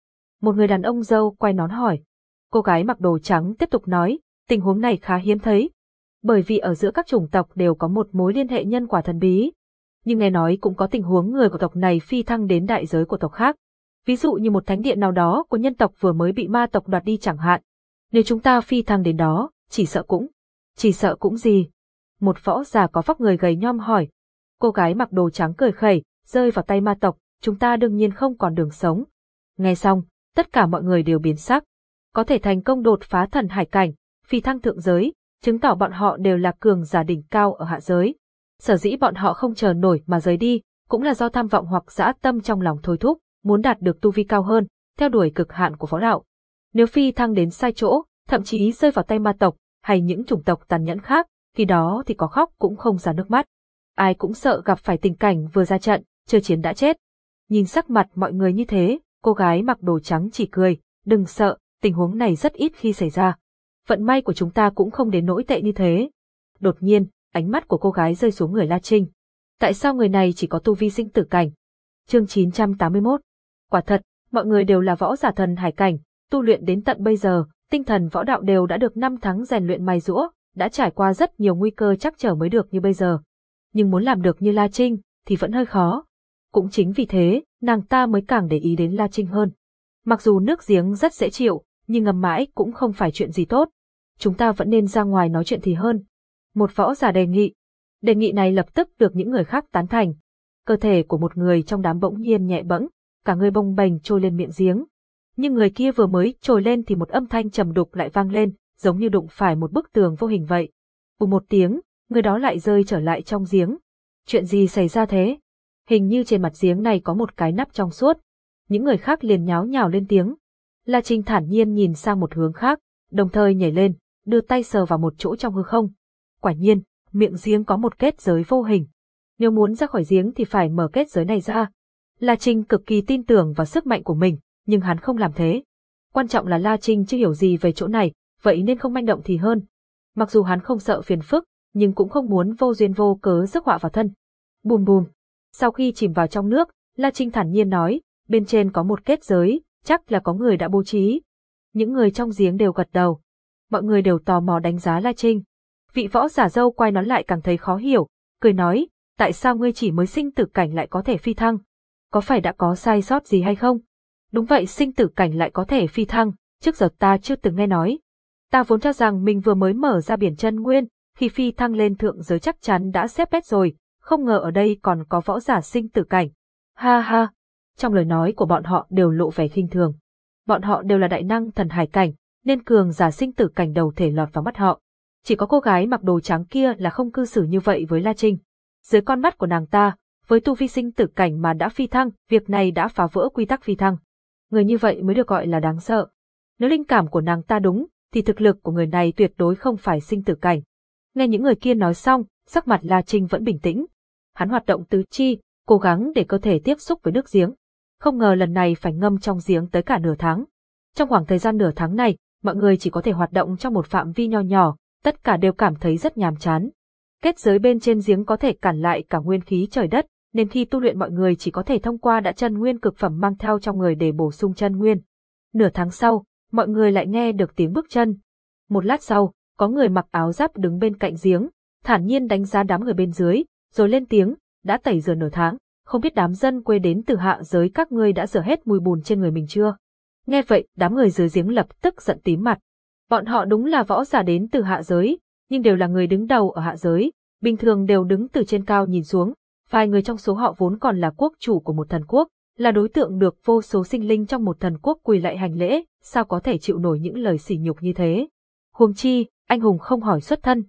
Một người đàn ông dâu quay nón hỏi. Cô gái mặc đồ trắng tiếp tục nói, tình huống này khá hiếm thấy. Bởi vì ở giữa các chủng tộc đều có một mối liên hệ nhân quả thần bí. Nhưng nghe nói cũng có tình huống người của tộc này phi thăng đến đại giới của tộc khác. Ví dụ như một thánh địa nào đó của nhân tộc vừa mới bị ma tộc đoạt đi chẳng hạn. Nếu chúng ta phi thăng đến đó, chỉ sợ cũng. Chỉ sợ cũng gì? Một võ già có vóc người gầy nhom hỏi. Cô gái mặc đồ trắng cười khẩy, rơi vào tay ma tộc, chúng ta đương nhiên không còn đường sống. Nghe xong, tất cả mọi người đều biến sắc. Có thể thành công đột phá thần hải cảnh, phi thăng thượng giới, chứng tỏ bọn họ đều là cường giả đỉnh cao ở hạ giới. Sở dĩ bọn họ không chờ nổi mà rời đi, cũng là do tham vọng hoặc dã tâm trong lòng thôi thúc, muốn đạt được tu vi cao hơn, theo đuổi cực hạn của võ đạo. Nếu phi thăng đến sai chỗ, thậm chí rơi vào tay ma tộc, hay những chủng tộc tàn nhẫn khác, khi đó thì có khóc cũng không ra nước mắt. Ai cũng sợ gặp phải tình cảnh vừa ra trận, chưa chiến đã chết. Nhìn sắc mặt mọi người như thế, cô gái mặc đồ trắng chỉ cười, đừng sợ, tình huống này rất ít khi xảy ra vận may của chúng ta cũng không đến nỗi tệ như thế. Đột nhiên, ánh mắt của cô gái rơi xuống người La Trinh. Tại sao người này chỉ có tu vi sinh tử cảnh? Chương 981 Quả thật, mọi người đều là võ giả thần hải cảnh, tu luyện đến tận bây giờ, tinh thần võ đạo đều đã được 5 tháng rèn luyện mài rũa, đã trải qua rất nhiều nguy cơ chắc trở mới được như bây giờ. Nhưng muốn làm được như La Trinh, thì vẫn hơi khó. Cũng chính vì thế, nàng ta mới càng để ý đến La Trinh hơn. Mặc dù nước giếng rất dễ chịu, nhưng ngầm mãi cũng không phải chuyện gì tốt. Chúng ta vẫn nên ra ngoài nói chuyện thì hơn. Một võ giả đề nghị. Đề nghị này lập tức được những người khác tán thành. Cơ thể của một người trong đám bỗng nhiên nhẹ bẫng, cả người bông bềnh trôi lên miệng giếng. Nhưng người kia vừa mới trồi lên thì một âm thanh trầm đục lại vang lên, giống như đụng phải một bức tường vô hình vậy. Bù một tiếng, người đó lại rơi trở lại trong giếng. Chuyện gì xảy ra thế? Hình như trên mặt giếng này có một cái nắp trong suốt. Những người khác liền nháo nhào lên tiếng. La Trinh thản nhiên nhìn sang một hướng khác, đồng thời nhảy lên, đưa tay sờ vào một chỗ trong hư không. Quả nhiên, miệng giếng có một kết giới vô hình. Nếu muốn ra khỏi giếng thì phải mở kết giới này ra. La Trinh cực kỳ tin tưởng vào sức mạnh của mình, nhưng hắn không làm thế. Quan trọng là La Trinh chưa hiểu gì về chỗ này, vậy nên không manh động thì hơn. Mặc dù hắn không sợ phiền phức, nhưng cũng không muốn vô duyên vô cớ rước họa vào thân. Bùm bùm. Sau khi chìm vào trong nước, La Trinh thản nhiên nói, bên trên có một kết giới, chắc là có người đã bố trí. Những người trong giếng đều gật đầu. Mọi người đều tò mò đánh giá La Trinh. Vị võ giả dâu quay nón lại càng thấy khó hiểu, cười nói, tại sao ngươi chỉ mới sinh tử cảnh lại có thể phi thăng? Có phải đã có sai sót gì hay không? Đúng vậy sinh tử cảnh lại có thể phi thăng, trước giờ ta chưa từng nghe nói. Ta vốn cho rằng mình vừa mới mở ra biển chân nguyên, khi phi thăng lên thượng giới chắc chắn đã xếp bét rồi, không ngờ ở đây còn có võ giả sinh tử cảnh. Ha ha! Trong lời nói của bọn họ đều lộ vẻ khinh thường. Bọn họ đều là đại năng thần hải cảnh, nên cường giả sinh tử cảnh đầu thể lọt vào mắt họ. Chỉ có cô gái mặc đồ trắng kia là không cư xử như vậy với La Trinh. Dưới con mắt của nàng ta, với tu vi sinh tử cảnh mà đã phi thăng, việc này đã phá vỡ quy tắc phi thăng. Người như vậy mới được gọi là đáng sợ. Nếu linh cảm của nàng ta đúng, thì thực lực của người này tuyệt đối không phải sinh tử cảnh. Nghe những người kia nói xong, sắc mặt La Trinh vẫn bình tĩnh. Hắn hoạt động tứ chi, cố gắng để cơ thể tiếp xúc với nước giếng. Không ngờ lần này phải ngâm trong giếng tới cả nửa tháng. Trong khoảng thời gian nửa tháng này, mọi người chỉ có thể hoạt động trong một phạm vi nho nhỏ, tất cả đều cảm thấy rất nhàm chán. Kết giới bên trên giếng có thể cản lại cả nguyên khí trời đất, nên khi tu luyện mọi người chỉ có thể thông qua đã chân nguyên cực phẩm mang theo trong người để bổ sung chân nguyên. Nửa tháng sau, mọi người lại nghe được tiếng bước chân. Một lát sau, có người mặc áo giáp đứng bên cạnh giếng, thản nhiên đánh giá đám người bên dưới, rồi lên tiếng, đã tẩy rửa nửa tháng, không biết đám dân quê đến từ hạ giới các ngươi đã rửa hết mùi bùn trên người mình chưa? Nghe vậy, đám người dưới giếng lập tức giận tím mặt. Bọn họ đúng là võ giả đến từ hạ giới, nhưng đều là người đứng đầu ở hạ giới, bình thường đều đứng từ trên cao nhìn xuống. Vài người trong số họ vốn còn là quốc chủ của một thần quốc, là đối tượng được vô số sinh linh trong một thần quốc quỳ lại hành lễ, sao có thể chịu nổi những lời sỉ nhục như thế. Huống chi, anh hùng không hỏi xuất thân,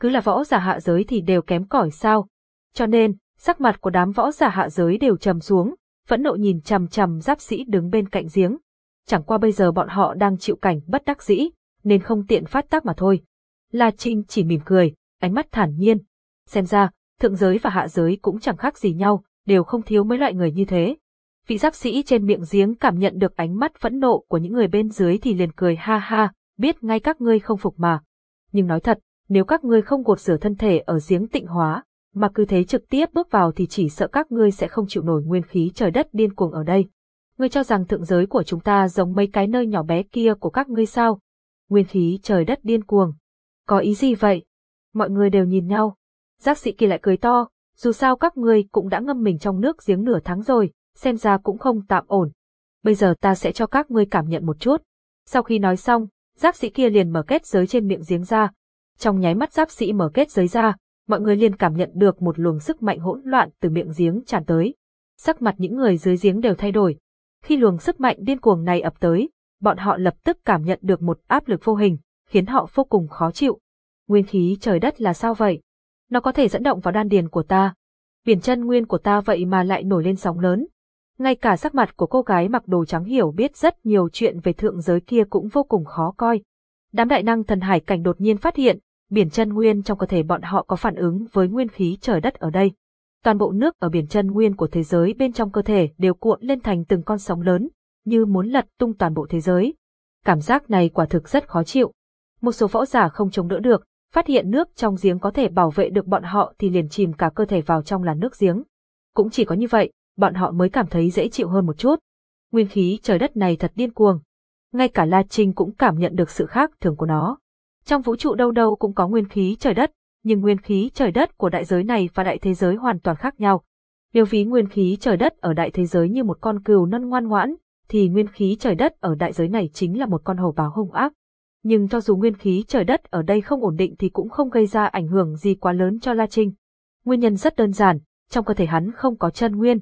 cứ là võ giả hạ giới thì đều kém cỏi sao. Cho nên, sắc mặt của đám võ giả hạ giới đều trầm xuống, phẫn nộ nhìn chằm chằm giáp sĩ đứng bên cạnh giếng. Chẳng qua bây giờ bọn họ đang chịu cảnh bất đắc dĩ, nên không tiện phát tác mà thôi. La Trinh chỉ mỉm cười, ánh mắt thản nhiên. Xem ra, thượng giới và hạ giới cũng chẳng khác gì nhau, đều không thiếu mấy loại người như thế. Vị giáp sĩ trên miệng giếng cảm nhận được ánh mắt phẫn nộ của những người bên dưới thì liền cười ha ha, biết ngay các ngươi không phục mà. Nhưng nói thật, nếu các ngươi không gột rửa thân thể ở giếng tịnh hóa, mà cứ thế trực tiếp bước vào thì chỉ sợ các ngươi sẽ không chịu nổi nguyên khí trời đất điên cuồng ở đây. Ngươi cho rằng thượng giới của chúng ta giống mấy cái nơi nhỏ bé kia của các ngươi sao? Nguyên khí trời đất điên cuồng. Có ý gì vậy? Mọi người đều nhìn nhau. Giác sĩ kia lại cười to, dù sao các ngươi cũng đã ngâm mình trong nước giếng nửa tháng rồi, xem ra cũng không tạm ổn. Bây giờ ta sẽ cho các ngươi cảm nhận một chút. Sau khi nói xong, giáp sĩ kia liền mở kết giới trên miệng giếng ra. Trong nháy mắt giáp sĩ mở kết giới ra, mọi người liền cảm nhận được một luồng sức mạnh hỗn loạn từ miệng giếng tràn tới. Sắc mặt những người dưới giếng đều thay đổi. Khi luồng sức mạnh điên cuồng này ập tới, bọn họ lập tức cảm nhận được một áp lực vô hình, khiến họ vô cùng khó chịu. Nguyên khí trời đất là sao vậy? Nó có thể dẫn động vào đan điền của ta. Biển chân nguyên của ta vậy mà lại nổi lên sóng lớn. Ngay cả sắc mặt của cô gái mặc đồ trắng hiểu biết rất nhiều chuyện về thượng giới kia cũng vô cùng khó coi. Đám đại năng thần hải cảnh đột nhiên phát hiện, biển chân nguyên trong cơ thể bọn họ có phản ứng với nguyên khí trời đất ở đây. Toàn bộ nước ở biển chân nguyên của thế giới bên trong cơ thể đều cuộn lên thành từng con sóng lớn, như muốn lật tung toàn bộ thế giới. Cảm giác này quả thực rất khó chịu. Một số võ giả không chống đỡ được, phát hiện nước trong giếng có thể bảo vệ được bọn họ thì liền chìm cả cơ thể vào trong làn nước giếng. Cũng chỉ có như vậy, bọn họ mới cảm thấy dễ chịu hơn một chút. Nguyên khí trời đất này thật điên cuồng. Ngay cả La Trinh cũng cảm nhận được sự khác thường của nó. Trong vũ trụ đâu đâu cũng có nguyên khí trời đất, nhưng nguyên khí trời đất của đại giới này và đại thế giới hoàn toàn khác nhau. Nếu ví nguyên khí trời đất ở đại thế giới như một con cừu non ngoan ngoãn, thì nguyên khí trời đất ở đại giới này chính là một con hổ báo hung ác. Nhưng cho dù nguyên khí trời đất ở đây không ổn định thì cũng không gây ra ảnh hưởng gì quá lớn cho La Trinh. Nguyên nhân rất đơn giản, trong cơ thể hắn không có chân nguyên.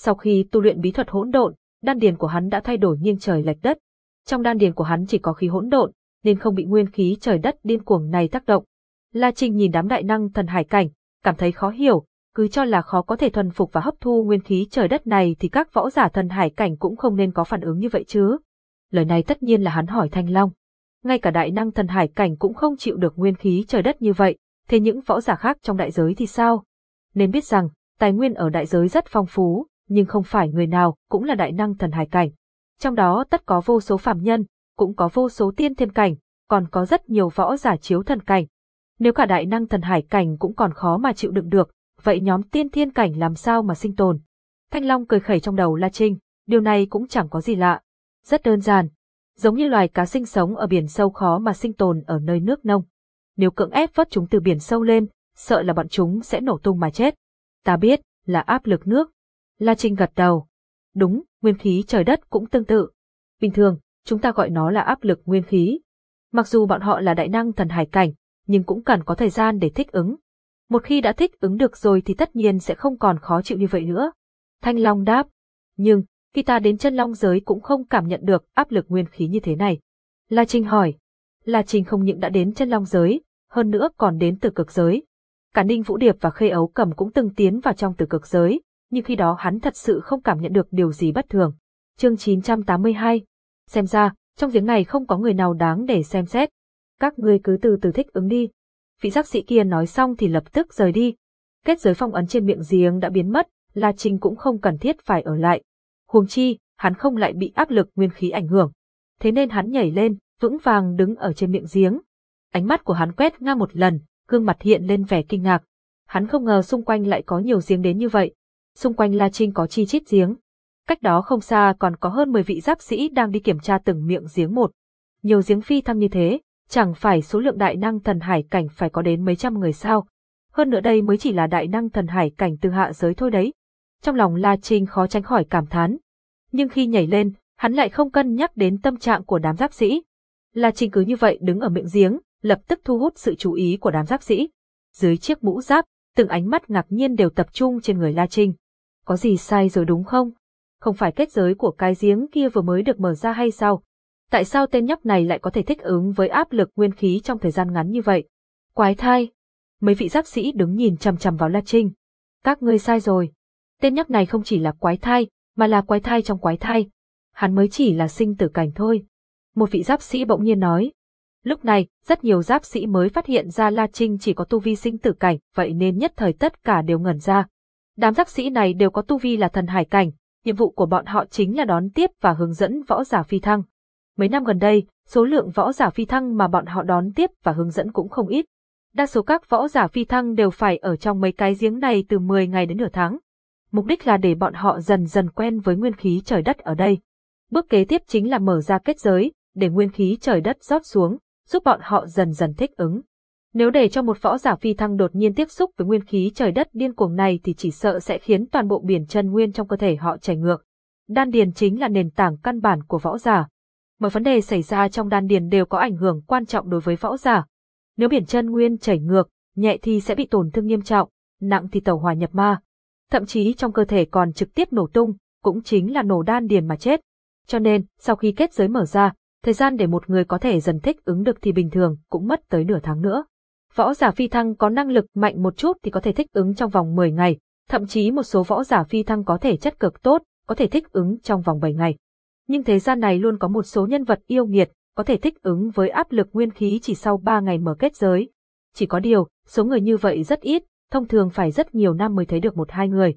Sau khi tu luyện bí thuật hỗn độn, đan điền của hắn đã thay đổi nghiêng trời lệch đất. Trong đan điền của hắn chỉ có khí hỗn độn, nên không bị nguyên khí trời đất điên cuồng này tác động. La Trinh nhìn đám đại năng thần hải cảnh, cảm thấy khó hiểu, cứ cho là khó có thể thuần phục và hấp thu nguyên khí trời đất này thì các võ giả thần hải cảnh cũng không nên có phản ứng như vậy chứ. Lời này tất nhiên là hắn hỏi Thanh Long. Ngay cả đại năng thần hải cảnh cũng không chịu được nguyên khí trời đất như vậy, thế những võ giả khác trong đại giới thì sao? Nên biết rằng, tài nguyên ở đại giới rất phong phú, nhưng không phải người nào cũng là đại năng thần hải cảnh. Trong đó tất có vô số phàm nhân, cũng có vô số tiên thiên cảnh, còn có rất nhiều võ giả chiếu thần cảnh. Nếu cả đại năng thần hải cảnh cũng còn khó mà chịu đựng được, vậy nhóm tiên thiên cảnh làm sao mà sinh tồn? Thanh Long cười khẩy trong đầu La Trinh, điều này cũng chẳng có gì lạ. Rất đơn giản. Giống như loài cá sinh sống ở biển sâu khó mà sinh tồn ở nơi nước nông. Nếu cưỡng ép vớt chúng từ biển sâu lên, sợ là bọn chúng sẽ nổ tung mà chết. Ta biết, là áp lực nước. La Trinh gật đầu. Đúng, nguyên khí trời đất cũng tương tự. Bình thường, chúng ta gọi nó là áp lực nguyên khí. Mặc dù bọn họ là đại năng thần hải cảnh, nhưng cũng cần có thời gian để thích ứng. Một khi đã thích ứng được rồi thì tất nhiên sẽ không còn khó chịu như vậy nữa. Thanh Long đáp. Nhưng, khi ta đến chân long giới cũng không cảm nhận được áp lực nguyên khí như thế này. La Trinh hỏi. La Trinh không những đã đến chân long giới, hơn nữa còn đến từ cực giới. Cả Ninh Vũ Điệp và Khê Ấu Cầm cũng từng tiến vào trong từ cực giới, nhưng khi đó hắn thật sự không cảm nhận được điều gì bất thường. Chương 982 Xem ra, trong giếng này không có người nào đáng để xem xét. Các ngươi cứ từ từ thích ứng đi. Vị giác sĩ kia nói xong thì lập tức rời đi. Kết giới phong ấn trên miệng giếng đã biến mất, La Trinh cũng không cần thiết phải ở lại. Huống chi, hắn không lại bị áp lực nguyên khí ảnh hưởng. Thế nên hắn nhảy lên, vững vàng đứng ở trên miệng giếng. Ánh mắt của hắn quét ngang một lần, gương mặt hiện lên vẻ kinh ngạc. Hắn không ngờ xung quanh lại có nhiều giếng đến như vậy. Xung quanh La Trinh có chi chít giếng. Cách đó không xa còn có hơn 10 vị giáp sĩ đang đi kiểm tra từng miệng giếng một. Nhiều giếng phi thăng như thế, chẳng phải số lượng đại năng thần hải cảnh phải có đến mấy trăm người sao. Hơn nữa đây mới chỉ là đại năng thần hải cảnh từ hạ giới thôi đấy. Trong lòng La Trinh khó tránh khỏi cảm thán. Nhưng khi nhảy lên, hắn lại không cân nhắc đến tâm trạng của đám giáp sĩ. La Trinh cứ như vậy đứng ở miệng giếng, lập tức thu hút sự chú ý của đám giáp sĩ. Dưới chiếc mũ giáp, từng ánh mắt ngạc nhiên đều tập trung trên người La Trinh. Có gì sai rồi đúng không? Không phải kết giới của cái giếng kia vừa mới được mở ra hay sao? Tại sao tên nhóc này lại có thể thích ứng với áp lực nguyên khí trong thời gian ngắn như vậy? Quái thai! Mấy vị giáp sĩ đứng nhìn chằm chằm vào La Trinh. Các ngươi sai rồi. Tên nhóc này không chỉ là quái thai, mà là quái thai trong quái thai. Hắn mới chỉ là sinh tử cảnh thôi. Một vị giáp sĩ bỗng nhiên nói. Lúc này, rất nhiều giáp sĩ mới phát hiện ra La Trinh chỉ có tu vi sinh tử cảnh, vậy nên nhất thời tất cả đều ngẩn ra. Đám giác sĩ này đều có tu vi là thần hải cảnh, nhiệm vụ của bọn họ chính là đón tiếp và hướng dẫn võ giả phi thăng. Mấy năm gần đây, số lượng võ giả phi thăng mà bọn họ đón tiếp và hướng dẫn cũng không ít. Đa số các võ giả phi thăng đều phải ở trong mấy cái giếng này từ 10 ngày đến nửa tháng. Mục đích là để bọn họ dần dần quen với nguyên khí trời đất ở đây. Bước kế tiếp chính là mở ra kết giới, để nguyên khí trời đất rót xuống, giúp bọn họ dần dần thích ứng. Nếu để cho một võ giả phi thăng đột nhiên tiếp xúc với nguyên khí trời đất điên cuồng này thì chỉ sợ sẽ khiến toàn bộ biển chân nguyên trong cơ thể họ chảy ngược. Đan điền chính là nền tảng căn bản của võ giả. Mọi vấn đề xảy ra trong đan điền đều có ảnh hưởng quan trọng đối với võ giả. Nếu biển chân nguyên chảy ngược, nhẹ thì sẽ bị tổn thương nghiêm trọng, nặng thì tẩu hỏa nhập ma. Thậm chí trong cơ thể còn trực tiếp nổ tung, cũng chính là nổ đan điền mà chết. Cho nên, sau khi kết giới mở ra, thời gian để một người có thể dần thích ứng được thì bình thường cũng mất tới nửa tháng nữa. Võ giả phi thăng có năng lực mạnh một chút thì có thể thích ứng trong vòng 10 ngày, thậm chí một số võ giả phi thăng có thể chất cực tốt, có thể thích ứng trong vòng 7 ngày. Nhưng thế gian này luôn có một số nhân vật yêu nghiệt, có thể thích ứng với áp lực nguyên khí chỉ sau 3 ngày mở kết giới. Chỉ có điều, số người như vậy rất ít, thông thường phải rất nhiều năm mới thấy được một hai người.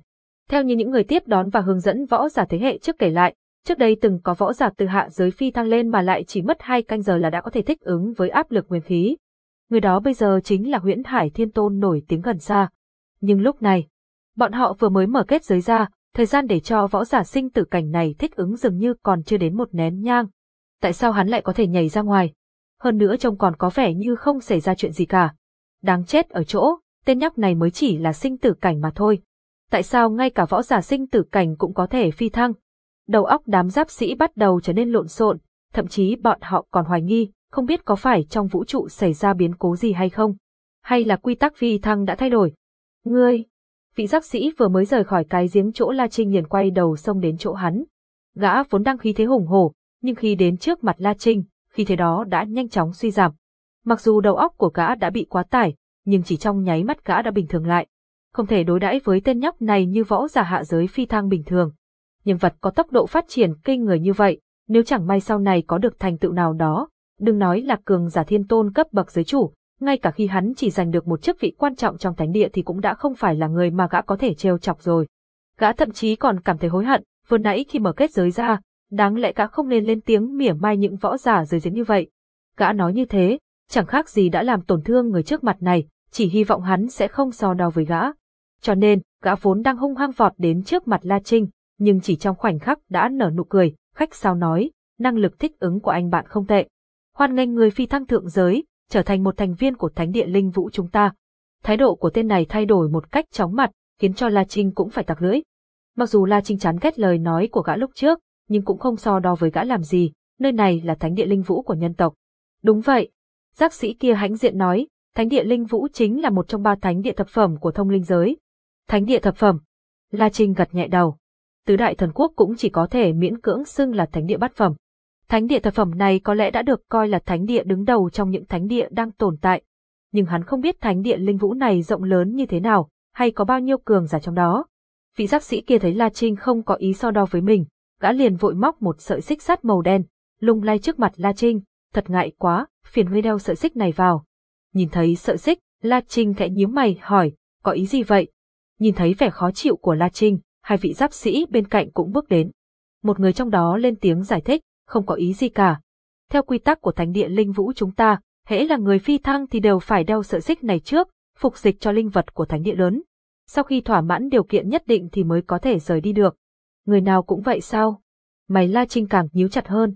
Theo như những người tiếp đón và hướng dẫn võ giả thế hệ trước kể lại, trước đây từng có võ giả từ hạ giới phi thăng lên mà lại chỉ mất hai canh giờ là đã có thể thích ứng với áp lực nguyên khí người đó bây giờ chính là Huyễn Hải Thiên Tôn nổi tiếng gần xa. Nhưng lúc này, bọn họ vừa mới mở kết giới ra, thời gian để cho võ giả sinh tử cảnh này thích ứng dường như còn chưa đến một nén nhang. Tại sao hắn lại có thể nhảy ra ngoài? Hơn nữa trông còn có vẻ như không xảy ra chuyện gì cả. Đáng chết ở chỗ, tên nhóc này mới chỉ là sinh tử cảnh mà thôi. Tại sao ngay cả võ giả sinh tử cảnh cũng có thể phi thăng? Đầu óc đám giáp sĩ bắt đầu trở nên lộn xộn, thậm chí bọn họ còn hoài nghi, không biết có phải trong vũ trụ xảy ra biến cố gì hay không? Hay là quy tắc phi thăng đã thay đổi? Ngươi! Vị giáp sĩ vừa mới rời khỏi cái giếng chỗ La Trinh liền quay đầu xông đến chỗ hắn. Gã vốn đang khí thế hùng hổ, nhưng khi đến trước mặt La Trinh, khí thế đó đã nhanh chóng suy giảm. Mặc dù đầu óc của gã đã bị quá tải, nhưng chỉ trong nháy mắt gã đã bình thường lại. Không thể đối đãi với tên nhóc này như võ giả hạ giới phi thăng bình thường. Nhân vật có tốc độ phát triển kinh người như vậy, nếu chẳng may sau này có được thành tựu nào đó, đừng nói là cường giả thiên tôn cấp bậc giới chủ, ngay cả khi hắn chỉ giành được một chức vị quan trọng trong thánh địa thì cũng đã không phải là người mà gã có thể trêu chọc rồi. Gã thậm chí còn cảm thấy hối hận, vừa nãy khi mở kết giới ra, đáng lẽ gã không nên lên tiếng mỉa mai những võ giả giới diễn như vậy. Gã nói như thế, chẳng khác gì đã làm tổn thương người trước mặt này, chỉ hy vọng hắn sẽ không so đo với gã. Cho nên, gã vốn đang hung hăng vọt đến trước mặt La Trinh, nhưng chỉ trong khoảnh khắc đã nở nụ cười, khách sao nói, năng lực thích ứng của anh bạn không tệ hoan nghênh người phi thăng thượng giới, trở thành một thành viên của thánh địa linh vũ chúng ta. Thái độ của tên này thay đổi một cách chóng mặt, khiến cho La Trinh cũng phải tặc lưỡi. Mặc dù La Trinh chán ghét lời nói của gã lúc trước, nhưng cũng không so đo với gã làm gì, nơi này là thánh địa linh vũ của nhân tộc. Đúng vậy. Giác sĩ kia hãnh diện nói, thánh địa linh vũ chính là một trong ba thánh địa thập phẩm của thông linh giới. Thánh địa thập phẩm. La Trinh gật nhẹ đầu. Tứ đại thần quốc cũng chỉ có thể miễn cưỡng xưng là thánh địa bát phẩm. Thánh địa thập phẩm này có lẽ đã được coi là thánh địa đứng đầu trong những thánh địa đang tồn tại. Nhưng hắn không biết thánh địa linh vũ này rộng lớn như thế nào, hay có bao nhiêu cường giả trong đó. Vị giác sĩ kia thấy La Trinh không có ý so đo với mình, gã liền vội móc một sợi xích sắt màu đen, lung lay trước mặt La Trinh, thật ngại quá, phiền ngươi đeo sợi xích này vào. Nhìn thấy sợi xích, La Trinh khẽ nhíu mày hỏi, có ý gì vậy? Nhìn thấy vẻ khó chịu của La Trinh, hai vị giáp sĩ bên cạnh cũng bước đến. Một người trong đó lên tiếng giải thích, không có ý gì cả. Theo quy tắc của thánh địa linh vũ chúng ta, hễ là người phi thăng thì đều phải đeo sợi xích này trước, phục dịch cho linh vật của thánh địa lớn. Sau khi thỏa mãn điều kiện nhất định thì mới có thể rời đi được. Người nào cũng vậy sao? Mày La Trinh càng nhíu chặt hơn.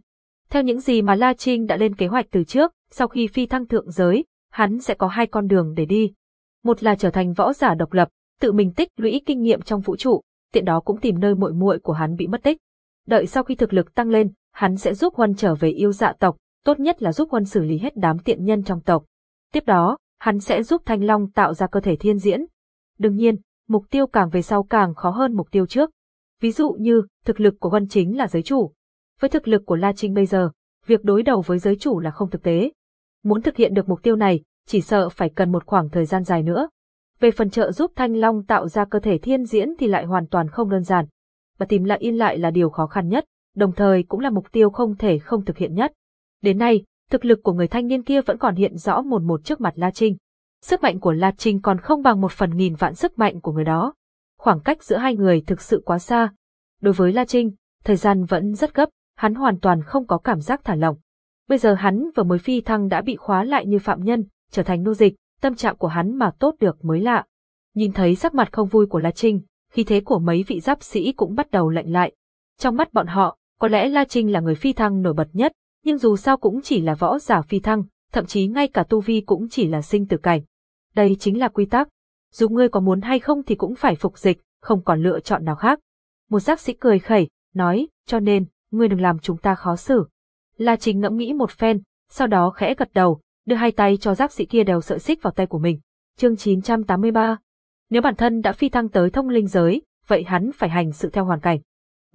Theo những gì mà La Trinh đã lên kế hoạch từ trước, sau khi phi thăng thượng giới, hắn sẽ có hai con đường để đi. Một là trở thành võ giả độc lập, tự mình tích lũy kinh nghiệm trong vũ trụ, tiện đó cũng tìm nơi muội muội của hắn bị mất tích. Đợi sau khi thực lực tăng lên, hắn sẽ giúp Huân trở về yêu dạ tộc, tốt nhất là giúp Huân xử lý hết đám tiện nhân trong tộc. Tiếp đó, hắn sẽ giúp Thanh Long tạo ra cơ thể thiên diễn. Đương nhiên, mục tiêu càng về sau càng khó hơn mục tiêu trước. Ví dụ như, thực lực của Huân chính là giới chủ. Với thực lực của La Trinh bây giờ, việc đối đầu với giới chủ là không thực tế. Muốn thực hiện được mục tiêu này, chỉ sợ phải cần một khoảng thời gian dài nữa. Về phần trợ giúp Thanh Long tạo ra cơ thể thiên diễn thì lại hoàn toàn không đơn giản. Và tìm lại in lại là điều khó khăn nhất, đồng thời cũng là mục tiêu không thể không thực hiện nhất. Đến nay, thực lực của người thanh niên kia vẫn còn hiện rõ một một trước mặt La Trinh. Sức mạnh của La Trinh còn không bằng một phần nghìn vạn sức mạnh của người đó. Khoảng cách giữa hai người thực sự quá xa. Đối với La Trinh, thời gian vẫn rất gấp, hắn hoàn toàn không có cảm giác thả lỏng. Bây giờ hắn vừa mới phi thăng đã bị khóa lại như phạm nhân, trở thành nô dịch, tâm trạng của hắn mà tốt được mới lạ. Nhìn thấy sắc mặt không vui của La Trinh, khí thế của mấy vị giáp sĩ cũng bắt đầu lạnh lại. Trong mắt bọn họ, có lẽ La Trinh là người phi thăng nổi bật nhất, nhưng dù sao cũng chỉ là võ giả phi thăng, thậm chí ngay cả tu vi cũng chỉ là sinh tử cảnh. Đây chính là quy tắc. Dù ngươi có muốn hay không thì cũng phải phục dịch, không còn lựa chọn nào khác. Một giác sĩ cười khẩy, nói, cho nên, ngươi đừng làm chúng ta khó xử. La Trinh ngẫm nghĩ một phen, sau đó khẽ gật đầu, đưa hai tay cho giác sĩ kia đèo sợi xích vào tay của mình. Chương 983 Nếu bản thân đã phi thăng tới thông linh giới, vậy hắn phải hành sự theo hoàn cảnh.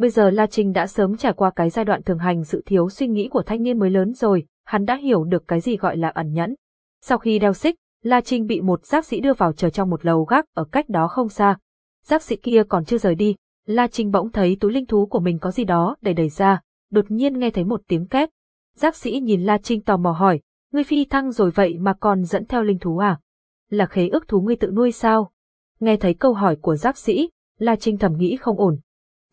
Bây giờ La Trinh đã sớm trải qua cái giai đoạn thường hành sự thiếu suy nghĩ của thanh niên mới lớn rồi, hắn đã hiểu được cái gì gọi là ẩn nhẫn. Sau khi đeo xích, La Trinh bị một giác sĩ đưa vào chờ trong một lầu gác ở cách đó không xa. Giác sĩ kia còn chưa rời đi, La Trinh bỗng thấy túi linh thú của mình có gì đó đầy đầy ra, đột nhiên nghe thấy một tiếng két. Giác sĩ nhìn La Trinh tò mò hỏi, ngươi phi thăng rồi vậy mà còn dẫn theo linh thú à? Là khế ước thú ngươi tự nuôi sao? Nghe thấy câu hỏi của giác sĩ, La Trinh thầm nghĩ không ổn.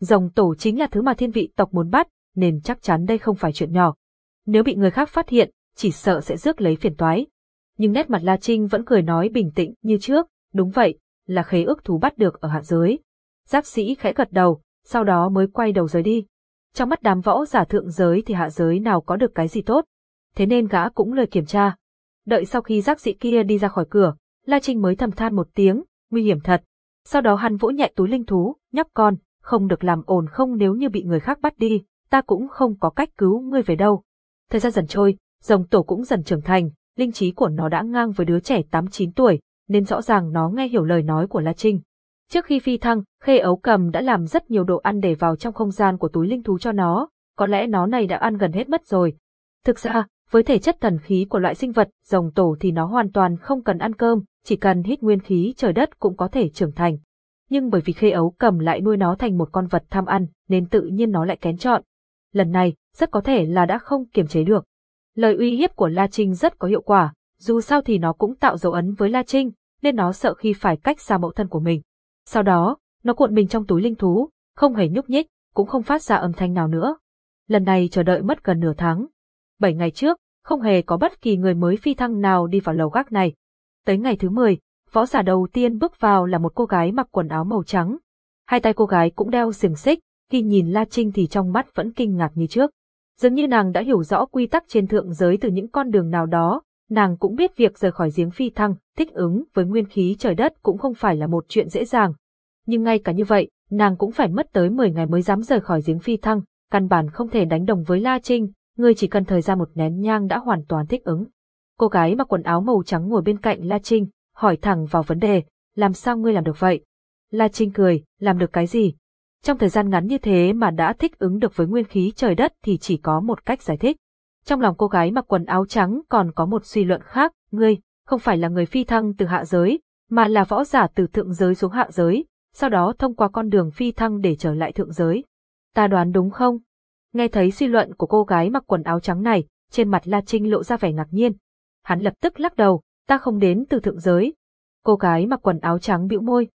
Rồng tổ chính là thứ mà thiên vị tộc muốn bắt, nên chắc chắn đây không phải chuyện nhỏ. Nếu bị người khác phát hiện, chỉ sợ sẽ rước lấy phiền toái. Nhưng nét mặt La Trinh vẫn cười nói bình tĩnh như trước, đúng vậy, là khế ước thú bắt được ở hạ giới. giáp sĩ khẽ gật đầu, sau đó mới quay đầu rời đi. Trong mắt đám võ giả thượng giới thì hạ giới nào có được cái gì tốt. Thế nên gã cũng lời kiểm tra. Đợi sau khi giác sĩ kia đi ra khỏi cửa, La Trinh mới thầm than một tiếng, nguy hiểm thật. Sau đó hắn vỗ nhẹ túi linh thú, nhóc con, không được làm ồn không nếu như bị người khác bắt đi, ta cũng không có cách cứu ngươi về đâu. Thời gian dần trôi, rồng tổ cũng dần trưởng thành, linh trí của nó đã ngang với đứa trẻ 8-9 tuổi, nên rõ ràng nó nghe hiểu lời nói của La Trinh. Trước khi phi thăng, Khê Ấu Cầm đã làm rất nhiều đồ ăn để vào trong không gian của túi linh thú cho nó, có lẽ nó này đã ăn gần hết mất rồi. Thực ra, với thể chất thần khí của loại sinh vật, rồng tổ thì nó hoàn toàn không cần ăn cơm, chỉ cần hít nguyên khí trời đất cũng có thể trưởng thành. Nhưng bởi vì Khê Ấu Cầm lại nuôi nó thành một con vật tham ăn, nên tự nhiên nó lại kén chọn. Lần này, rất có thể là đã không kiềm chế được. Lời uy hiếp của La Trinh rất có hiệu quả, dù sao thì nó cũng tạo dấu ấn với La Trinh, nên nó sợ khi phải cách xa mẫu thân của mình. Sau đó, nó cuộn mình trong túi linh thú, không hề nhúc nhích, cũng không phát ra âm thanh nào nữa. Lần này chờ đợi mất gần nửa tháng. Bảy ngày trước, không hề có bất kỳ người mới phi thăng nào đi vào lầu gác này. Tới ngày thứ 10, võ giả đầu tiên bước vào là một cô gái mặc quần áo màu trắng. Hai tay cô gái cũng đeo xiềng xích, khi nhìn La Trinh thì trong mắt vẫn kinh ngạc như trước. Dường như nàng đã hiểu rõ quy tắc trên thượng giới từ những con đường nào đó, nàng cũng biết việc rời khỏi giếng phi thăng, thích ứng với nguyên khí trời đất cũng không phải là một chuyện dễ dàng. Nhưng ngay cả như vậy, nàng cũng phải mất tới 10 ngày mới dám rời khỏi giếng phi thăng, căn bản không thể đánh đồng với La Trinh, người chỉ cần thời gian một nén nhang đã hoàn toàn thích ứng. Cô gái mặc quần áo màu trắng ngồi bên cạnh La Trinh, hỏi thẳng vào vấn đề, làm sao ngươi làm được vậy? La Trinh cười, làm được cái gì? Trong thời gian ngắn như thế mà đã thích ứng được với nguyên khí trời đất thì chỉ có một cách giải thích. Trong lòng cô gái mặc quần áo trắng còn có một suy luận khác, ngươi, không phải là người phi thăng từ hạ giới, mà là võ giả từ thượng giới xuống hạ giới, sau đó thông qua con đường phi thăng để trở lại thượng giới. Ta đoán đúng không? Nghe thấy suy luận của cô gái mặc quần áo trắng này, trên mặt La Trinh lộ ra vẻ ngạc nhiên. Hắn lập tức lắc đầu, ta không đến từ thượng giới. Cô gái mặc quần áo trắng bĩu môi.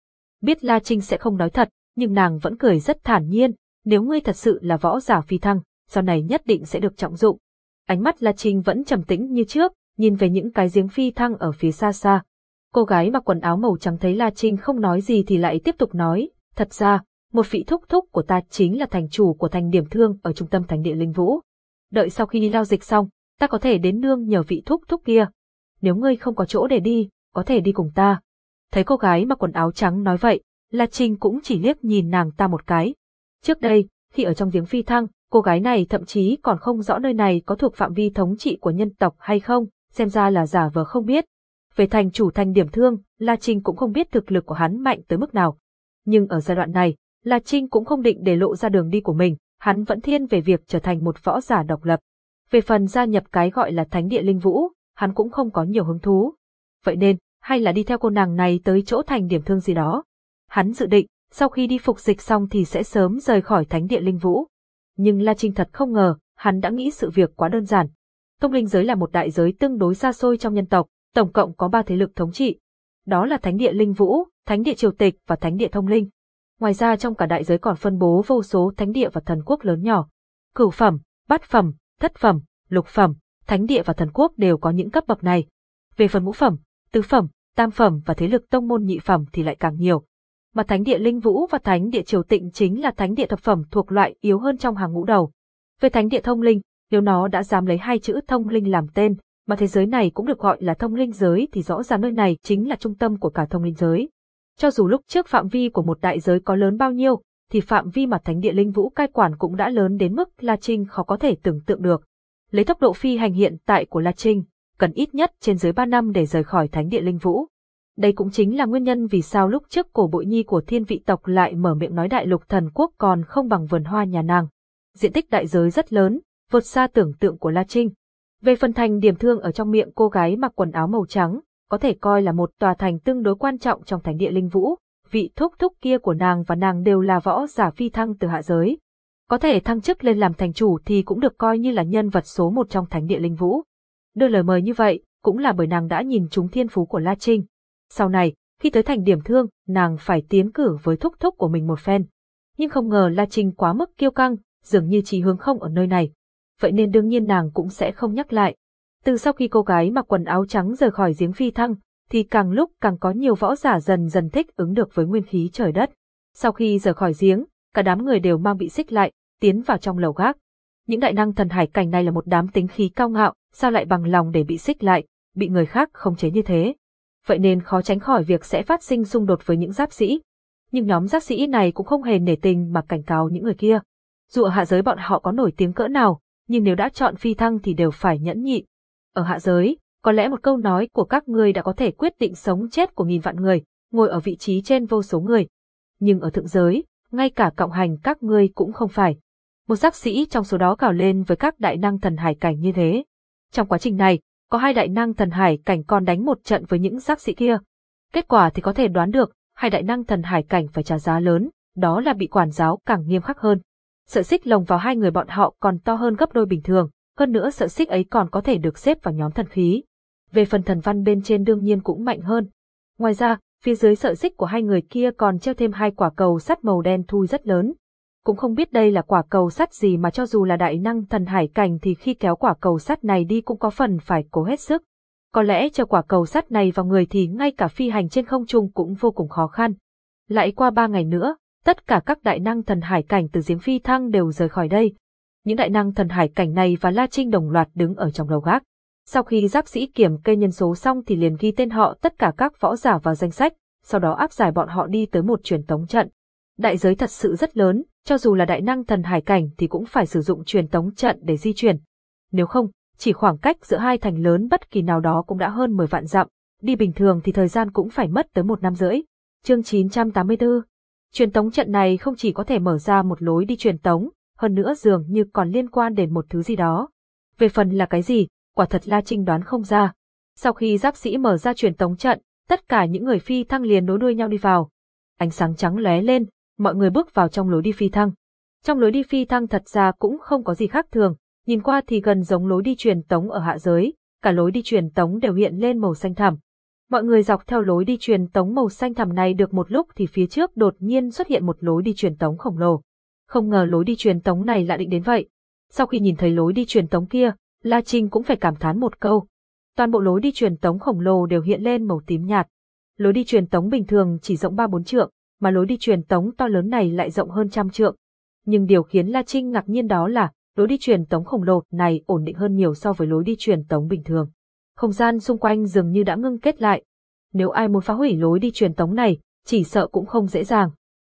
Biết La Trinh sẽ không nói thật, nhưng nàng vẫn cười rất thản nhiên, nếu ngươi thật sự là võ giả phi thăng, sau này nhất định sẽ được trọng dụng. Ánh mắt La Trinh vẫn trầm tĩnh như trước, nhìn về những cái giếng phi thăng ở phía xa xa. Cô gái mặc quần áo màu trắng thấy La Trinh không nói gì thì lại tiếp tục nói, thật ra, một vị thúc thúc của ta chính là thành chủ của thành điểm thương ở trung tâm thành địa linh vũ. Đợi sau khi đi lao dịch xong, ta có thể đến nương nhờ vị thúc thúc kia. Nếu ngươi không có chỗ để đi, có thể đi cùng ta. Thấy cô gái mặc quần áo trắng nói vậy, La Trinh cũng chỉ liếc nhìn nàng ta một cái. Trước đây, khi ở trong giếng phi thăng, cô gái này thậm chí còn không rõ nơi này có thuộc phạm vi thống trị của nhân tộc hay không, xem ra là giả vờ không biết. Về thành chủ thành điểm thương, La Trinh cũng không biết thực lực của hắn mạnh tới mức nào. Nhưng ở giai đoạn này, La Trinh cũng không định để lộ ra đường đi của mình, hắn vẫn thiên về việc trở thành một võ giả độc lập. Về phần gia nhập cái gọi là thánh địa linh vũ, hắn cũng không có nhiều hứng thú. Vậy nên, hay là đi theo cô nàng này tới chỗ thành điểm thương gì đó. Hắn dự định, sau khi đi phục dịch xong thì sẽ sớm rời khỏi thánh địa linh vũ. Nhưng La Trinh thật không ngờ, hắn đã nghĩ sự việc quá đơn giản. Thông linh giới là một đại giới tương đối xa xôi trong nhân tộc, tổng cộng có ba thế lực thống trị. Đó là thánh địa linh vũ, thánh địa triều tịch và thánh địa thông linh. Ngoài ra trong cả đại giới còn phân bố vô số thánh địa và thần quốc lớn nhỏ. Cửu phẩm, bát phẩm, thất phẩm, lục phẩm, thánh địa và thần quốc đều có những cấp bậc này. Về phần ngũ phẩm, tứ phẩm, tam phẩm và thế lực tông môn nhị phẩm thì lại càng nhiều. Mà thánh địa linh vũ và thánh địa triều tịnh chính là thánh địa thập phẩm thuộc loại yếu hơn trong hàng ngũ đầu. Về thánh địa thông linh, nếu nó đã dám lấy hai chữ thông linh làm tên, mà thế giới này cũng được gọi là thông linh giới thì rõ ràng nơi này chính là trung tâm của cả thông linh giới. Cho dù lúc trước phạm vi của một đại giới có lớn bao nhiêu, thì phạm vi mà thánh địa linh vũ cai quản cũng đã lớn đến mức La Trinh khó có thể tưởng tượng được. Lấy tốc độ phi hành hiện tại của La Trinh, cần ít nhất trên dưới 3 năm để rời khỏi thánh địa linh vũ. Đây cũng chính là nguyên nhân vì sao lúc trước cổ bội nhi của thiên vị tộc lại mở miệng nói đại lục thần quốc còn không bằng vườn hoa nhà nàng. Diện tích đại giới rất lớn, vượt xa tưởng tượng của La Trinh. Về phần thành điểm thương ở trong miệng cô gái mặc quần áo màu trắng, có thể coi là một tòa thành tương đối quan trọng trong thánh địa linh vũ, vị thúc thúc kia của nàng và nàng đều là võ giả phi thăng từ hạ giới. Có thể thăng chức lên làm thành chủ thì cũng được coi như là nhân vật số một trong thánh địa linh vũ. Đưa lời mời như vậy, cũng là bởi nàng đã nhìn trúng thiên phú của La Trinh. Sau này, khi tới thành điểm thương, nàng phải tiến cử với thúc thúc của mình một phen. Nhưng không ngờ La Trinh quá mức kiêu căng, dường như chỉ hướng không ở nơi này. Vậy nên đương nhiên nàng cũng sẽ không nhắc lại. Từ sau khi cô gái mặc quần áo trắng rời khỏi giếng phi thăng, thì càng lúc càng có nhiều võ giả dần dần thích ứng được với nguyên khí trời đất. Sau khi rời khỏi giếng, cả đám người đều mang bị xích lại, tiến vào trong lầu gác. Những đại năng thần hải cảnh này là một đám tính khí cao ngạo, sao lại bằng lòng để bị xích lại, bị người khác không chế như thế. Vậy nên khó tránh khỏi việc sẽ phát sinh xung đột với những giáp sĩ. Nhưng nhóm giáp sĩ này cũng không hề nể tình mà cảnh cáo những người kia. Dù ở hạ giới bọn họ có nổi tiếng cỡ nào, nhưng nếu đã chọn phi thăng thì đều phải nhẫn nhịn. Ở hạ giới, có lẽ một câu nói của các ngươi đã có thể quyết định sống chết của nghìn vạn người, ngồi ở vị trí trên vô số người. Nhưng ở thượng giới, ngay cả cộng hành các ngươi cũng không phải. Một giác sĩ trong số đó cào lên với các đại năng thần hải cảnh như thế. Trong quá trình này, có hai đại năng thần hải cảnh còn đánh một trận với những giác sĩ kia. Kết quả thì có thể đoán được, hai đại năng thần hải cảnh phải trả giá lớn, đó là bị quản giáo càng nghiêm khắc hơn. Sợi xích lồng vào hai người bọn họ còn to hơn gấp đôi bình thường, hơn nữa sợi xích ấy còn có thể được xếp vào nhóm thần khí. Về phần thần văn bên trên đương nhiên cũng mạnh hơn. Ngoài ra, phía dưới sợi xích của hai người kia còn treo thêm hai quả cầu sắt màu đen thui rất lớn. Cũng không biết đây là quả cầu sắt gì mà cho dù là đại năng thần hải cảnh thì khi kéo quả cầu sắt này đi cũng có phần phải cố hết sức. Có lẽ cho quả cầu sắt này vào người thì ngay cả phi hành trên không trung cũng vô cùng khó khăn. Lại qua ba ngày nữa, tất cả các đại năng thần hải cảnh từ giếng phi thăng đều rời khỏi đây. Những đại năng thần hải cảnh này và La Trinh đồng loạt đứng ở trong lầu gác. Sau khi giáp sĩ kiểm kê nhân số xong thì liền ghi tên họ tất cả các võ giả vào danh sách, sau đó áp giải bọn họ đi tới một truyền tống trận. Đại giới thật sự rất lớn, cho dù là đại năng thần hải cảnh thì cũng phải sử dụng truyền tống trận để di chuyển. Nếu không, chỉ khoảng cách giữa hai thành lớn bất kỳ nào đó cũng đã hơn 10 vạn dặm, đi bình thường thì thời gian cũng phải mất tới một năm rưỡi. Chương 984 Truyền tống trận này không chỉ có thể mở ra một lối đi truyền tống, hơn nữa dường như còn liên quan đến một thứ gì đó. Về phần là cái gì, quả thật La Trinh đoán không ra. Sau khi giáp sĩ mở ra truyền tống trận, tất cả những người phi thăng liền nối đuôi nhau đi vào. Ánh sáng trắng lóe lên, mọi người bước vào trong lối đi phi thăng. Trong lối đi phi thăng thật ra cũng không có gì khác thường, nhìn qua thì gần giống lối đi truyền tống ở hạ giới, cả lối đi truyền tống đều hiện lên màu xanh thẳm. Mọi người dọc theo lối đi truyền tống màu xanh thẳm này được một lúc thì phía trước đột nhiên xuất hiện một lối đi truyền tống khổng lồ. Không ngờ lối đi truyền tống này lại định đến vậy. Sau khi nhìn thấy lối đi truyền tống kia, La Trinh cũng phải cảm thán một câu. Toàn bộ lối đi truyền tống khổng lồ đều hiện lên màu tím nhạt. Lối đi truyền tống bình thường chỉ rộng 3-4 trượng, mà lối đi truyền tống to lớn này lại rộng hơn trăm trượng. Nhưng điều khiến La Trinh ngạc nhiên đó là, lối đi truyền tống khổng lồ này ổn định hơn nhiều so với lối đi truyền tống bình thường. Không gian xung quanh dường như đã ngưng kết lại. Nếu ai muốn phá hủy lối đi truyền tống này, chỉ sợ cũng không dễ dàng.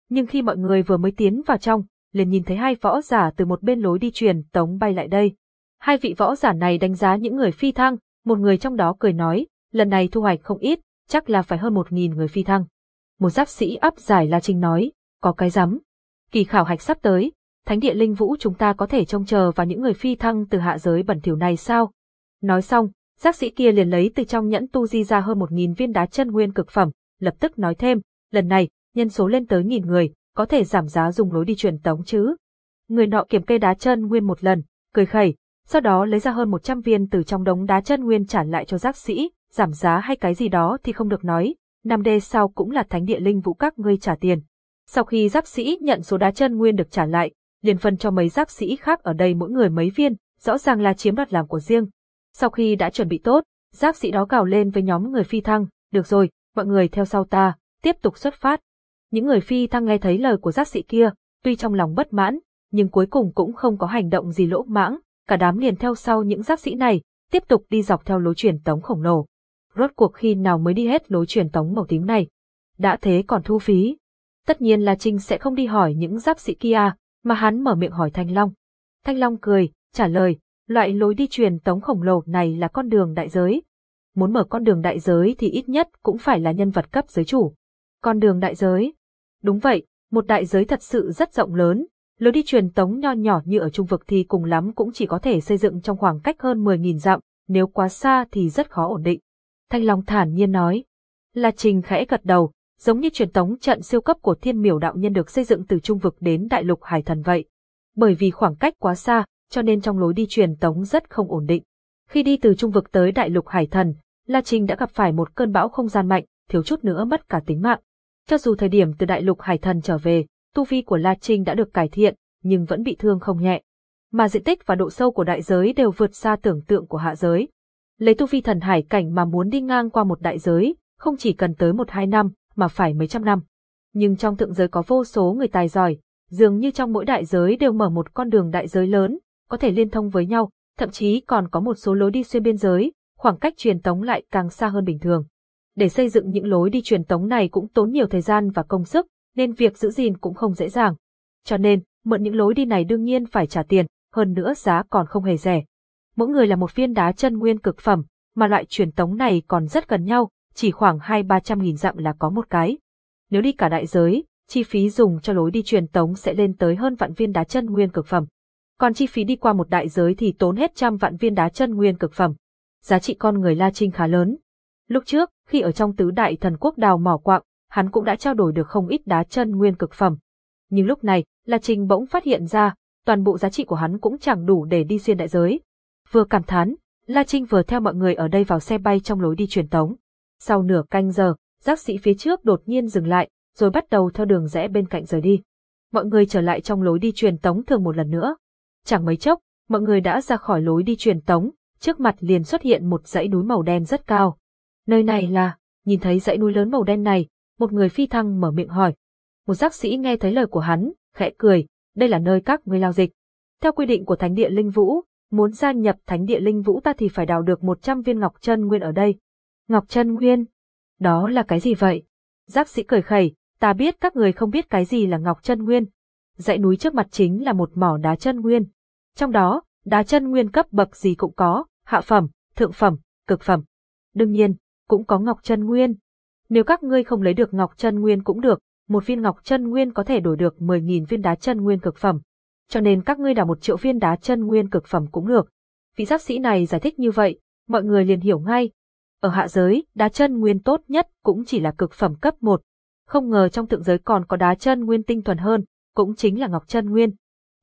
Nhưng khi mọi người vừa mới tiến vào trong, liền nhìn thấy hai võ giả từ một bên lối đi truyền tống bay lại đây. Hai vị võ giả này đánh giá những người phi thăng, một người trong đó cười nói, lần này thu hoạch không ít, chắc là phải hơn một nghìn người phi thăng. Một giáp sĩ áp giải La Trinh nói, có cái rắm. Kỳ khảo hạch sắp tới, thánh địa linh vũ chúng ta có thể trông chờ vào những người phi thăng từ hạ giới bẩn thỉu này sao? Nói xong, giác sĩ kia liền lấy từ trong nhẫn tu di ra hơn một nghìn viên đá chân nguyên cực phẩm, lập tức nói thêm, lần này, nhân số lên tới nghìn người, có thể giảm giá dùng lối đi truyền tống chứ. Người nọ kiểm kê đá chân nguyên một lần, cười khẩy, sau đó lấy ra hơn 100 viên từ trong đống đá chân nguyên trả lại cho giác sĩ, giảm giá hay cái gì đó thì không được nói, năm đê sau cũng là thánh địa linh vũ các ngươi trả tiền. Sau khi giáp sĩ nhận số đá chân nguyên được trả lại, liền phân cho mấy giáp sĩ khác ở đây mỗi người mấy viên, rõ ràng là chiếm đoạt làm của riêng. Sau khi đã chuẩn bị tốt, giáp sĩ đó gào lên với nhóm người phi thăng, được rồi, mọi người theo sau ta, tiếp tục xuất phát. Những người phi thăng nghe thấy lời của giáp sĩ kia, tuy trong lòng bất mãn, nhưng cuối cùng cũng không có hành động gì lỗ mãng, cả đám liền theo sau những giáp sĩ này, tiếp tục đi dọc theo lối truyền tống khổng lồ. Rốt cuộc khi nào mới đi hết lối truyền tống màu tím này? Đã thế còn thu phí. Tất nhiên là Trinh sẽ không đi hỏi những giáp sĩ kia, mà hắn mở miệng hỏi Thanh Long. Thanh Long cười, trả lời, loại lối đi truyền tống khổng lồ này là con đường đại giới. Muốn mở con đường đại giới thì ít nhất cũng phải là nhân vật cấp giới chủ. Con đường đại giới. Đúng vậy, một đại giới thật sự rất rộng lớn, lối đi truyền tống nho nhỏ như ở trung vực thì cùng lắm cũng chỉ có thể xây dựng trong khoảng cách hơn 10.000 dặm, nếu quá xa thì rất khó ổn định. Thanh Long thản nhiên nói. La Trình khẽ gật đầu, giống như truyền tống trận siêu cấp của thiên miểu đạo nhân được xây dựng từ trung vực đến đại lục hải thần vậy. Bởi vì khoảng cách quá xa, cho nên trong lối đi truyền tống rất không ổn định. Khi đi từ trung vực tới đại lục hải thần, La Trình đã gặp phải một cơn bão không gian mạnh, thiếu chút nữa mất cả tính mạng. Cho dù thời điểm từ đại lục hải thần trở về, tu vi của La Trình đã được cải thiện, nhưng vẫn bị thương không nhẹ. Mà diện tích và độ sâu của đại giới đều vượt xa tưởng tượng của hạ giới. Lấy tu vi thần hải cảnh mà muốn đi ngang qua một đại giới, không chỉ cần tới một hai năm, mà phải mấy trăm năm. Nhưng trong thượng giới có vô số người tài giỏi, dường như trong mỗi đại giới đều mở một con đường đại giới lớn, có thể liên thông với nhau, thậm chí còn có một số lối đi xuyên biên giới, khoảng cách truyền tống lại càng xa hơn bình thường. Để xây dựng những lối đi truyền tống này cũng tốn nhiều thời gian và công sức, nên việc giữ gìn cũng không dễ dàng. Cho nên, mượn những lối đi này đương nhiên phải trả tiền, hơn nữa giá còn không hề rẻ. Mỗi người là một viên đá chân nguyên cực phẩm, mà loại truyền tống này còn rất gần nhau, chỉ khoảng hai ba trăm nghìn dặm là có một cái. Nếu đi cả đại giới, chi phí dùng cho lối đi truyền tống sẽ lên tới hơn vạn viên đá chân nguyên cực phẩm. Còn chi phí đi qua một đại giới thì tốn hết trăm vạn viên đá chân nguyên cực phẩm. Giá trị con người La Trinh khá lớn. Lúc trước, khi ở trong tứ đại thần quốc đào mỏ quạng, hắn cũng đã trao đổi được không ít đá chân nguyên cực phẩm. Nhưng lúc này, La Trinh bỗng phát hiện ra, toàn bộ giá trị của hắn cũng chẳng đủ để đi xuyên đại giới. Vừa cảm thán, La Trinh vừa theo mọi người ở đây vào xe bay trong lối đi truyền tống. Sau nửa canh giờ, giác sĩ phía trước đột nhiên dừng lại, rồi bắt đầu theo đường rẽ bên cạnh rời đi. Mọi người trở lại trong lối đi truyền tống thường một lần nữa. Chẳng mấy chốc, mọi người đã ra khỏi lối đi truyền tống, trước mặt liền xuất hiện một dãy núi màu đen rất cao. Nơi này là, nhìn thấy dãy núi lớn màu đen này, một người phi thăng mở miệng hỏi. Một giác sĩ nghe thấy lời của hắn, khẽ cười, đây là nơi các ngươi lao dịch. Theo quy định của thánh địa linh vũ, muốn gia nhập thánh địa linh vũ ta thì phải đào được 100 viên ngọc chân nguyên ở đây. Ngọc chân nguyên? Đó là cái gì vậy? Giáp sĩ cười khẩy, ta biết các người không biết cái gì là ngọc chân nguyên. Dãy núi trước mặt chính là một mỏ đá chân nguyên. Trong đó, đá chân nguyên cấp bậc gì cũng có, hạ phẩm, thượng phẩm, cực phẩm. Đương nhiên, cũng có ngọc chân nguyên. Nếu các ngươi không lấy được ngọc chân nguyên cũng được, một viên ngọc chân nguyên có thể đổi được 10.000 viên đá chân nguyên cực phẩm. Cho nên các ngươi đào một triệu viên đá chân nguyên cực phẩm cũng được. Vị giáp sĩ này giải thích như vậy, mọi người liền hiểu ngay. Ở hạ giới, đá chân nguyên tốt nhất cũng chỉ là cực phẩm cấp 1. Không ngờ trong thượng giới còn có đá chân nguyên tinh thuần hơn, cũng chính là ngọc chân nguyên.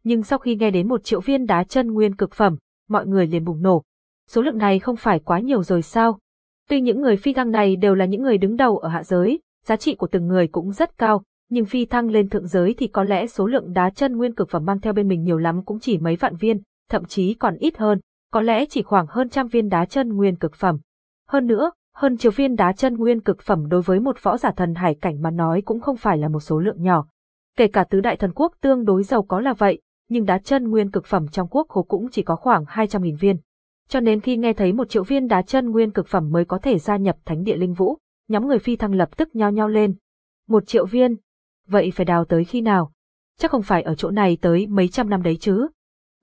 Nhưng sau khi nghe đến một triệu viên đá chân nguyên cực phẩm, mọi người liền bùng nổ. Số lượng này không phải quá nhiều rồi sao? Tuy những người phi thăng này đều là những người đứng đầu ở hạ giới, giá trị của từng người cũng rất cao, nhưng phi thăng lên thượng giới thì có lẽ số lượng đá chân nguyên cực phẩm mang theo bên mình nhiều lắm cũng chỉ mấy vạn viên, thậm chí còn ít hơn, có lẽ chỉ khoảng hơn trăm viên đá chân nguyên cực phẩm. Hơn nữa, hơn triệu viên đá chân nguyên cực phẩm đối với một võ giả thần hải cảnh mà nói cũng không phải là một số lượng nhỏ. Kể cả tứ đại thần quốc tương đối giàu có là vậy, nhưng đá chân nguyên cực phẩm trong quốc khố cũng chỉ có khoảng 200.000 viên. Cho nên khi nghe thấy một triệu viên đá chân nguyên cực phẩm mới có thể gia nhập thánh địa linh vũ, nhóm người phi thăng lập tức nhao nhao lên. Một triệu viên? Vậy phải đào tới khi nào? Chắc không phải ở chỗ này tới mấy trăm năm đấy chứ.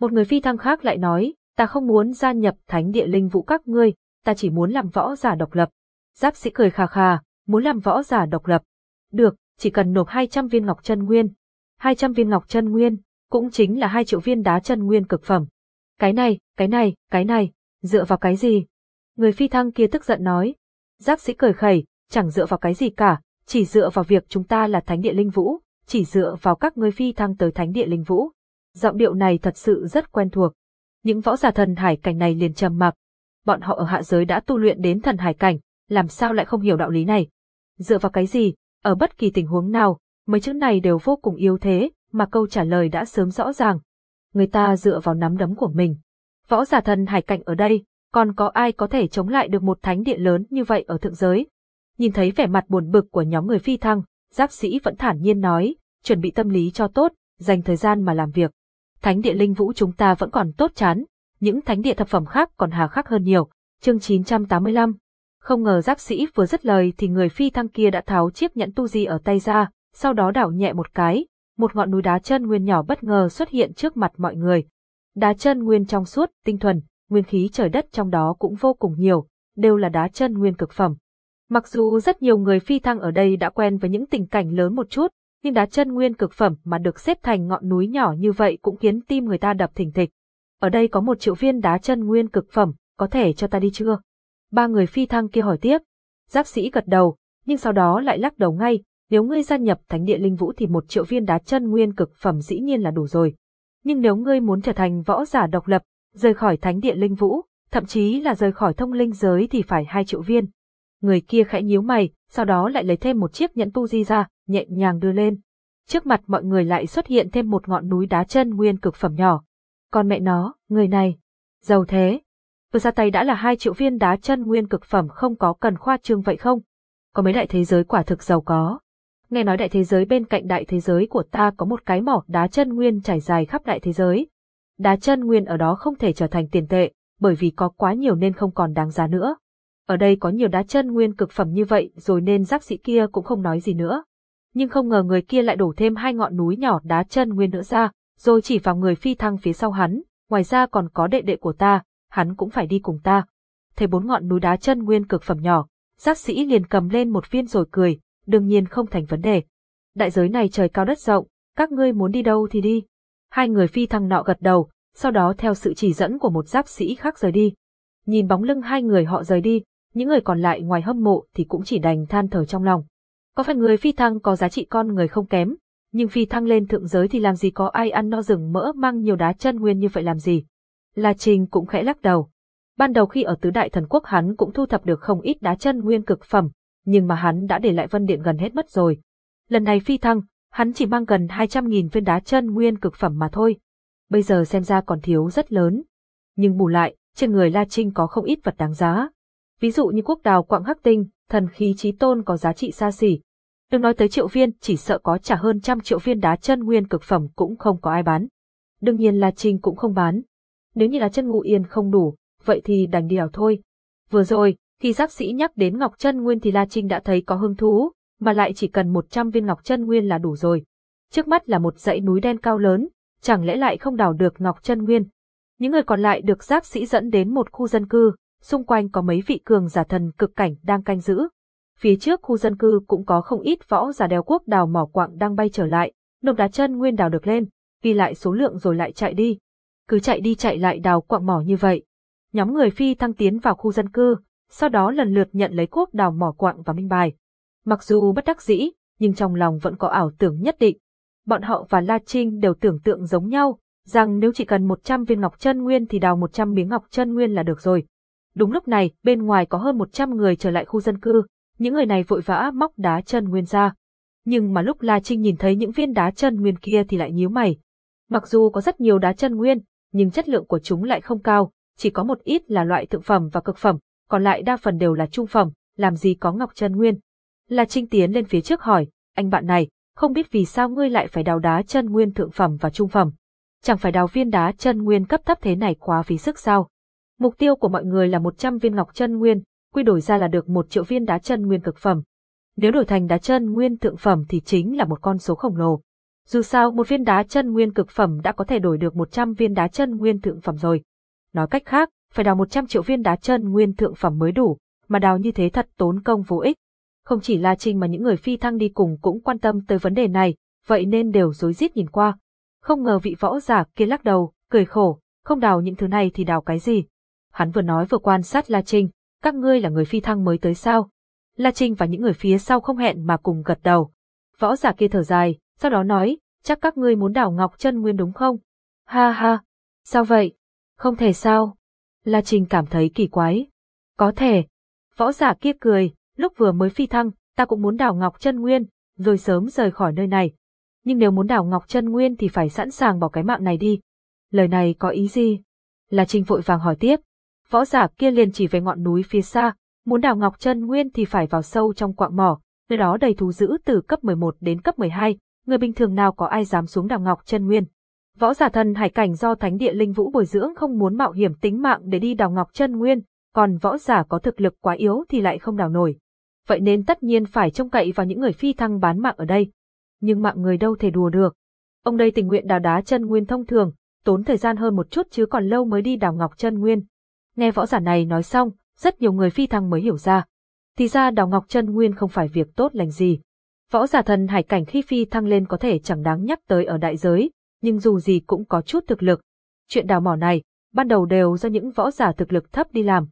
Một người phi thăng khác lại nói, ta không muốn gia nhập thánh địa linh vũ các ngươi, ta chỉ muốn làm võ giả độc lập. Giáp sĩ cười khà khà, muốn làm võ giả độc lập. Được, chỉ cần nộp 200 viên ngọc chân nguyên. 200 viên ngọc chân nguyên, cũng chính là 2 triệu viên đá chân nguyên cực phẩm. Cái này, cái này, cái này, dựa vào cái gì? Người phi thăng kia tức giận nói. Giáp sĩ cười khẩy, chẳng dựa vào cái gì cả, chỉ dựa vào việc chúng ta là thánh địa linh vũ, chỉ dựa vào các ngươi phi thăng tới thánh địa linh vũ. Giọng điệu này thật sự rất quen thuộc. Những võ giả thần hải cảnh này liền trầm mặc. Bọn họ ở hạ giới đã tu luyện đến thần hải cảnh, làm sao lại không hiểu đạo lý này? Dựa vào cái gì, ở bất kỳ tình huống nào, mấy chữ này đều vô cùng yếu thế, mà câu trả lời đã sớm rõ ràng. Người ta dựa vào nắm đấm của mình. Võ giả thần hải cảnh ở đây, còn có ai có thể chống lại được một thánh địa lớn như vậy ở thượng giới? Nhìn thấy vẻ mặt buồn bực của nhóm người phi thăng, giáp sĩ vẫn thản nhiên nói, chuẩn bị tâm lý cho tốt, dành thời gian mà làm việc. Thánh địa linh vũ chúng ta vẫn còn tốt chán, những thánh địa thập phẩm khác còn hà khắc hơn nhiều. Chương 985 Không ngờ giáp sĩ vừa dứt lời thì người phi thăng kia đã tháo chiếc nhẫn tu di ở tay ra, sau đó đảo nhẹ một cái, một ngọn núi đá chân nguyên nhỏ bất ngờ xuất hiện trước mặt mọi người. Đá chân nguyên trong suốt, tinh thuần, nguyên khí trời đất trong đó cũng vô cùng nhiều, đều là đá chân nguyên cực phẩm. Mặc dù rất nhiều người phi thăng ở đây đã quen với những tình cảnh lớn một chút, nhưng đá chân nguyên cực phẩm mà được xếp thành ngọn núi nhỏ như vậy cũng khiến tim người ta đập thình thịch. Ở đây có một triệu viên đá chân nguyên cực phẩm, có thể cho ta đi chưa? Ba người phi thăng kia hỏi tiếp. Giáp sĩ gật đầu, nhưng sau đó lại lắc đầu ngay, nếu ngươi gia nhập thánh địa linh vũ thì một triệu viên đá chân nguyên cực phẩm dĩ nhiên là đủ rồi. Nhưng nếu ngươi muốn trở thành võ giả độc lập, rời khỏi thánh địa linh vũ, thậm chí là rời khỏi thông linh giới thì phải hai triệu viên. Người kia khẽ nhíu mày, sau đó lại lấy thêm một chiếc nhẫn tu di ra, nhẹ nhàng đưa lên. Trước mặt mọi người lại xuất hiện thêm một ngọn núi đá chân nguyên cực phẩm nhỏ. Còn mẹ nó, người này, giàu thế. Vừa ra tay đã là hai triệu viên đá chân nguyên cực phẩm không có cần khoa trương vậy không? Có mấy đại thế giới quả thực giàu có. Nghe nói đại thế giới bên cạnh đại thế giới của ta có một cái mỏ đá chân nguyên trải dài khắp đại thế giới. Đá chân nguyên ở đó không thể trở thành tiền tệ, bởi vì có quá nhiều nên không còn đáng giá nữa. Ở đây có nhiều đá chân nguyên cực phẩm như vậy rồi nên giáp sĩ kia cũng không nói gì nữa. Nhưng không ngờ người kia lại đổ thêm hai ngọn núi nhỏ đá chân nguyên nữa ra, rồi chỉ vào người phi thăng phía sau hắn, ngoài ra còn có đệ đệ của ta, hắn cũng phải đi cùng ta. Thấy bốn ngọn núi đá chân nguyên cực phẩm nhỏ, giáp sĩ liền cầm lên một viên rồi cười, đương nhiên không thành vấn đề. Đại giới này trời cao đất rộng, các ngươi muốn đi đâu thì đi. Hai người phi thăng nọ gật đầu, sau đó theo sự chỉ dẫn của một giáp sĩ khác rời đi. Nhìn bóng lưng hai người họ rời đi, những người còn lại ngoài hâm mộ thì cũng chỉ đành than thở trong lòng. Có phải người phi thăng có giá trị con người không kém, nhưng phi thăng lên thượng giới thì làm gì có ai ăn no rừng mỡ mang nhiều đá chân nguyên như vậy làm gì. La Trình cũng khẽ lắc đầu. Ban đầu khi ở tứ đại thần quốc hắn cũng thu thập được không ít đá chân nguyên cực phẩm, nhưng mà hắn đã để lại vân điện gần hết mất rồi. Lần này phi thăng, hắn chỉ mang gần 200.000 viên đá chân nguyên cực phẩm mà thôi. Bây giờ xem ra còn thiếu rất lớn. Nhưng bù lại, trên người La Trinh có không ít vật đáng giá ví dụ như quốc đào quạng hắc tinh, thần khí trí tôn có giá trị xa xỉ. Đừng nói tới triệu viên, chỉ sợ có trả hơn trăm triệu viên đá chân nguyên cực phẩm cũng không có ai bán. Đương nhiên là Trinh cũng không bán. Nếu như là chân ngụ yên không đủ, vậy thì đành đi đào thôi. Vừa rồi, khi giác sĩ nhắc đến Ngọc Chân Nguyên thì La Trinh đã thấy có hứng thú, mà lại chỉ cần 100 viên Ngọc Chân Nguyên là đủ rồi. Trước mắt là một dãy núi đen cao lớn, chẳng lẽ lại không đào được Ngọc Chân Nguyên. Những người còn lại được giác sĩ dẫn đến một khu dân cư, xung quanh có mấy vị cường giả thần cực cảnh đang canh giữ. Phía trước khu dân cư cũng có không ít võ giả đeo quốc đào mỏ quạng đang bay trở lại, nộp đá chân nguyên đào được lên, ghi lại số lượng rồi lại chạy đi. Cứ chạy đi chạy lại đào quạng mỏ như vậy. Nhóm người phi thăng tiến vào khu dân cư, sau đó lần lượt nhận lấy quốc đào mỏ quạng và minh bài. Mặc dù bất đắc dĩ, nhưng trong lòng vẫn có ảo tưởng nhất định. Bọn họ và La Trinh đều tưởng tượng giống nhau, rằng nếu chỉ cần 100 viên ngọc chân nguyên thì đào 100 miếng ngọc chân nguyên là được rồi. Đúng lúc này, bên ngoài có hơn 100 người trở lại khu dân cư, những người này vội vã móc đá chân nguyên ra. Nhưng mà lúc La Trinh nhìn thấy những viên đá chân nguyên kia thì lại nhíu mày. Mặc dù có rất nhiều đá chân nguyên, nhưng chất lượng của chúng lại không cao, chỉ có một ít là loại thượng phẩm và cực phẩm, còn lại đa phần đều là trung phẩm, làm gì có ngọc chân nguyên. La Trinh tiến lên phía trước hỏi, anh bạn này, không biết vì sao ngươi lại phải đào đá chân nguyên thượng phẩm và trung phẩm. Chẳng phải đào viên đá chân nguyên cấp thấp thế này quá phí sức sao? Mục tiêu của mọi người là 100 viên ngọc chân nguyên, quy đổi ra là được 1 triệu viên đá chân nguyên cực phẩm. Nếu đổi thành đá chân nguyên thượng phẩm thì chính là một con số khổng lồ. Dù sao, một viên đá chân nguyên cực phẩm đã có thể đổi được 100 viên đá chân nguyên thượng phẩm rồi. Nói cách khác, phải đào 100 triệu viên đá chân nguyên thượng phẩm mới đủ, mà đào như thế thật tốn công vô ích. Không chỉ La Trinh mà những người phi thăng đi cùng cũng quan tâm tới vấn đề này, vậy nên đều rối rít nhìn qua. Không ngờ vị võ giả kia lắc đầu, cười khổ, không đào những thứ này thì đào cái gì. Hắn vừa nói vừa quan sát La Trinh, các ngươi là người phi thăng mới tới sao? La Trinh và những người phía sau không hẹn mà cùng gật đầu. Võ giả kia thở dài, sau đó nói, chắc các ngươi muốn đảo Ngọc chân Nguyên đúng không? Ha ha, sao vậy? Không thể sao? La Trinh cảm thấy kỳ quái. Có thể. Võ giả kia cười, lúc vừa mới phi thăng, ta cũng muốn đảo Ngọc chân Nguyên, rồi sớm rời khỏi nơi này. Nhưng nếu muốn đảo Ngọc chân Nguyên thì phải sẵn sàng bỏ cái mạng này đi. Lời này có ý gì? La Trinh vội vàng hỏi tiếp. Võ giả kia liền chỉ về ngọn núi phía xa, muốn đào ngọc chân nguyên thì phải vào sâu trong quạng mỏ, nơi đó đầy thú dữ từ cấp 11 đến cấp 12, người bình thường nào có ai dám xuống đào ngọc chân nguyên. Võ giả thần hải cảnh do thánh địa linh vũ bồi dưỡng không muốn mạo hiểm tính mạng để đi đào ngọc chân nguyên, còn võ giả có thực lực quá yếu thì lại không đào nổi. Vậy nên tất nhiên phải trông cậy vào những người phi thăng bán mạng ở đây. Nhưng mạng người đâu thể đùa được. Ông đây tình nguyện đào đá chân nguyên thông thường, tốn thời gian hơn một chút chứ còn lâu mới đi đào ngọc chân nguyên. Nghe võ giả này nói xong, rất nhiều người phi thăng mới hiểu ra. Thì ra đào ngọc chân nguyên không phải việc tốt lành gì. Võ giả thần hải cảnh khi phi thăng lên có thể chẳng đáng nhắc tới ở đại giới, nhưng dù gì cũng có chút thực lực. Chuyện đào mỏ này, ban đầu đều do những võ giả thực lực thấp đi làm.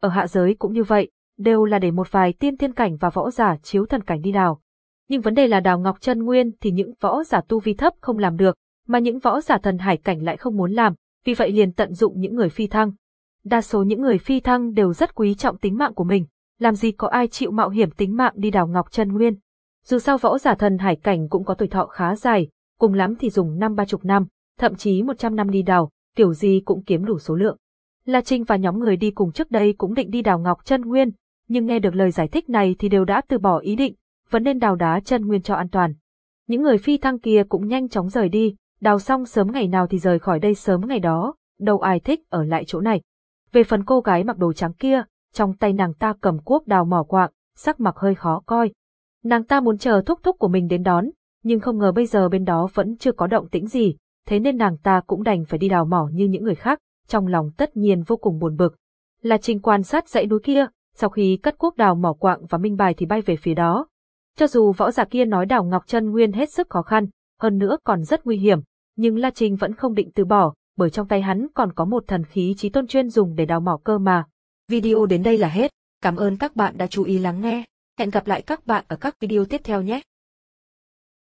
Ở hạ giới cũng như vậy, đều là để một vài tiên thiên cảnh và võ giả chiếu thần cảnh đi đào. Nhưng vấn đề là đào ngọc chân nguyên thì những võ giả tu vi thấp không làm được, mà những võ giả thần hải cảnh lại không muốn làm, vì vậy liền tận dụng những người phi thăng, Đa số những người phi thăng đều rất quý trọng tính mạng của mình, làm gì có ai chịu mạo hiểm tính mạng đi đào ngọc chân nguyên. Dù sao võ giả thần hải cảnh cũng có tuổi thọ khá dài, cùng lắm thì dùng năm ba chục năm, thậm chí một trăm năm đi đào, kiểu gì cũng kiếm đủ số lượng. La Trinh và nhóm người đi cùng trước đây cũng định đi đào ngọc chân nguyên, nhưng nghe được lời giải thích này thì đều đã từ bỏ ý định, vẫn nên đào đá chân nguyên cho an toàn. Những người phi thăng kia cũng nhanh chóng rời đi, đào xong sớm ngày nào thì rời khỏi đây sớm ngày đó, đâu ai thích ở lại chỗ này. Về phần cô gái mặc đồ trắng kia, trong tay nàng ta cầm cuốc đào mỏ quạng, sắc mặt hơi khó coi. Nàng ta muốn chờ thúc thúc của mình đến đón, nhưng không ngờ bây giờ bên đó vẫn chưa có động tĩnh gì, thế nên nàng ta cũng đành phải đi đào mỏ như những người khác, trong lòng tất nhiên vô cùng buồn bực. Là trình quan sát dãy núi kia, sau khi cất cuốc đào mỏ quạng và minh bài thì bay về phía đó. Cho dù võ giả kia nói đào ngọc chân nguyên hết sức khó khăn, hơn nữa còn rất nguy hiểm, nhưng La Trinh vẫn không định từ bỏ, bởi trong tay hắn còn có một thần khí trí tôn chuyên dùng để đào mỏ cơ mà.
Video đến đây là hết. Cảm ơn các bạn đã chú ý lắng nghe. Hẹn gặp lại các bạn ở các video tiếp theo nhé.